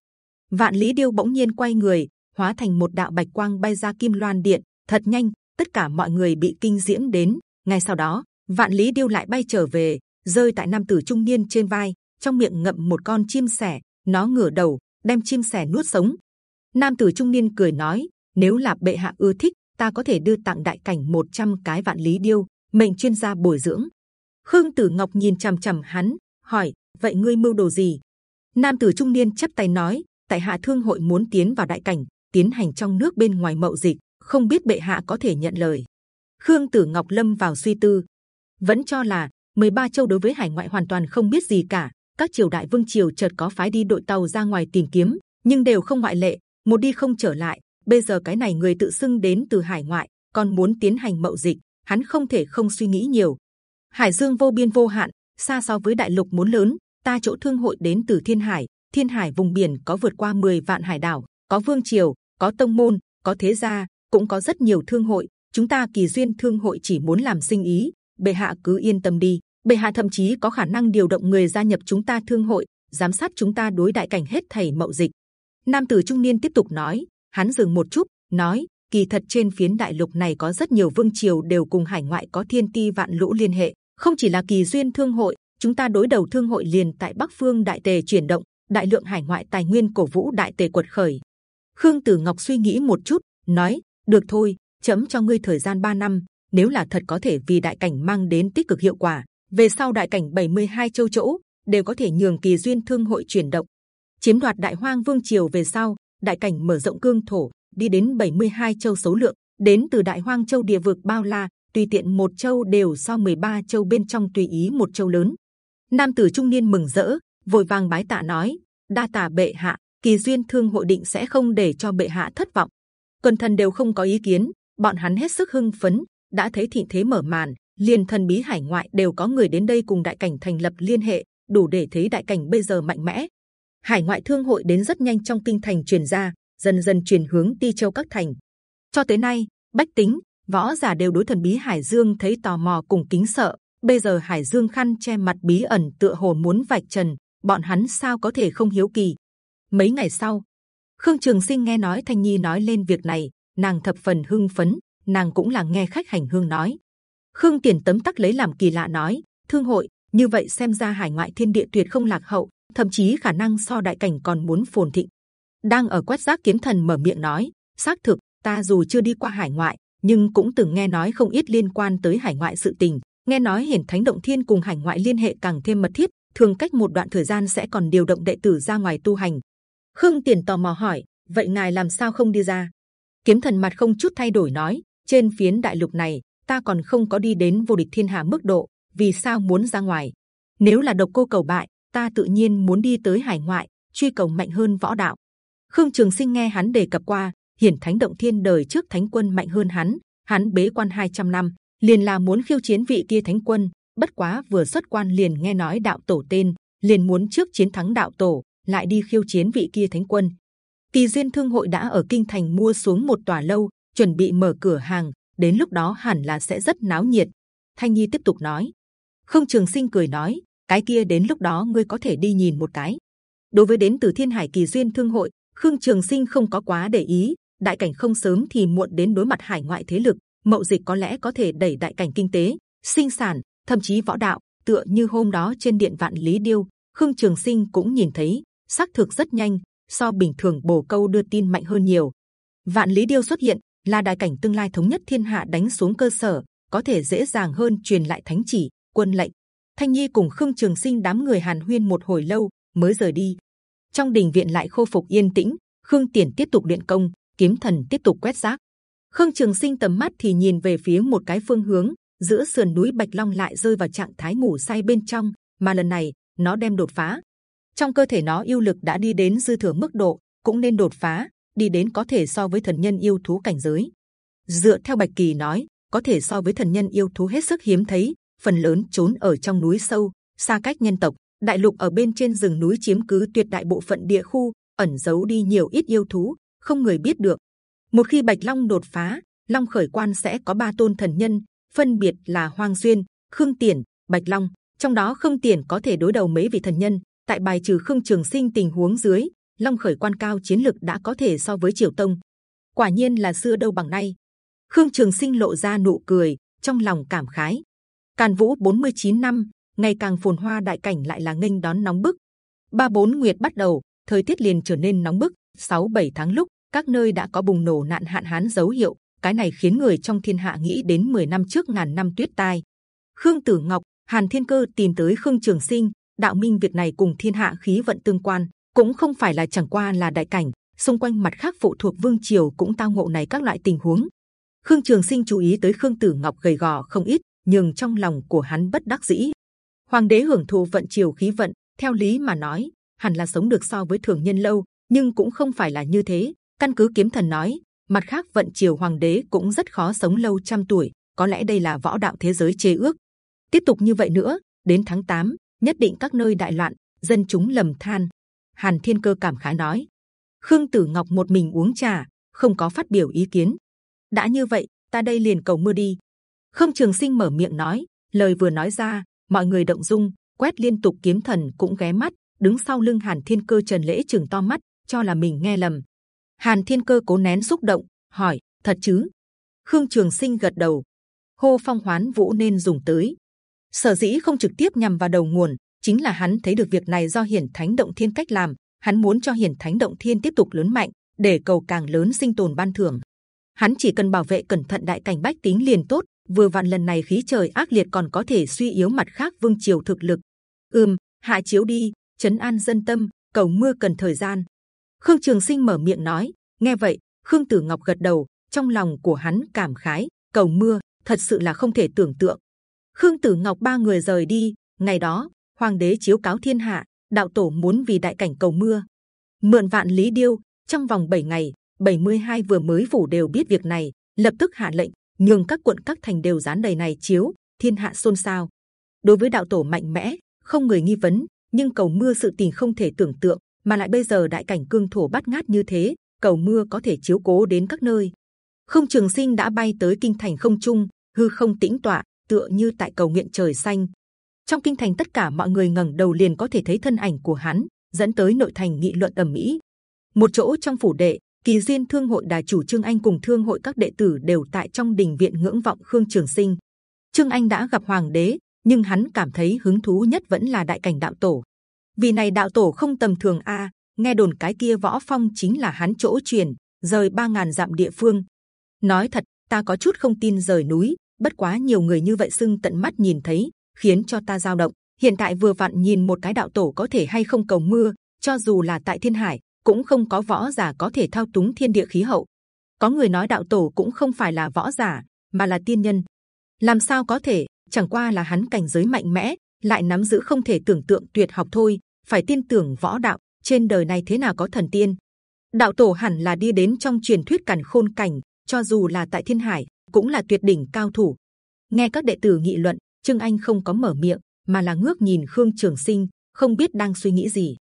vạn lý điêu bỗng nhiên quay người, hóa thành một đạo bạch quang bay ra kim loan điện. Thật nhanh, tất cả mọi người bị kinh diễm đến. Ngay sau đó, vạn lý điêu lại bay trở về, rơi tại nam tử trung niên trên vai. Trong miệng ngậm một con chim sẻ, nó ngửa đầu, đem chim sẻ nuốt sống. Nam tử trung niên cười nói, nếu là bệ hạ ưa thích, ta có thể đưa tặng đại cảnh 100 cái vạn lý điêu, mệnh chuyên gia bồi dưỡng. Khương tử ngọc nhìn c h ầ m c h ầ m hắn, hỏi, vậy ngươi mưu đồ gì? Nam tử trung niên chắp tay nói, tại hạ thương hội muốn tiến vào đại cảnh, tiến hành trong nước bên ngoài mậu dịch, không biết bệ hạ có thể nhận lời. Khương tử ngọc lâm vào suy tư, vẫn cho là 13 châu đối với hải ngoại hoàn toàn không biết gì cả, các triều đại vương triều chợt có phái đi đội tàu ra ngoài tìm kiếm, nhưng đều không ngoại lệ, một đi không trở lại, bây giờ cái này người tự xưng đến từ hải ngoại, còn muốn tiến hành mậu dịch, hắn không thể không suy nghĩ nhiều. Hải dương vô biên vô hạn, xa so với đại lục muốn lớn ta chỗ thương hội đến từ thiên hải thiên hải vùng biển có vượt qua 10 vạn hải đảo, có vương triều, có tông môn, có thế gia, cũng có rất nhiều thương hội. Chúng ta kỳ duyên thương hội chỉ muốn làm sinh ý. Bệ hạ cứ yên tâm đi. Bệ hạ thậm chí có khả năng điều động người gia nhập chúng ta thương hội, giám sát chúng ta đối đại cảnh hết thảy mậu dịch. Nam tử trung niên tiếp tục nói, hắn dừng một chút, nói, kỳ thật trên phiến đại lục này có rất nhiều vương triều đều cùng hải ngoại có thiên ti vạn lũ liên hệ. Không chỉ là kỳ duyên thương hội chúng ta đối đầu thương hội liền tại bắc phương đại tề chuyển động, đại lượng hải ngoại tài nguyên cổ vũ đại tề quật khởi. Khương tử ngọc suy nghĩ một chút, nói, được thôi, chấm cho ngươi thời gian 3 năm, nếu là thật có thể vì đại cảnh mang đến tích cực hiệu quả, về sau đại cảnh 72 châu chỗ, đều có thể nhường kỳ duyên thương hội chuyển động. Chiếm đoạt đại hoang vương triều về sau, đại cảnh mở rộng cương thổ, đi đến 72 châu số lượng, đến từ đại hoang châu địa vực bao la, tùy tiện một châu đều so 13 châu bên trong tùy ý một châu lớn nam tử trung niên mừng rỡ, vội vàng bái tạ nói, đa tạ bệ hạ, kỳ duyên thương hội định sẽ không để cho bệ hạ thất vọng. Cẩn thần đều không có ý kiến, bọn hắn hết sức hưng phấn, đã thấy thị thế mở màn, liền thần bí hải ngoại đều có người đến đây cùng đại cảnh thành lập liên hệ, đủ để thấy đại cảnh bây giờ mạnh mẽ. Hải ngoại thương hội đến rất nhanh trong kinh thành truyền ra, dần dần truyền hướng ti châu các thành. Cho tới nay, bách tính, võ giả đều đối thần bí hải dương thấy tò mò cùng kính sợ bây giờ hải dương khăn che mặt bí ẩn tựa hồ muốn vạch trần bọn hắn sao có thể không hiếu kỳ mấy ngày sau khương trường sinh nghe nói thanh nhi nói lên việc này nàng thập phần hưng phấn nàng cũng là nghe khách hành hương nói khương tiền tấm tắc lấy làm kỳ lạ nói thương hội như vậy xem ra hải ngoại thiên địa tuyệt không lạc hậu thậm chí khả năng so đại cảnh còn muốn phồn thịnh. Đang ở quét giác kiếm thần mở miệng nói, xác thực ta dù chưa đi qua hải ngoại, nhưng cũng từng nghe nói không ít liên quan tới hải ngoại sự tình. Nghe nói hiển thánh động thiên cùng hải ngoại liên hệ càng thêm mật thiết, thường cách một đoạn thời gian sẽ còn điều động đệ tử ra ngoài tu hành. Khương Tiền tò mò hỏi, vậy ngài làm sao không đi ra? Kiếm thần mặt không chút thay đổi nói, trên phiến đại lục này ta còn không có đi đến vô địch thiên hạ mức độ, vì sao muốn ra ngoài? Nếu là độc cô cầu bại, ta tự nhiên muốn đi tới hải ngoại truy cầu mạnh hơn võ đạo khương trường sinh nghe hắn đề cập qua hiển thánh động thiên đời trước thánh quân mạnh hơn hắn hắn bế quan 200 năm liền là muốn khiêu chiến vị kia thánh quân, bất quá vừa xuất quan liền nghe nói đạo tổ tên, liền muốn trước chiến thắng đạo tổ, lại đi khiêu chiến vị kia thánh quân. Kỳ duyên thương hội đã ở kinh thành mua xuống một tòa lâu, chuẩn bị mở cửa hàng, đến lúc đó hẳn là sẽ rất náo nhiệt. Thanh nhi tiếp tục nói. Khương trường sinh cười nói, cái kia đến lúc đó ngươi có thể đi nhìn một cái. Đối với đến từ thiên hải kỳ duyên thương hội, khương trường sinh không có quá để ý, đại cảnh không sớm thì muộn đến đối mặt hải ngoại thế lực mậu dịch có lẽ có thể đẩy đại cảnh kinh tế, sinh sản, thậm chí võ đạo, tựa như hôm đó trên điện vạn lý điêu. Khương trường sinh cũng nhìn thấy, xác thực rất nhanh, so bình thường bổ câu đưa tin mạnh hơn nhiều. Vạn lý điêu xuất hiện, là đại cảnh tương lai thống nhất thiên hạ đánh xuống cơ sở, có thể dễ dàng hơn truyền lại thánh chỉ, quân lệnh. Thanh nhi cùng khương trường sinh đám người hàn huyên một hồi lâu, mới rời đi. Trong đình viện lại khôi phục yên tĩnh, khương tiền tiếp tục luyện công, kiếm thần tiếp tục quét rác khương trường sinh tầm mắt thì nhìn về phía một cái phương hướng, giữa sườn núi bạch long lại rơi vào trạng thái ngủ say bên trong, mà lần này, nó đem đột phá. Trong cơ thể nó yêu lực đã đi đến dư thừa mức độ, cũng nên đột phá, đi đến có thể so với thần nhân yêu thú cảnh giới. Dựa theo bạch kỳ nói, có thể so với thần nhân yêu thú hết sức hiếm thấy, phần lớn trốn ở trong núi sâu, xa cách nhân tộc, đại lục ở bên trên rừng núi chiếm cứ tuyệt đại bộ phận địa khu, ẩn giấu đi nhiều ít yêu thú, không người biết được một khi bạch long đột phá, long khởi quan sẽ có ba tôn thần nhân, phân biệt là hoang duyên, khương tiền bạch long. Trong đó khương tiền có thể đối đầu mấy vị thần nhân. Tại bài trừ khương trường sinh tình huống dưới, long khởi quan cao chiến lực đã có thể so với triều tông. Quả nhiên là xưa đâu bằng nay. Khương trường sinh lộ ra nụ cười, trong lòng cảm khái. Càn vũ 49 năm, ngày càng phồn hoa đại cảnh lại là nghênh đón nóng bức. Ba bốn nguyệt bắt đầu, thời tiết liền trở nên nóng bức. Sáu bảy tháng lúc các nơi đã có bùng nổ nạn hạn hán dấu hiệu, cái này khiến người trong thiên hạ nghĩ đến 10 năm trước ngàn năm tuyết tai. Khương tử ngọc, hàn thiên cơ tìm tới khương trường sinh, đạo minh việc này cùng thiên hạ khí vận tương quan, cũng không phải là chẳng qua là đại cảnh, xung quanh mặt khác phụ thuộc vương triều cũng tao ngộ này các loại tình huống. Khương trường sinh chú ý tới khương tử ngọc gầy gò không ít nhưng trong lòng của hắn bất đắc dĩ. Hoàng đế hưởng thụ vận triều khí vận, theo lý mà nói, hẳn là sống được so với thường nhân lâu, nhưng cũng không phải là như thế căn cứ kiếm thần nói mặt khác vận triều hoàng đế cũng rất khó sống lâu trăm tuổi có lẽ đây là võ đạo thế giới chế ước. Tiếp tục như vậy nữa đến tháng 8, nhất định các nơi đại loạn dân chúng lầm than. Hàn thiên cơ cảm khái nói khương tử ngọc một mình uống trà không có phát biểu ý kiến. Đã như vậy ta đây liền cầu mưa đi. Khương trường sinh mở miệng nói lời vừa nói ra mọi người động dung quét liên tục kiếm thần cũng ghé mắt đứng sau lưng hàn thiên cơ trần lễ chừng to mắt cho là mình nghe lầm hàn thiên cơ cố nén xúc động, hỏi, thật chứ? Khương trường sinh gật đầu. Hô phong hoán vũ nên dùng tới. Sở dĩ không trực tiếp nhằm vào đầu nguồn, chính là hắn thấy được việc này do hiển thánh động thiên cách làm. Hắn muốn cho hiển thánh động thiên tiếp tục lớn mạnh, để cầu càng lớn sinh tồn ban thưởng. Hắn chỉ cần bảo vệ cẩn thận đại cảnh bách tính liền tốt, vừa vặn lần này khí trời ác liệt còn có thể suy yếu mặt khác vương triều thực lực. Ừm, hạ chiếu đi chấn an dân tâm, cầu mưa cần thời gian khương trường sinh mở miệng nói, nghe vậy, khương tử ngọc gật đầu, trong lòng của hắn cảm khái, cầu mưa, thật sự là không thể tưởng tượng. Khương tử ngọc ba người rời đi, ngày đó, hoàng đế chiếu cáo thiên hạ, đạo tổ muốn vì đại cảnh cầu mưa. Mượn vạn lý điêu, trong vòng 7 ngày 72 vừa mới phủ đều biết việc này, lập tức hạ lệnh, nhường các quận các thành đều dán đầy này chiếu, thiên hạ xôn xao. Đối với đạo tổ mạnh mẽ, không người nghi vấn, nhưng cầu mưa sự tình không thể tưởng tượng mà lại bây giờ đại cảnh cương thổ bắt ngát như thế, cầu mưa có thể chiếu cố đến các nơi. Không trường sinh đã bay tới kinh thành không trung, hư không tĩnh tọa, tựa như tại cầu nguyện trời xanh. Trong kinh thành tất cả mọi người ngẩng đầu liền có thể thấy thân ảnh của hắn, dẫn tới nội thành nghị luận ầm ĩ. Một chỗ trong phủ đệ, kỳ duyên thương hội đài chủ trương anh cùng thương hội các đệ tử đều tại trong đình viện ngưỡng vọng khương trường sinh. Trương anh đã gặp hoàng đế, nhưng hắn cảm thấy hứng thú nhất vẫn là đại cảnh đạo tổ vì này đạo tổ không tầm thường a, nghe đồn cái kia võ phong chính là hắn chỗ truyền, rời ba ngàn dặm địa phương. Nói thật, ta có chút không tin rời núi, bất quá nhiều người như vậy sưng tận mắt nhìn thấy, khiến cho ta dao động. Hiện tại vừa vặn nhìn một cái đạo tổ có thể hay không cầu mưa, cho dù là tại thiên hải, cũng không có võ giả có thể thao túng thiên địa khí hậu. Có người nói đạo tổ cũng không phải là võ giả, mà là tiên nhân. Làm sao có thể, chẳng qua là hắn cảnh giới mạnh mẽ, lại nắm giữ không thể tưởng tượng tuyệt học thôi phải tin tưởng võ đạo. Trên đời này thế nào có thần tiên? Đạo tổ hẳn là đi đến trong truyền thuyết càn khôn cảnh, cho dù là tại thiên hải, cũng là tuyệt đỉnh cao thủ. Nghe các đệ tử nghị luận, trương anh không có mở miệng, mà là ngước nhìn khương trường sinh, không biết đang suy nghĩ gì.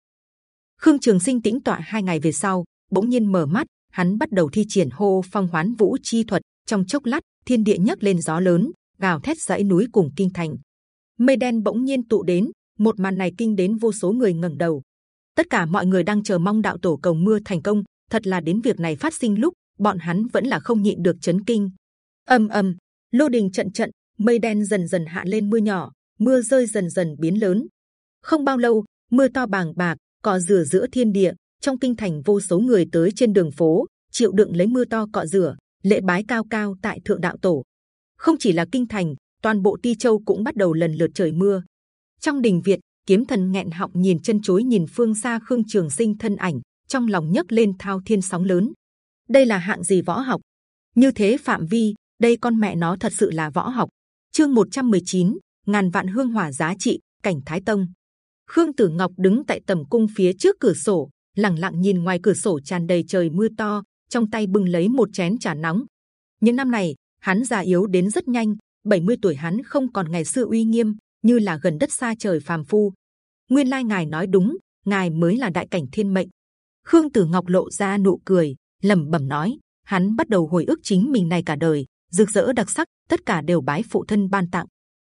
Khương trường sinh tĩnh tọa hai ngày về sau, bỗng nhiên mở mắt, hắn bắt đầu thi triển hô phong hoán vũ chi thuật. Trong chốc lát, thiên địa nhấc lên gió lớn, gào thét dãy núi cùng kinh thành. Mây đen bỗng nhiên tụ đến một màn này kinh đến vô số người ngẩng đầu. Tất cả mọi người đang chờ mong đạo tổ cầu mưa thành công. Thật là đến việc này phát sinh lúc, bọn hắn vẫn là không nhịn được chấn kinh. Ầm ầm, lô đình trận trận, mây đen dần dần hạ lên mưa nhỏ, mưa rơi dần dần biến lớn. Không bao lâu, mưa to bàng bạc, cọ rửa giữa thiên địa, trong kinh thành vô số người tới trên đường phố, chịu đựng lấy mưa to cọ rửa, lễ bái cao cao tại thượng đạo tổ. Không chỉ là kinh thành, toàn bộ ti châu cũng bắt đầu lần lượt trời mưa trong đình việt kiếm thần nghẹn họng nhìn chân chối nhìn phương xa khương trường sinh thân ảnh trong lòng nhấc lên thao thiên sóng lớn. Đây là hạng gì võ học? Như thế phạm vi đây con mẹ nó thật sự là võ học. Chương 119, ngàn vạn hương hỏa giá trị cảnh thái tông. Khương tử ngọc đứng tại tầm cung phía trước cửa sổ lặng lặng nhìn ngoài cửa sổ tràn đầy trời mưa to trong tay bưng lấy một chén trà nóng. Những năm này hắn già yếu đến rất nhanh 70 tuổi hắn không còn ngày xưa uy nghiêm như là gần đất xa trời phàm phu. Nguyên lai ngài nói đúng, ngài mới là đại cảnh thiên mệnh. Khương tử ngọc lộ ra nụ cười, lẩm bẩm nói, hắn bắt đầu hồi ức chính mình này cả đời, rực rỡ đặc sắc, tất cả đều bái phụ thân ban tặng.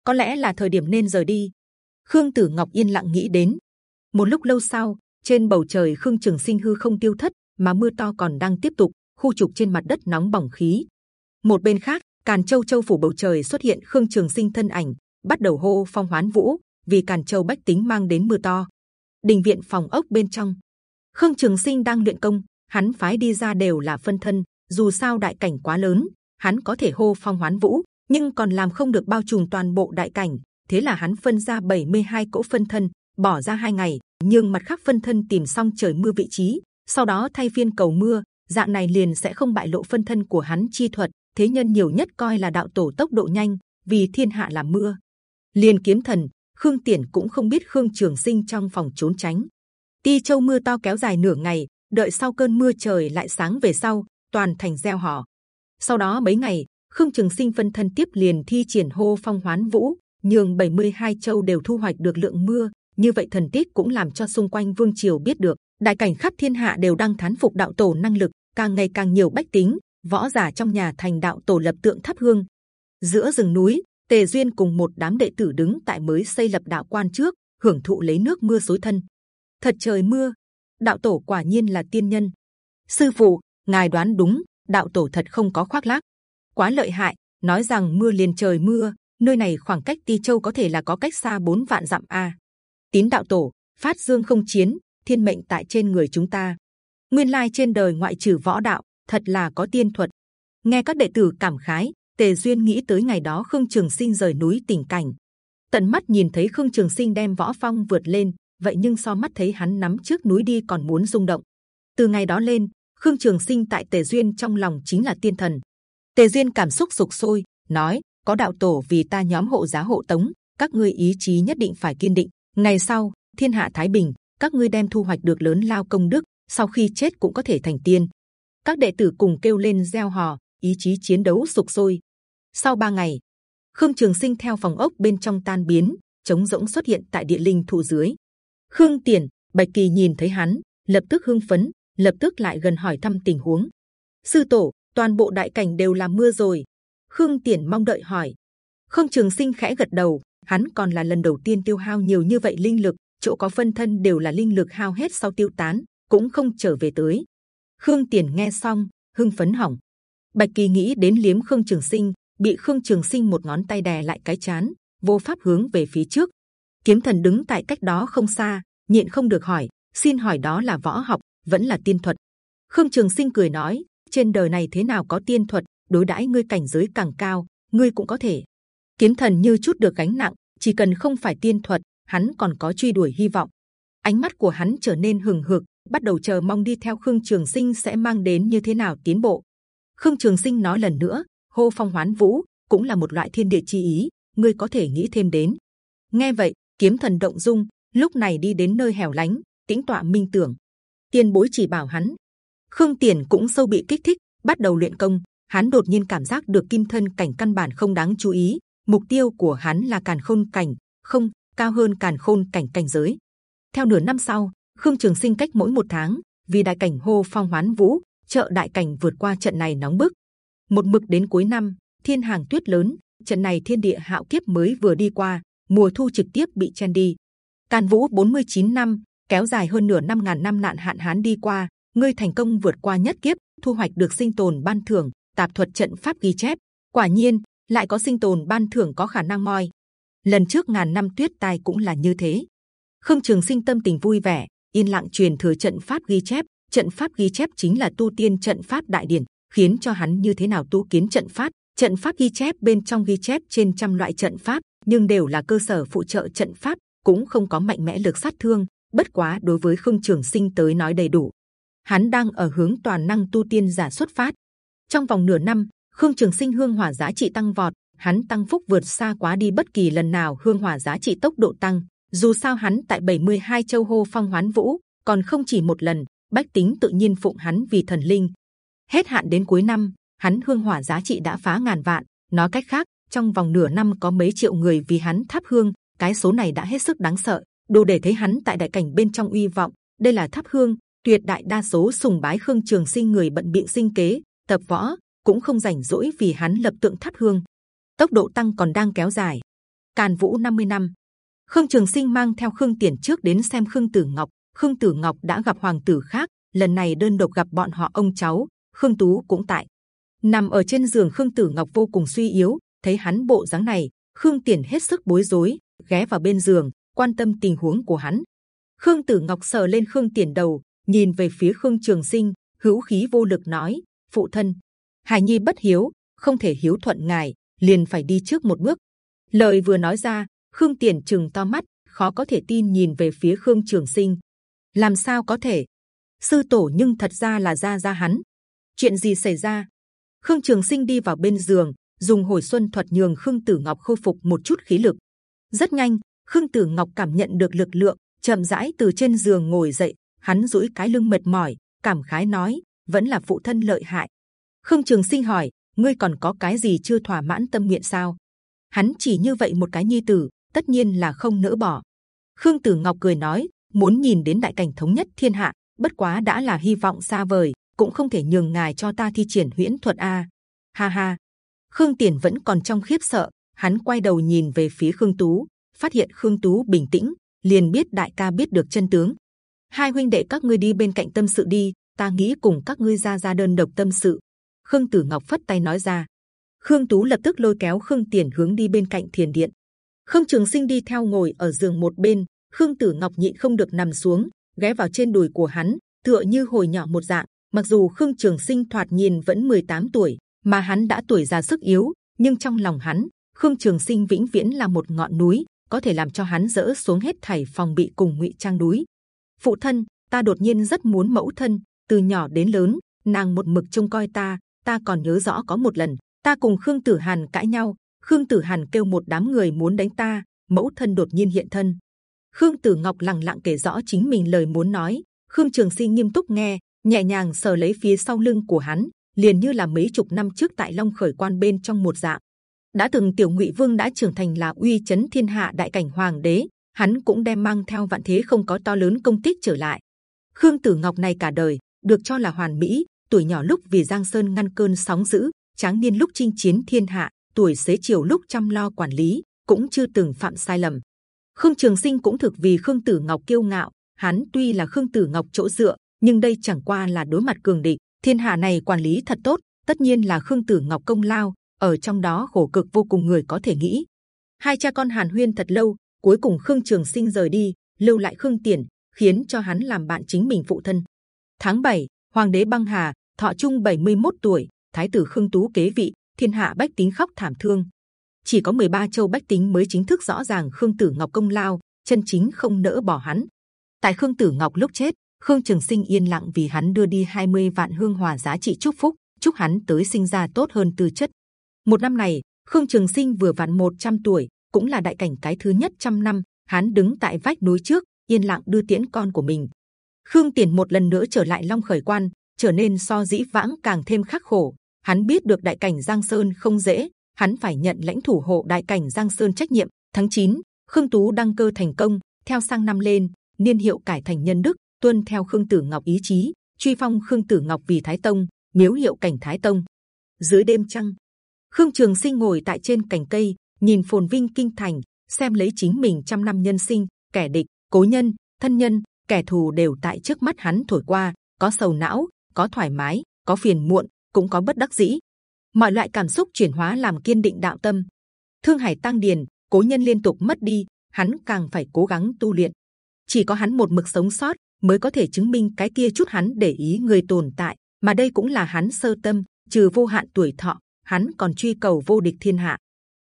Có lẽ là thời điểm nên rời đi. Khương tử ngọc yên lặng nghĩ đến. Một lúc lâu sau, trên bầu trời khương trường sinh hư không tiêu thất, mà mưa to còn đang tiếp tục, khu trục trên mặt đất nóng bỏng khí. Một bên khác, càn châu châu phủ bầu trời xuất hiện khương trường sinh thân ảnh bắt đầu hô phong hoán vũ, vì càn châu bách tính mang đến mưa to. Đình viện phòng ốc bên trong. Khương trường sinh đang luyện công, hắn phái đi ra đều là phân thân, dù sao đại cảnh quá lớn, hắn có thể hô phong hoán vũ, nhưng còn làm không được bao trùm toàn bộ đại cảnh. Thế là hắn phân ra 72 cỗ phân thân, bỏ ra hai ngày nhưng mặt khác phân thân tìm xong trời mưa vị trí, sau đó thay phiên cầu mưa, dạng này liền sẽ không bại lộ phân thân của hắn chi thuật. Thế nhân nhiều nhất coi là đạo tổ tốc độ nhanh, vì thiên hạ làm mưa liền kiếm thần, khương tiền cũng không biết khương trường sinh trong phòng trốn tránh. Ti châu mưa to kéo dài nửa ngày, đợi sau cơn mưa trời lại sáng về sau, toàn thành gieo họ. Sau đó mấy ngày, khương trường sinh phân thân tiếp liền thi triển hô phong hoán vũ, nhường 72 châu đều thu hoạch được lượng mưa. Như vậy thần tiết cũng làm cho xung quanh vương triều biết được, đại cảnh khắp thiên hạ đều đang thán phục đạo tổ năng lực, càng ngày càng nhiều bách tính, võ giả trong nhà thành đạo tổ lập tượng thắp hương. Giữa rừng núi tề duyên cùng một đám đệ tử đứng tại mới xây lập đạo quan trước, hưởng thụ lấy nước mưa xối thân. Thật trời mưa, đạo tổ quả nhiên là tiên nhân. Sư phụ, ngài đoán đúng, đạo tổ thật không có khoác lác. Quá lợi hại, nói rằng mưa liền trời mưa, nơi này khoảng cách ti châu có thể là có cách xa bốn vạn dặm a tín đạo tổ, phát dương không chiến, thiên mệnh tại trên người chúng ta. Nguyên lai trên đời ngoại trừ võ đạo, thật là có tiên thuật. Nghe các đệ tử cảm khái tề duyên nghĩ tới ngày đó khương trường sinh rời núi tình cảnh. Tận mắt nhìn thấy khương trường sinh đem võ phong vượt lên, vậy nhưng so mắt thấy hắn nắm trước núi đi còn muốn rung động. Từ ngày đó lên, khương trường sinh tại tề duyên trong lòng chính là tiên thần. Tề duyên cảm xúc sục sôi, nói, có đạo tổ vì ta nhóm hộ giá hộ tống, các ngươi ý chí nhất định phải kiên định. Ngày sau, thiên hạ thái bình, các ngươi đem thu hoạch được lớn lao công đức, sau khi chết cũng có thể thành tiên. Các đệ tử cùng kêu lên gieo hò, ý chí chiến đấu sục sôi sau ba ngày, khương trường sinh theo phòng ốc bên trong tan biến, trống rỗng xuất hiện tại địa linh thụ dưới. Khương tiền, bạch kỳ nhìn thấy hắn, lập tức hưng phấn, lập tức lại gần hỏi thăm tình huống. Sư tổ, toàn bộ đại cảnh đều là mưa rồi. Khương tiền mong đợi hỏi. Khương trường sinh khẽ gật đầu, hắn còn là lần đầu tiên tiêu hao nhiều như vậy linh lực, chỗ có phân thân đều là linh lực hao hết sau tiêu tán, cũng không trở về tới. Khương tiền nghe xong, hưng phấn hỏng. Bạch kỳ nghĩ đến liếm khương trường sinh bị khương trường sinh một ngón tay đè lại cái chán, vô pháp hướng về phía trước. Kiếm thần đứng tại cách đó không xa, nhịn không được hỏi, xin hỏi đó là võ học, vẫn là tiên thuật? Khương trường sinh cười nói, trên đời này thế nào có tiên thuật? Đối đãi ngươi cảnh giới càng cao, ngươi cũng có thể. Kiếm thần như chút được gánh nặng, chỉ cần không phải tiên thuật, hắn còn có truy đuổi hy vọng. Ánh mắt của hắn trở nên hừng hực, bắt đầu chờ mong đi theo khương trường sinh sẽ mang đến như thế nào tiến bộ. Khương trường sinh nói lần nữa hô phong hoán vũ cũng là một loại thiên địa chi ý, ngươi có thể nghĩ thêm đến. Nghe vậy, kiếm thần động dung, lúc này đi đến nơi hẻo lánh, tĩnh tọa minh tưởng. Tiên bối chỉ bảo hắn. Khương tiền cũng sâu bị kích thích, bắt đầu luyện công. Hắn đột nhiên cảm giác được kim thân cảnh căn bản không đáng chú ý. Mục tiêu của hắn là càn khôn cảnh, không, cao hơn càn khôn cảnh cảnh giới. Theo nửa năm sau, khương trường sinh cách mỗi một tháng, vì đại cảnh hô phong hoán vũ, trợ đại cảnh vượt qua trận này nóng bức một mực đến cuối năm thiên hàng tuyết lớn trận này thiên địa hạo kiếp mới vừa đi qua mùa thu trực tiếp bị chen đi càn vũ 49 năm kéo dài hơn nửa năm ngàn năm nạn hạn hán đi qua, ngươi thành công vượt qua nhất kiếp, thu hoạch được sinh tồn ban thưởng, tạp thuật trận pháp ghi chép. Quả nhiên, lại có sinh tồn ban thưởng có khả năng moi. Lần trước ngàn năm tuyết tai cũng là như thế. Khương Trường Sinh tâm tình vui vẻ, yên lặng truyền thừa trận pháp ghi chép. Trận pháp ghi chép chính là tu tiên trận pháp đại điển, khiến cho hắn như thế nào tu kiến trận pháp. Trận pháp ghi chép bên trong ghi chép trên trăm loại trận pháp, nhưng đều là cơ sở phụ trợ trận pháp, cũng không có mạnh mẽ lực sát thương. Bất quá đối với Khương Trường Sinh tới nói đầy đủ. Hắn đang ở hướng toàn năng tu tiên giả xuất phát. Trong vòng nửa năm, Khương Trường Sinh hương hỏa giá trị tăng vọt, hắn tăng phúc vượt xa quá đi bất kỳ lần nào hương hỏa giá trị tốc độ tăng. Dù sao hắn tại 72 châu hô phong hoán vũ, còn không chỉ một lần, bách tính tự nhiên phụng hắn vì thần linh. Hết hạn đến cuối năm, hắn hương hỏa giá trị đã phá ngàn vạn. Nói cách khác, trong vòng nửa năm có mấy triệu người vì hắn thắp hương, cái số này đã hết sức đáng sợ, đủ để thấy hắn tại đại cảnh bên trong uy vọng. Đây là thắp hương, tuyệt đại đa số sùng bái khương trường sinh người bận biện sinh kế, tập võ cũng không rảnh rỗi vì hắn lập tượng thắp hương. Tốc độ tăng còn đang kéo dài. Càn Vũ 50 năm, Khương Trường Sinh mang theo Khương Tiền trước đến xem Khương Tử Ngọc. Khương Tử Ngọc đã gặp hoàng tử khác, lần này đơn độc gặp bọn họ ông cháu. Khương Tú cũng tại. Nằm ở trên giường Khương Tử Ngọc vô cùng suy yếu, thấy hắn bộ dáng này, Khương Tiền hết sức bối rối, ghé vào bên giường, quan tâm tình huống của hắn. Khương Tử Ngọc sờ lên Khương Tiền đầu, nhìn về phía Khương Trường Sinh, hữu khí vô lực nói: phụ thân, Hải Nhi bất hiếu, không thể hiếu thuận ngài, liền phải đi trước một bước. Lời vừa nói ra, Khương Tiền chừng to mắt, khó có thể tin nhìn về phía Khương Trường Sinh. Làm sao có thể? Sư tổ nhưng thật ra là gia gia hắn. Chuyện gì xảy ra? Khương Trường Sinh đi vào bên giường, dùng hồi xuân thuật nhường Khương Tử Ngọc khôi phục một chút khí lực. Rất nhanh, Khương Tử Ngọc cảm nhận được lực lượng, chậm rãi từ trên giường ngồi dậy. Hắn duỗi cái lưng mệt mỏi, cảm khái nói: vẫn là phụ thân lợi hại. Khương Trường Sinh hỏi: ngươi còn có cái gì chưa thỏa mãn tâm nguyện sao? Hắn chỉ như vậy một cái nhi tử, tất nhiên là không nỡ bỏ. Khương Tử Ngọc cười nói: muốn nhìn đến đại cảnh thống nhất thiên hạ, bất quá đã là hy vọng xa vời, cũng không thể nhường ngài cho ta thi triển huyễn thuật a. Ha ha. Khương Tiền vẫn còn trong khiếp sợ, hắn quay đầu nhìn về phía Khương Tú, phát hiện Khương Tú bình tĩnh, liền biết đại ca biết được chân tướng. Hai huynh đệ các ngươi đi bên cạnh tâm sự đi, ta nghĩ cùng các ngươi ra ra đơn độc tâm sự. Khương Tử Ngọc phất tay nói ra. Khương Tú lập tức lôi kéo Khương Tiền hướng đi bên cạnh thiền điện. Khương Trường Sinh đi theo ngồi ở giường một bên. Khương Tử Ngọc nhịn không được nằm xuống, ghé vào trên đùi của hắn, tựa như hồi nhỏ một dạng. Mặc dù Khương Trường Sinh thoạt nhìn vẫn 18 tuổi, mà hắn đã tuổi già sức yếu, nhưng trong lòng hắn, Khương Trường Sinh vĩnh viễn là một ngọn núi, có thể làm cho hắn dỡ xuống hết thảy phòng bị cùng ngụy trang núi. Phụ thân, ta đột nhiên rất muốn mẫu thân, từ nhỏ đến lớn, nàng một mực trông coi ta, ta còn nhớ rõ có một lần ta cùng khương tử hàn cãi nhau khương tử hàn kêu một đám người muốn đánh ta mẫu thân đột nhiên hiện thân khương tử ngọc lặng lặng kể rõ chính mình lời muốn nói khương trường sinh nghiêm túc nghe nhẹ nhàng sờ lấy phía sau lưng của hắn liền như là mấy chục năm trước tại long khởi quan bên trong một dạng đã từng tiểu ngụy vương đã trưởng thành là uy chấn thiên hạ đại cảnh hoàng đế hắn cũng đem mang theo vạn thế không có to lớn công tích trở lại khương tử ngọc này cả đời được cho là hoàn mỹ tuổi nhỏ lúc vì Giang Sơn ngăn cơn sóng dữ, tráng niên lúc chinh chiến thiên hạ, tuổi xế chiều lúc chăm lo quản lý, cũng chưa từng phạm sai lầm. Khương Trường Sinh cũng thực vì Khương Tử Ngọc kiêu ngạo. Hắn tuy là Khương Tử Ngọc chỗ dựa, nhưng đây chẳng qua là đối mặt cường địch. Thiên hạ này quản lý thật tốt, tất nhiên là Khương Tử Ngọc công lao. Ở trong đó khổ cực vô cùng người có thể nghĩ. Hai cha con Hàn Huyên thật lâu, cuối cùng Khương Trường Sinh rời đi, lưu lại Khương Tiền, khiến cho hắn làm bạn chính mình phụ thân. Tháng 7, Hoàng đế băng hà, thọ trung 71 tuổi thái tử khương tú kế vị thiên hạ bách tính khóc thảm thương chỉ có 13 châu bách tính mới chính thức rõ ràng khương tử ngọc công lao chân chính không nỡ bỏ hắn tại khương tử ngọc lúc chết khương trường sinh yên lặng vì hắn đưa đi 20 vạn hương hòa giá trị chúc phúc chúc hắn tới sinh ra tốt hơn tư chất một năm này khương trường sinh vừa vặn 100 tuổi cũng là đại cảnh cái thứ nhất trăm năm hắn đứng tại vách núi trước yên lặng đưa tiễn con của mình khương tiền một lần nữa trở lại long khởi quan trở nên so dĩ vãng càng thêm khắc khổ. Hắn biết được đại cảnh Giang Sơn không dễ, hắn phải nhận lãnh thủ hộ đại cảnh Giang Sơn trách nhiệm. Tháng 9, Khương Tú đăng cơ thành công, theo sang năm lên, niên hiệu cải thành nhân đức, tuân theo Khương Tử Ngọc ý chí, truy phong Khương Tử Ngọc vì Thái Tông, miếu hiệu cảnh Thái Tông. Dưới đêm trăng, Khương Trường Sinh ngồi tại trên cành cây, nhìn phồn vinh kinh thành, xem lấy chính mình trăm năm nhân sinh, kẻ địch, cố nhân, thân nhân, kẻ thù đều tại trước mắt hắn thổi qua, có sầu não, có thoải mái, có phiền muộn, cũng có bất đắc dĩ. Mọi loại cảm xúc chuyển hóa làm kiên định đạo tâm. Thương Hải tăng điền, cố nhân liên tục mất đi, hắn càng phải cố gắng tu luyện. Chỉ có hắn một mực sống sót mới có thể chứng minh cái kia chút hắn để ý người tồn tại, mà đây cũng là hắn sơ tâm. Trừ vô hạn tuổi thọ, hắn còn truy cầu vô địch thiên hạ.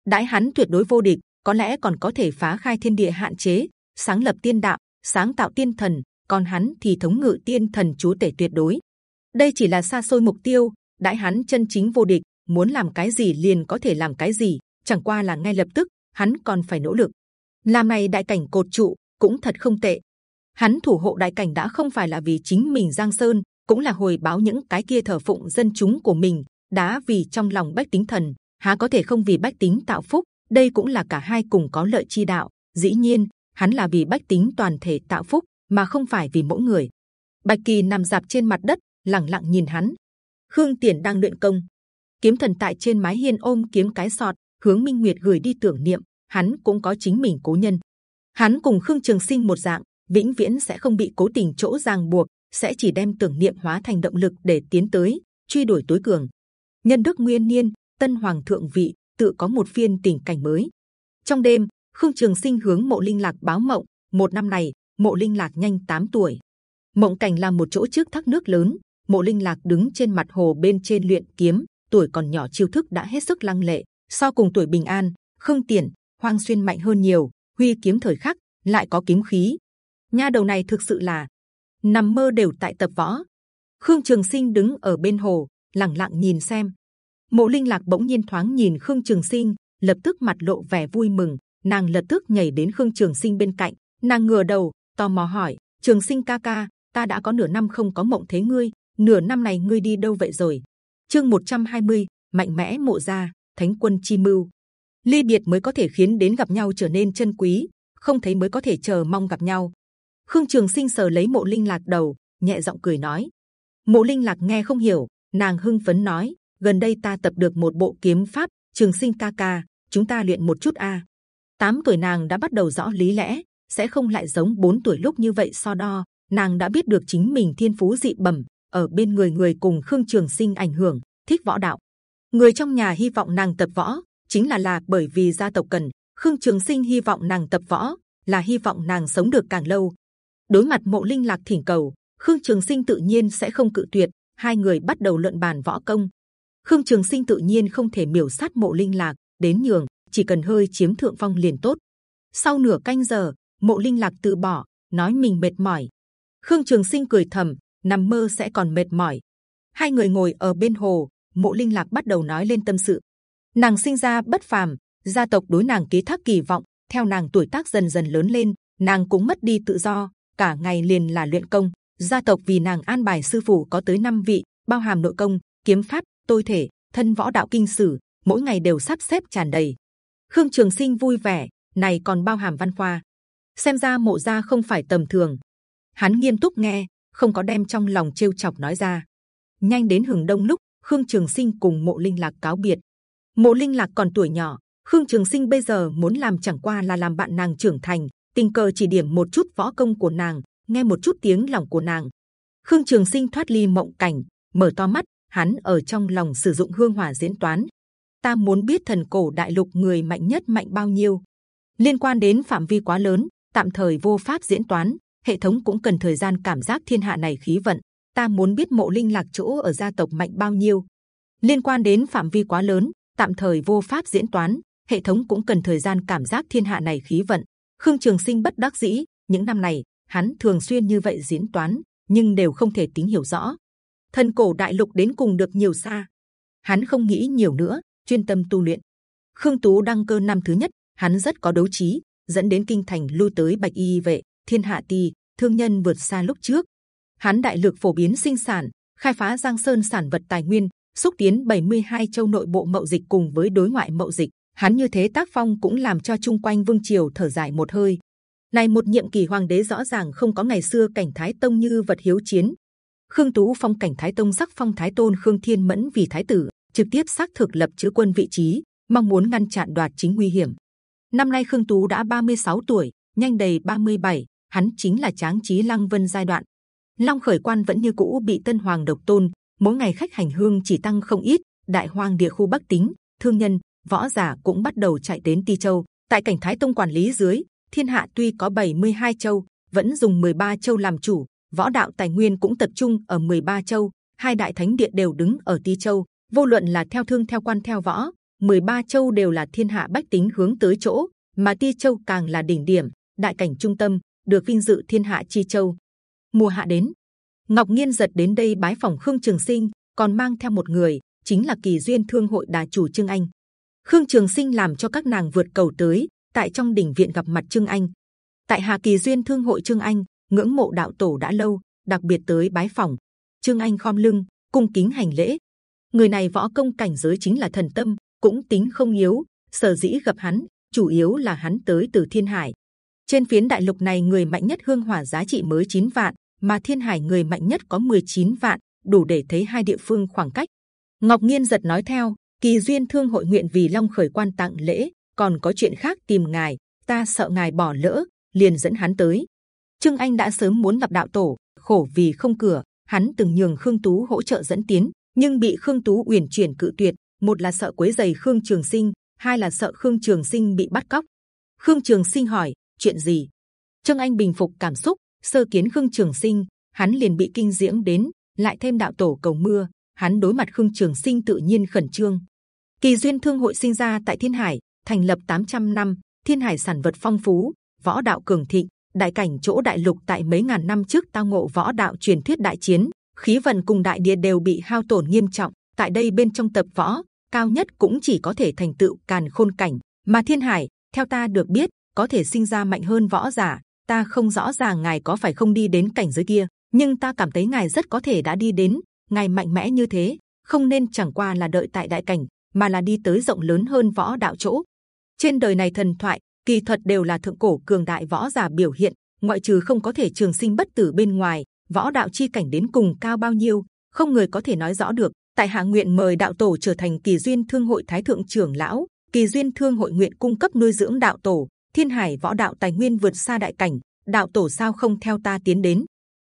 Đãi hắn tuyệt đối vô địch, có lẽ còn có thể phá khai thiên địa hạn chế, sáng lập tiên đạo, sáng tạo tiên thần. Còn hắn thì thống ngự tiên thần chúa tể tuyệt đối. Đây chỉ là xa xôi mục tiêu. Đãi hắn chân chính vô địch, muốn làm cái gì liền có thể làm cái gì. Chẳng qua là ngay lập tức, hắn còn phải nỗ lực. Làm này đại cảnh cột trụ cũng thật không tệ. Hắn thủ hộ đại cảnh đã không phải là vì chính mình Giang Sơn, cũng là hồi báo những cái kia thờ phụng dân chúng của mình, đã vì trong lòng bách tính thần, há có thể không vì bách tính tạo phúc? Đây cũng là cả hai cùng có lợi chi đạo. Dĩ nhiên, hắn là vì bách tính toàn thể tạo phúc, mà không phải vì mỗi người. Bạch kỳ nằm dạp trên mặt đất, lặng lặng nhìn hắn. Khương Tiền đang luyện công, kiếm thần tại trên mái hiên ôm kiếm cái sọt, hướng Minh Nguyệt gửi đi tưởng niệm. Hắn cũng có chính mình cố nhân. Hắn cùng Khương Trường Sinh một dạng, vĩnh viễn sẽ không bị cố tình chỗ ràng buộc, sẽ chỉ đem tưởng niệm hóa thành động lực để tiến tới truy đuổi tối cường. Nhân đức nguyên niên, tân hoàng thượng vị, tự có một phiên tình cảnh mới. Trong đêm, Khương Trường Sinh hướng Mộ Linh Lạc báo mộng. Một năm này, Mộ Linh Lạc nhanh 8 tuổi. Mộng cảnh là một chỗ trước thác nước lớn. Mộ Linh Lạc đứng trên mặt hồ bên trên luyện kiếm, tuổi còn nhỏ chiêu thức đã hết sức lăng lệ. So cùng tuổi bình an, Khương Tiền, Hoang Xuyên mạnh hơn nhiều. Huy kiếm thời khắc lại có kiếm khí. Nha đầu này thực sự là nằm mơ đều tại tập võ. Khương Trường Sinh đứng ở bên hồ, lặng lặng nhìn xem. Mộ Linh Lạc bỗng nhiên thoáng nhìn Khương Trường Sinh, lập tức mặt lộ vẻ vui mừng. Nàng lập tức nhảy đến Khương Trường Sinh bên cạnh, nàng ngửa đầu, tò mò hỏi: Trường Sinh ca ca, ta đã có nửa năm không có mộng thấy ngươi, nửa năm này ngươi đi đâu vậy rồi? Chương 120, mạnh mẽ mộ gia, thánh quân chi mưu. Ly biệt mới có thể khiến đến gặp nhau trở nên chân quý, không thấy mới có thể chờ mong gặp nhau. Khương Trường Sinh sờ lấy mộ linh lạc đầu, nhẹ giọng cười nói. Mộ linh lạc nghe không hiểu, nàng hưng phấn nói: gần đây ta tập được một bộ kiếm pháp, Trường Sinh ca ca, chúng ta luyện một chút a. Tám tuổi nàng đã bắt đầu rõ lý lẽ, sẽ không lại giống bốn tuổi lúc như vậy so đo. Nàng đã biết được chính mình thiên phú dị bẩm, ở bên người người cùng Khương Trường Sinh ảnh hưởng, thích võ đạo. Người trong nhà hy vọng nàng tập võ, chính là là bởi vì gia tộc cần. Khương Trường Sinh hy vọng nàng tập võ, là hy vọng nàng sống được càng lâu, đối mặt mộ linh lạc thỉnh cầu, khương trường sinh tự nhiên sẽ không cự tuyệt. Hai người bắt đầu luận bàn võ công. Khương trường sinh tự nhiên không thể miểu sát mộ linh lạc, đến nhường, chỉ cần hơi chiếm thượng phong liền tốt. Sau nửa canh giờ, mộ linh lạc tự bỏ, nói mình mệt mỏi. Khương trường sinh cười thầm, nằm mơ sẽ còn mệt mỏi. Hai người ngồi ở bên hồ, mộ linh lạc bắt đầu nói lên tâm sự. Nàng sinh ra bất phàm, gia tộc đối nàng ký thác kỳ vọng, theo nàng tuổi tác dần dần lớn lên, nàng cũng mất đi tự do cả ngày liền là luyện công. Gia tộc vì nàng an bài sư phụ có tới 5 vị, bao hàm nội công, kiếm pháp, tôi thể, thân võ đạo kinh sử, mỗi ngày đều sắp xếp tràn đầy. Khương Trường Sinh vui vẻ, này còn bao hàm văn khoa. Xem ra mộ gia không phải tầm thường. Hắn nghiêm túc nghe, không có đem trong lòng trêu chọc nói ra. Nhanh đến hừng đông lúc, Khương Trường Sinh cùng Mộ Linh Lạc cáo biệt. Mộ Linh Lạc còn tuổi nhỏ, Khương Trường Sinh bây giờ muốn làm chẳng qua là làm bạn nàng trưởng thành, tình cờ chỉ điểm một chút võ công của nàng, nghe một chút tiếng lòng của nàng. Khương Trường Sinh thoát ly mộng cảnh, mở to mắt, hắn ở trong lòng sử dụng hương hỏa diễn toán. Ta muốn biết thần cổ đại lục người mạnh nhất mạnh bao nhiêu. Liên quan đến phạm vi quá lớn, tạm thời vô pháp diễn toán. Hệ thống cũng cần thời gian cảm giác thiên hạ này khí vận. Ta muốn biết mộ linh lạc chỗ ở gia tộc mạnh bao nhiêu. Liên quan đến phạm vi quá lớn, tạm thời vô pháp diễn toán. Hệ thống cũng cần thời gian cảm giác thiên hạ này khí vận. Khương Trường Sinh bất đắc dĩ, những năm này hắn thường xuyên như vậy diễn toán, nhưng đều không thể tính hiểu rõ. Thần cổ đại lục đến cùng được nhiều xa, hắn không nghĩ nhiều nữa, chuyên tâm tu luyện. Khương Tú đăng cơ năm thứ nhất, hắn rất có đấu trí, dẫn đến kinh thành lui tới bạch y vệ, thiên hạ ti, thương nhân vượt xa lúc trước. Hắn đại lược phổ biến sinh sản, khai phá giang sơn sản vật tài nguyên, xúc tiến 72 châu nội bộ mậu dịch cùng với đối ngoại mậu dịch hắn như thế tác phong cũng làm cho chung quanh vương triều thở dài một hơi. Này một nhiệm kỳ hoàng đế rõ ràng không có ngày xưa cảnh thái tông như vật hiếu chiến. Khương Tú phong cảnh thái tông sắc phong thái tôn Khương Thiên Mẫn vì thái tử, trực tiếp xác thực lập chữ quân vị trí, mong muốn ngăn chặn đoạt chính nguy hiểm. Năm nay Khương Tú đã 36 tuổi, nhanh đầy 37, hắn chính là tráng trí lăng vân giai đoạn. Long khởi quan vẫn như cũ bị tân hoàng độc tôn, mỗi ngày khách hành hương chỉ tăng không ít. Đại hoang địa khu bắc tính, thương nhân, võ giả cũng bắt đầu chạy đến Ti Châu. Tại cảnh Thái Tông quản lý dưới, thiên hạ tuy có 72 châu, vẫn dùng 13 châu làm chủ. Võ đạo tài nguyên cũng tập trung ở 13 châu. Hai đại thánh địa đều đứng ở Ti Châu. Vô luận là theo thương theo quan theo võ, 13 châu đều là thiên hạ bách tính hướng tới chỗ, mà Ti Châu càng là đỉnh điểm, đại cảnh trung tâm, được vinh dự thiên hạ chi châu. Mùa hạ đến, Ngọc Nhiên giật đến đây bái phòng Khương Trường Sinh, còn mang theo một người, chính là Kỳ duyên Thương hội đà chủ Trương Anh. Khương Trường Sinh làm cho các nàng vượt cầu tới, tại trong đỉnh viện gặp mặt Trương Anh. Tại Hà Kỳ duyên Thương hội Trương Anh ngưỡng mộ đạo tổ đã lâu, đặc biệt tới bái phòng. Trương Anh khom lưng, cung kính hành lễ. Người này võ công cảnh giới chính là thần tâm, cũng tính không yếu. Sở dĩ gặp hắn, chủ yếu là hắn tới từ Thiên Hải. Trên phiến đại lục này người mạnh nhất hương hỏa giá trị mới 9 vạn, mà Thiên Hải người mạnh nhất có 19 vạn, đủ để thấy hai địa phương khoảng cách. Ngọc Nhiên giật nói theo, kỳ duyên thương hội nguyện vì Long khởi quan tặng lễ, còn có chuyện khác tìm ngài, ta sợ ngài bỏ lỡ, liền dẫn hắn tới. Trương Anh đã sớm muốn gặp đạo tổ, khổ vì không cửa, hắn từng nhường Khương Tú hỗ trợ dẫn tiến, nhưng bị Khương Tú uyển chuyển cự tuyệt. Một là sợ quấy giày Khương Trường Sinh, hai là sợ Khương Trường Sinh bị bắt cóc. Khương Trường Sinh hỏi chuyện gì? Trương Anh bình phục cảm xúc, sơ kiến Khương Trường Sinh, hắn liền bị kinh diễm đến, lại thêm đạo tổ cầu mưa, hắn đối mặt Khương Trường Sinh tự nhiên khẩn trương. Kỳ duyên thương hội sinh ra tại Thiên Hải, thành lập 800 năm, Thiên Hải sản vật phong phú, võ đạo cường thịnh, đại cảnh chỗ đại lục tại mấy ngàn năm trước tao ngộ võ đạo truyền thuyết đại chiến, khí vận cùng đại địa đều bị hao tổn nghiêm trọng. Tại đây bên trong tập võ cao nhất cũng chỉ có thể thành tựu càn khôn cảnh, mà Thiên Hải theo ta được biết có thể sinh ra mạnh hơn võ giả. Ta không rõ ràng ngài có phải không đi đến cảnh giới kia, nhưng ta cảm thấy ngài rất có thể đã đi đến. Ngài mạnh mẽ như thế, không nên chẳng qua là đợi tại đại cảnh, mà là đi tới rộng lớn hơn võ đạo chỗ. Trên đời này thần thoại, kỳ thuật đều là thượng cổ cường đại võ giả biểu hiện, ngoại trừ không có thể trường sinh bất tử bên ngoài, võ đạo chi cảnh đến cùng cao bao nhiêu, không người có thể nói rõ được. Tại hạ nguyện mời đạo tổ trở thành kỳ duyên thương hội thái thượng trưởng lão, kỳ duyên thương hội nguyện cung cấp nuôi dưỡng đạo tổ, thiên hải võ đạo tài nguyên vượt xa đại cảnh, đạo tổ sao không theo ta tiến đến?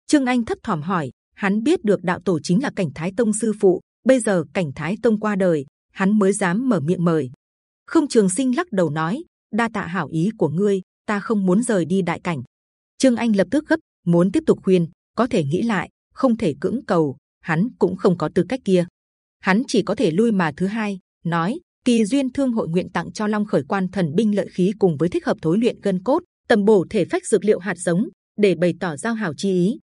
Trương Anh thất thỏm hỏi, hắn biết được đạo tổ chính là cảnh thái tông sư phụ, bây giờ cảnh thái tông qua đời, hắn mới dám mở miệng mời. Không Trường Sinh lắc đầu nói, đa tạ hảo ý của ngươi, ta không muốn rời đi đại cảnh. Trương Anh lập tức gấp, muốn tiếp tục khuyên, có thể nghĩ lại, không thể cưỡng cầu, hắn cũng không có tư cách kia. Hắn chỉ có thể lui mà thứ hai, nói kỳ duyên thương hội nguyện tặng cho long khởi quan thần binh lợi khí cùng với thích hợp thối luyện gân cốt, tầm bổ thể phách dược liệu hạt giống để bày tỏ giao hảo chi ý.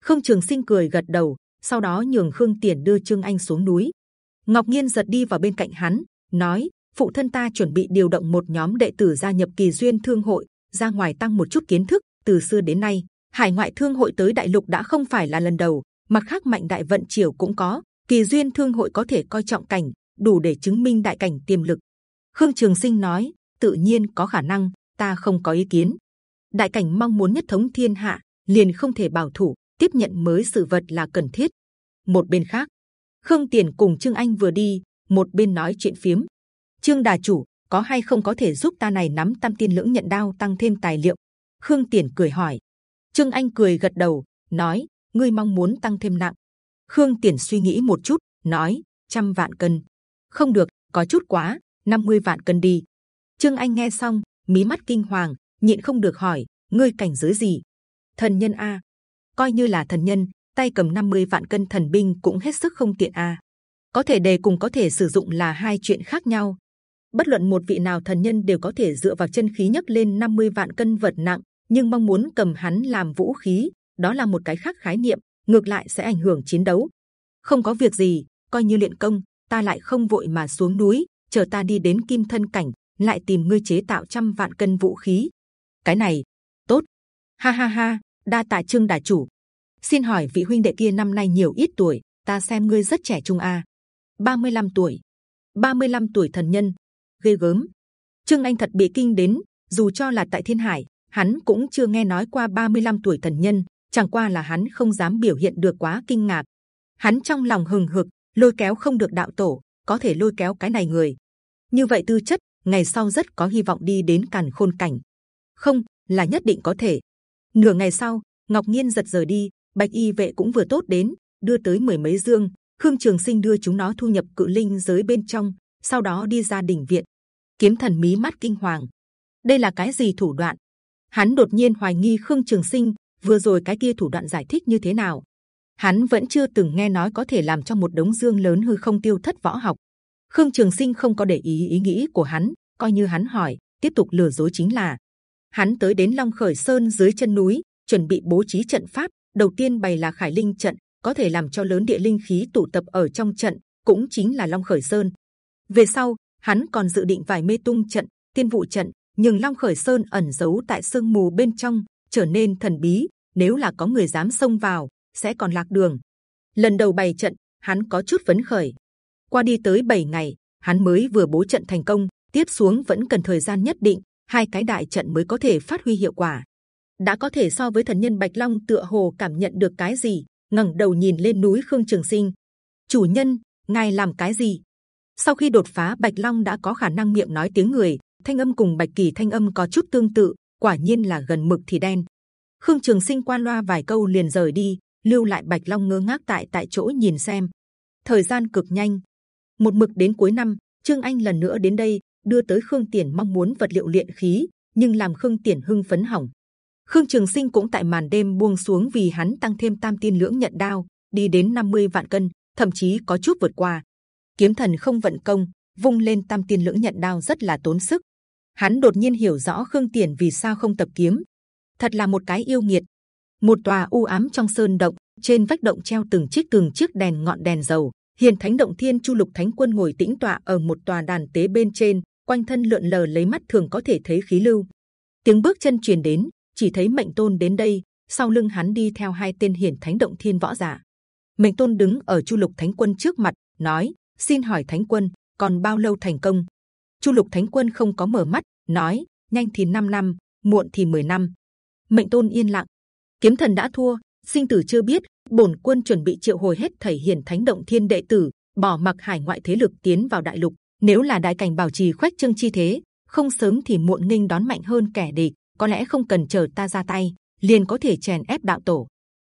không Trường Sinh cười gật đầu, sau đó nhường Khương Tiền đưa Trương Anh xuống núi. Ngọc Nhiên giật đi vào bên cạnh hắn, nói: phụ thân ta chuẩn bị điều động một nhóm đệ tử gia nhập kỳ duyên thương hội, ra ngoài tăng một chút kiến thức. Từ xưa đến nay, hải ngoại thương hội tới đại lục đã không phải là lần đầu, mặt khác mạnh đại vận triều cũng có. Kỳ duyên thương hội có thể coi trọng cảnh, đủ để chứng minh đại cảnh tiềm lực. Khương Trường Sinh nói, tự nhiên có khả năng, ta không có ý kiến. Đại cảnh mong muốn nhất thống thiên hạ, liền không thể bảo thủ, tiếp nhận mới sự vật là cần thiết. Một bên khác, Khương Tiền cùng Trương Anh vừa đi, một bên nói chuyện phiếm. Trương Đà chủ có hay không có thể giúp ta này nắm tam tiên lưỡng nhận đao tăng thêm tài liệu? Khương Tiền cười hỏi. Trương Anh cười gật đầu, nói: ngươi mong muốn tăng thêm nặng. Khương Tiền suy nghĩ một chút, nói: trăm vạn cân. Không được, có chút quá, 50 vạn cân đi. Trương Anh nghe xong, mí mắt kinh hoàng, nhịn không được hỏi: ngươi cảnh giới gì? Thần nhân a, coi như là thần nhân, tay cầm 50 vạn cân thần binh cũng hết sức không tiện a. Có thể đề cùng có thể sử dụng là hai chuyện khác nhau. Bất luận một vị nào thần nhân đều có thể dựa vào chân khí nhấc lên 50 vạn cân vật nặng, nhưng mong muốn cầm hắn làm vũ khí, đó là một cái khác khái niệm, ngược lại sẽ ảnh hưởng chiến đấu. Không có việc gì, coi như luyện công, ta lại không vội mà xuống núi, chờ ta đi đến kim thân cảnh, lại tìm ngươi chế tạo trăm vạn cân vũ khí. Cái này tốt, ha ha ha, đa tạ trương đại chủ. Xin hỏi vị huynh đệ kia năm nay nhiều ít tuổi? Ta xem ngươi rất trẻ trung a. À. 35 tuổi, 35 tuổi thần nhân, ghê gớm. Trương Anh thật bị kinh đến, dù cho là tại Thiên Hải, hắn cũng chưa nghe nói qua 35 tuổi thần nhân, chẳng qua là hắn không dám biểu hiện được quá kinh ngạc. Hắn trong lòng hừng hực, lôi kéo không được đạo tổ, có thể lôi kéo cái này người. Như vậy tư chất, ngày sau rất có hy vọng đi đến càn khôn cảnh. Không, là nhất định có thể. nửa ngày sau ngọc nhiên giật rời đi bạch y vệ cũng vừa tốt đến, đưa tới mười mấy dương, khương trường sinh đưa chúng nó thu nhập cự linh giới bên trong, sau đó đi ra đỉnh viện. Kiếm thần mí mắt kinh hoàng. Đây là cái gì thủ đoạn? Hắn đột nhiên hoài nghi khương trường sinh, vừa rồi cái kia thủ đoạn giải thích như thế nào? Hắn vẫn chưa từng nghe nói có thể làm cho một đống dương lớn hư không tiêu thất võ học. Khương trường sinh không có để ý ý nghĩ của hắn, coi như hắn hỏi, tiếp tục lừa dối chính là. Hắn tới đến long khởi sơn dưới chân núi, chuẩn bị bố trí trận pháp đầu tiên bày là khải linh trận, có thể làm cho lớn địa linh khí tụ tập ở trong trận, cũng chính là long khởi sơn. Về sau, hắn còn dự định vài mê tung trận, tiên vụ trận, nhưng long khởi sơn ẩn giấu tại sương mù bên trong, trở nên thần bí, nếu là có người dám xông vào, sẽ còn lạc đường. Lần đầu bày trận, hắn có chút vấn khởi. Qua đi tới 7 ngày, hắn mới vừa bố trận thành công, tiếp xuống vẫn cần thời gian nhất định, hai cái đại trận mới có thể phát huy hiệu quả đã có thể so với thần nhân bạch long tựa hồ cảm nhận được cái gì? ngẩng đầu nhìn lên núi khương trường sinh. Chủ nhân, ngài làm cái gì? Sau khi đột phá, bạch long đã có khả năng miệng nói tiếng người. Thanh âm cùng bạch kỳ thanh âm có chút tương tự, quả nhiên là gần mực thì đen. Khương trường sinh qua loa vài câu liền rời đi, lưu lại bạch long ngơ ngác tại tại chỗ nhìn xem. Thời gian cực nhanh. Một mực đến cuối năm, trương anh lần nữa đến đây, đưa tới khương tiền mong muốn vật liệu luyện khí, nhưng làm khương tiền hưng phấn hỏng khương trường sinh cũng tại màn đêm buông xuống vì hắn tăng thêm tam tiên lưỡng nhận đao, đi đến 50 vạn cân, thậm chí có chút vượt qua. Kiếm thần không vận công, vung lên tam tiên lưỡng nhận đao rất là tốn sức. Hắn đột nhiên hiểu rõ khương tiền vì sao không tập kiếm. Thật là một cái yêu nghiệt. Một tòa u ám trong sơn động, trên vách động treo từng chiếc từng chiếc đèn ngọn đèn dầu. Hiền thánh động thiên chu lục thánh quân ngồi tĩnh tọa ở một tòa đàn tế bên trên, quanh thân lượn lờ lấy mắt thường có thể thấy khí lưu. Tiếng bước chân truyền đến chỉ thấy mệnh tôn đến đây, sau lưng hắn đi theo hai tên hiển thánh động thiên võ giả. Mệnh tôn đứng ở chu lục thánh quân trước mặt, nói, xin hỏi thánh quân, còn bao lâu thành công? Chu lục thánh quân không có mở mắt, nói, nhanh thì 5 năm, muộn thì 10 năm. Mệnh tôn yên lặng, kiếm thần đã thua, sinh tử chưa biết, bổn quân chuẩn bị triệu hồi hết thảy hiển thánh động thiên đệ tử, bỏ mặc hải ngoại thế lực tiến vào đại lục. Nếu là đại cảnh bảo trì khoách trương chi thế, không sớm thì muộn nghinh đón mạnh hơn kẻ địch có lẽ không cần chờ ta ra tay, liền có thể chèn ép đạo tổ.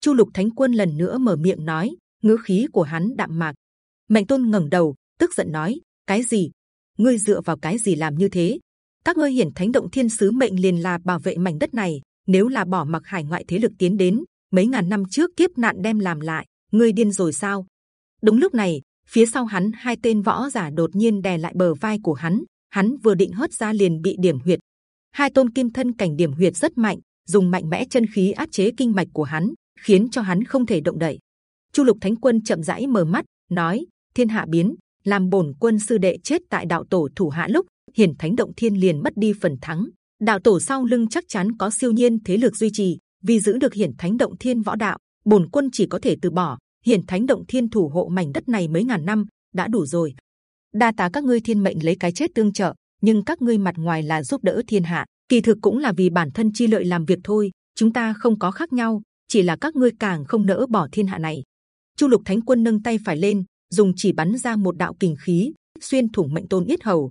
Chu lục thánh quân lần nữa mở miệng nói, ngữ khí của hắn đạm mạc. Mạnh tôn ngẩng đầu, tức giận nói, cái gì? Ngươi dựa vào cái gì làm như thế? Các ngươi hiển thánh động thiên sứ mệnh liền là bảo vệ mảnh đất này, nếu là bỏ mặc hải ngoại thế lực tiến đến, mấy ngàn năm trước kiếp nạn đem làm lại, ngươi điên rồi sao? Đúng lúc này, phía sau hắn hai tên võ giả đột nhiên đè lại bờ vai của hắn hắn vừa định hất ra liền bị điểm huyệt hai tôn kim thân cảnh điểm huyệt rất mạnh, dùng mạnh mẽ chân khí áp chế kinh mạch của hắn, khiến cho hắn không thể động đậy. Chu lục thánh quân chậm rãi mở mắt, nói, thiên hạ biến, làm bổn quân sư đệ chết tại đạo tổ thủ hạ lúc, hiển thánh động thiên liền mất đi phần thắng. Đạo tổ sau lưng chắc chắn có siêu nhiên thế lực duy trì, vì giữ được hiển thánh động thiên võ đạo, bổn quân chỉ có thể từ bỏ. Hiển thánh động thiên thủ hộ mảnh đất này mấy ngàn năm, đã đủ rồi. Đa tá các ngươi thiên mệnh lấy cái chết tương trợ nhưng các ngươi mặt ngoài là giúp đỡ thiên hạ, kỳ thực cũng là vì bản thân chi lợi làm việc thôi, chúng ta không có khác nhau, chỉ là các ngươi càng không nỡ bỏ thiên hạ này. Chu lục thánh quân nâng tay phải lên, dùng chỉ bắn ra một đạo kình khí, xuyên thủng mệnh tôn yết hầu.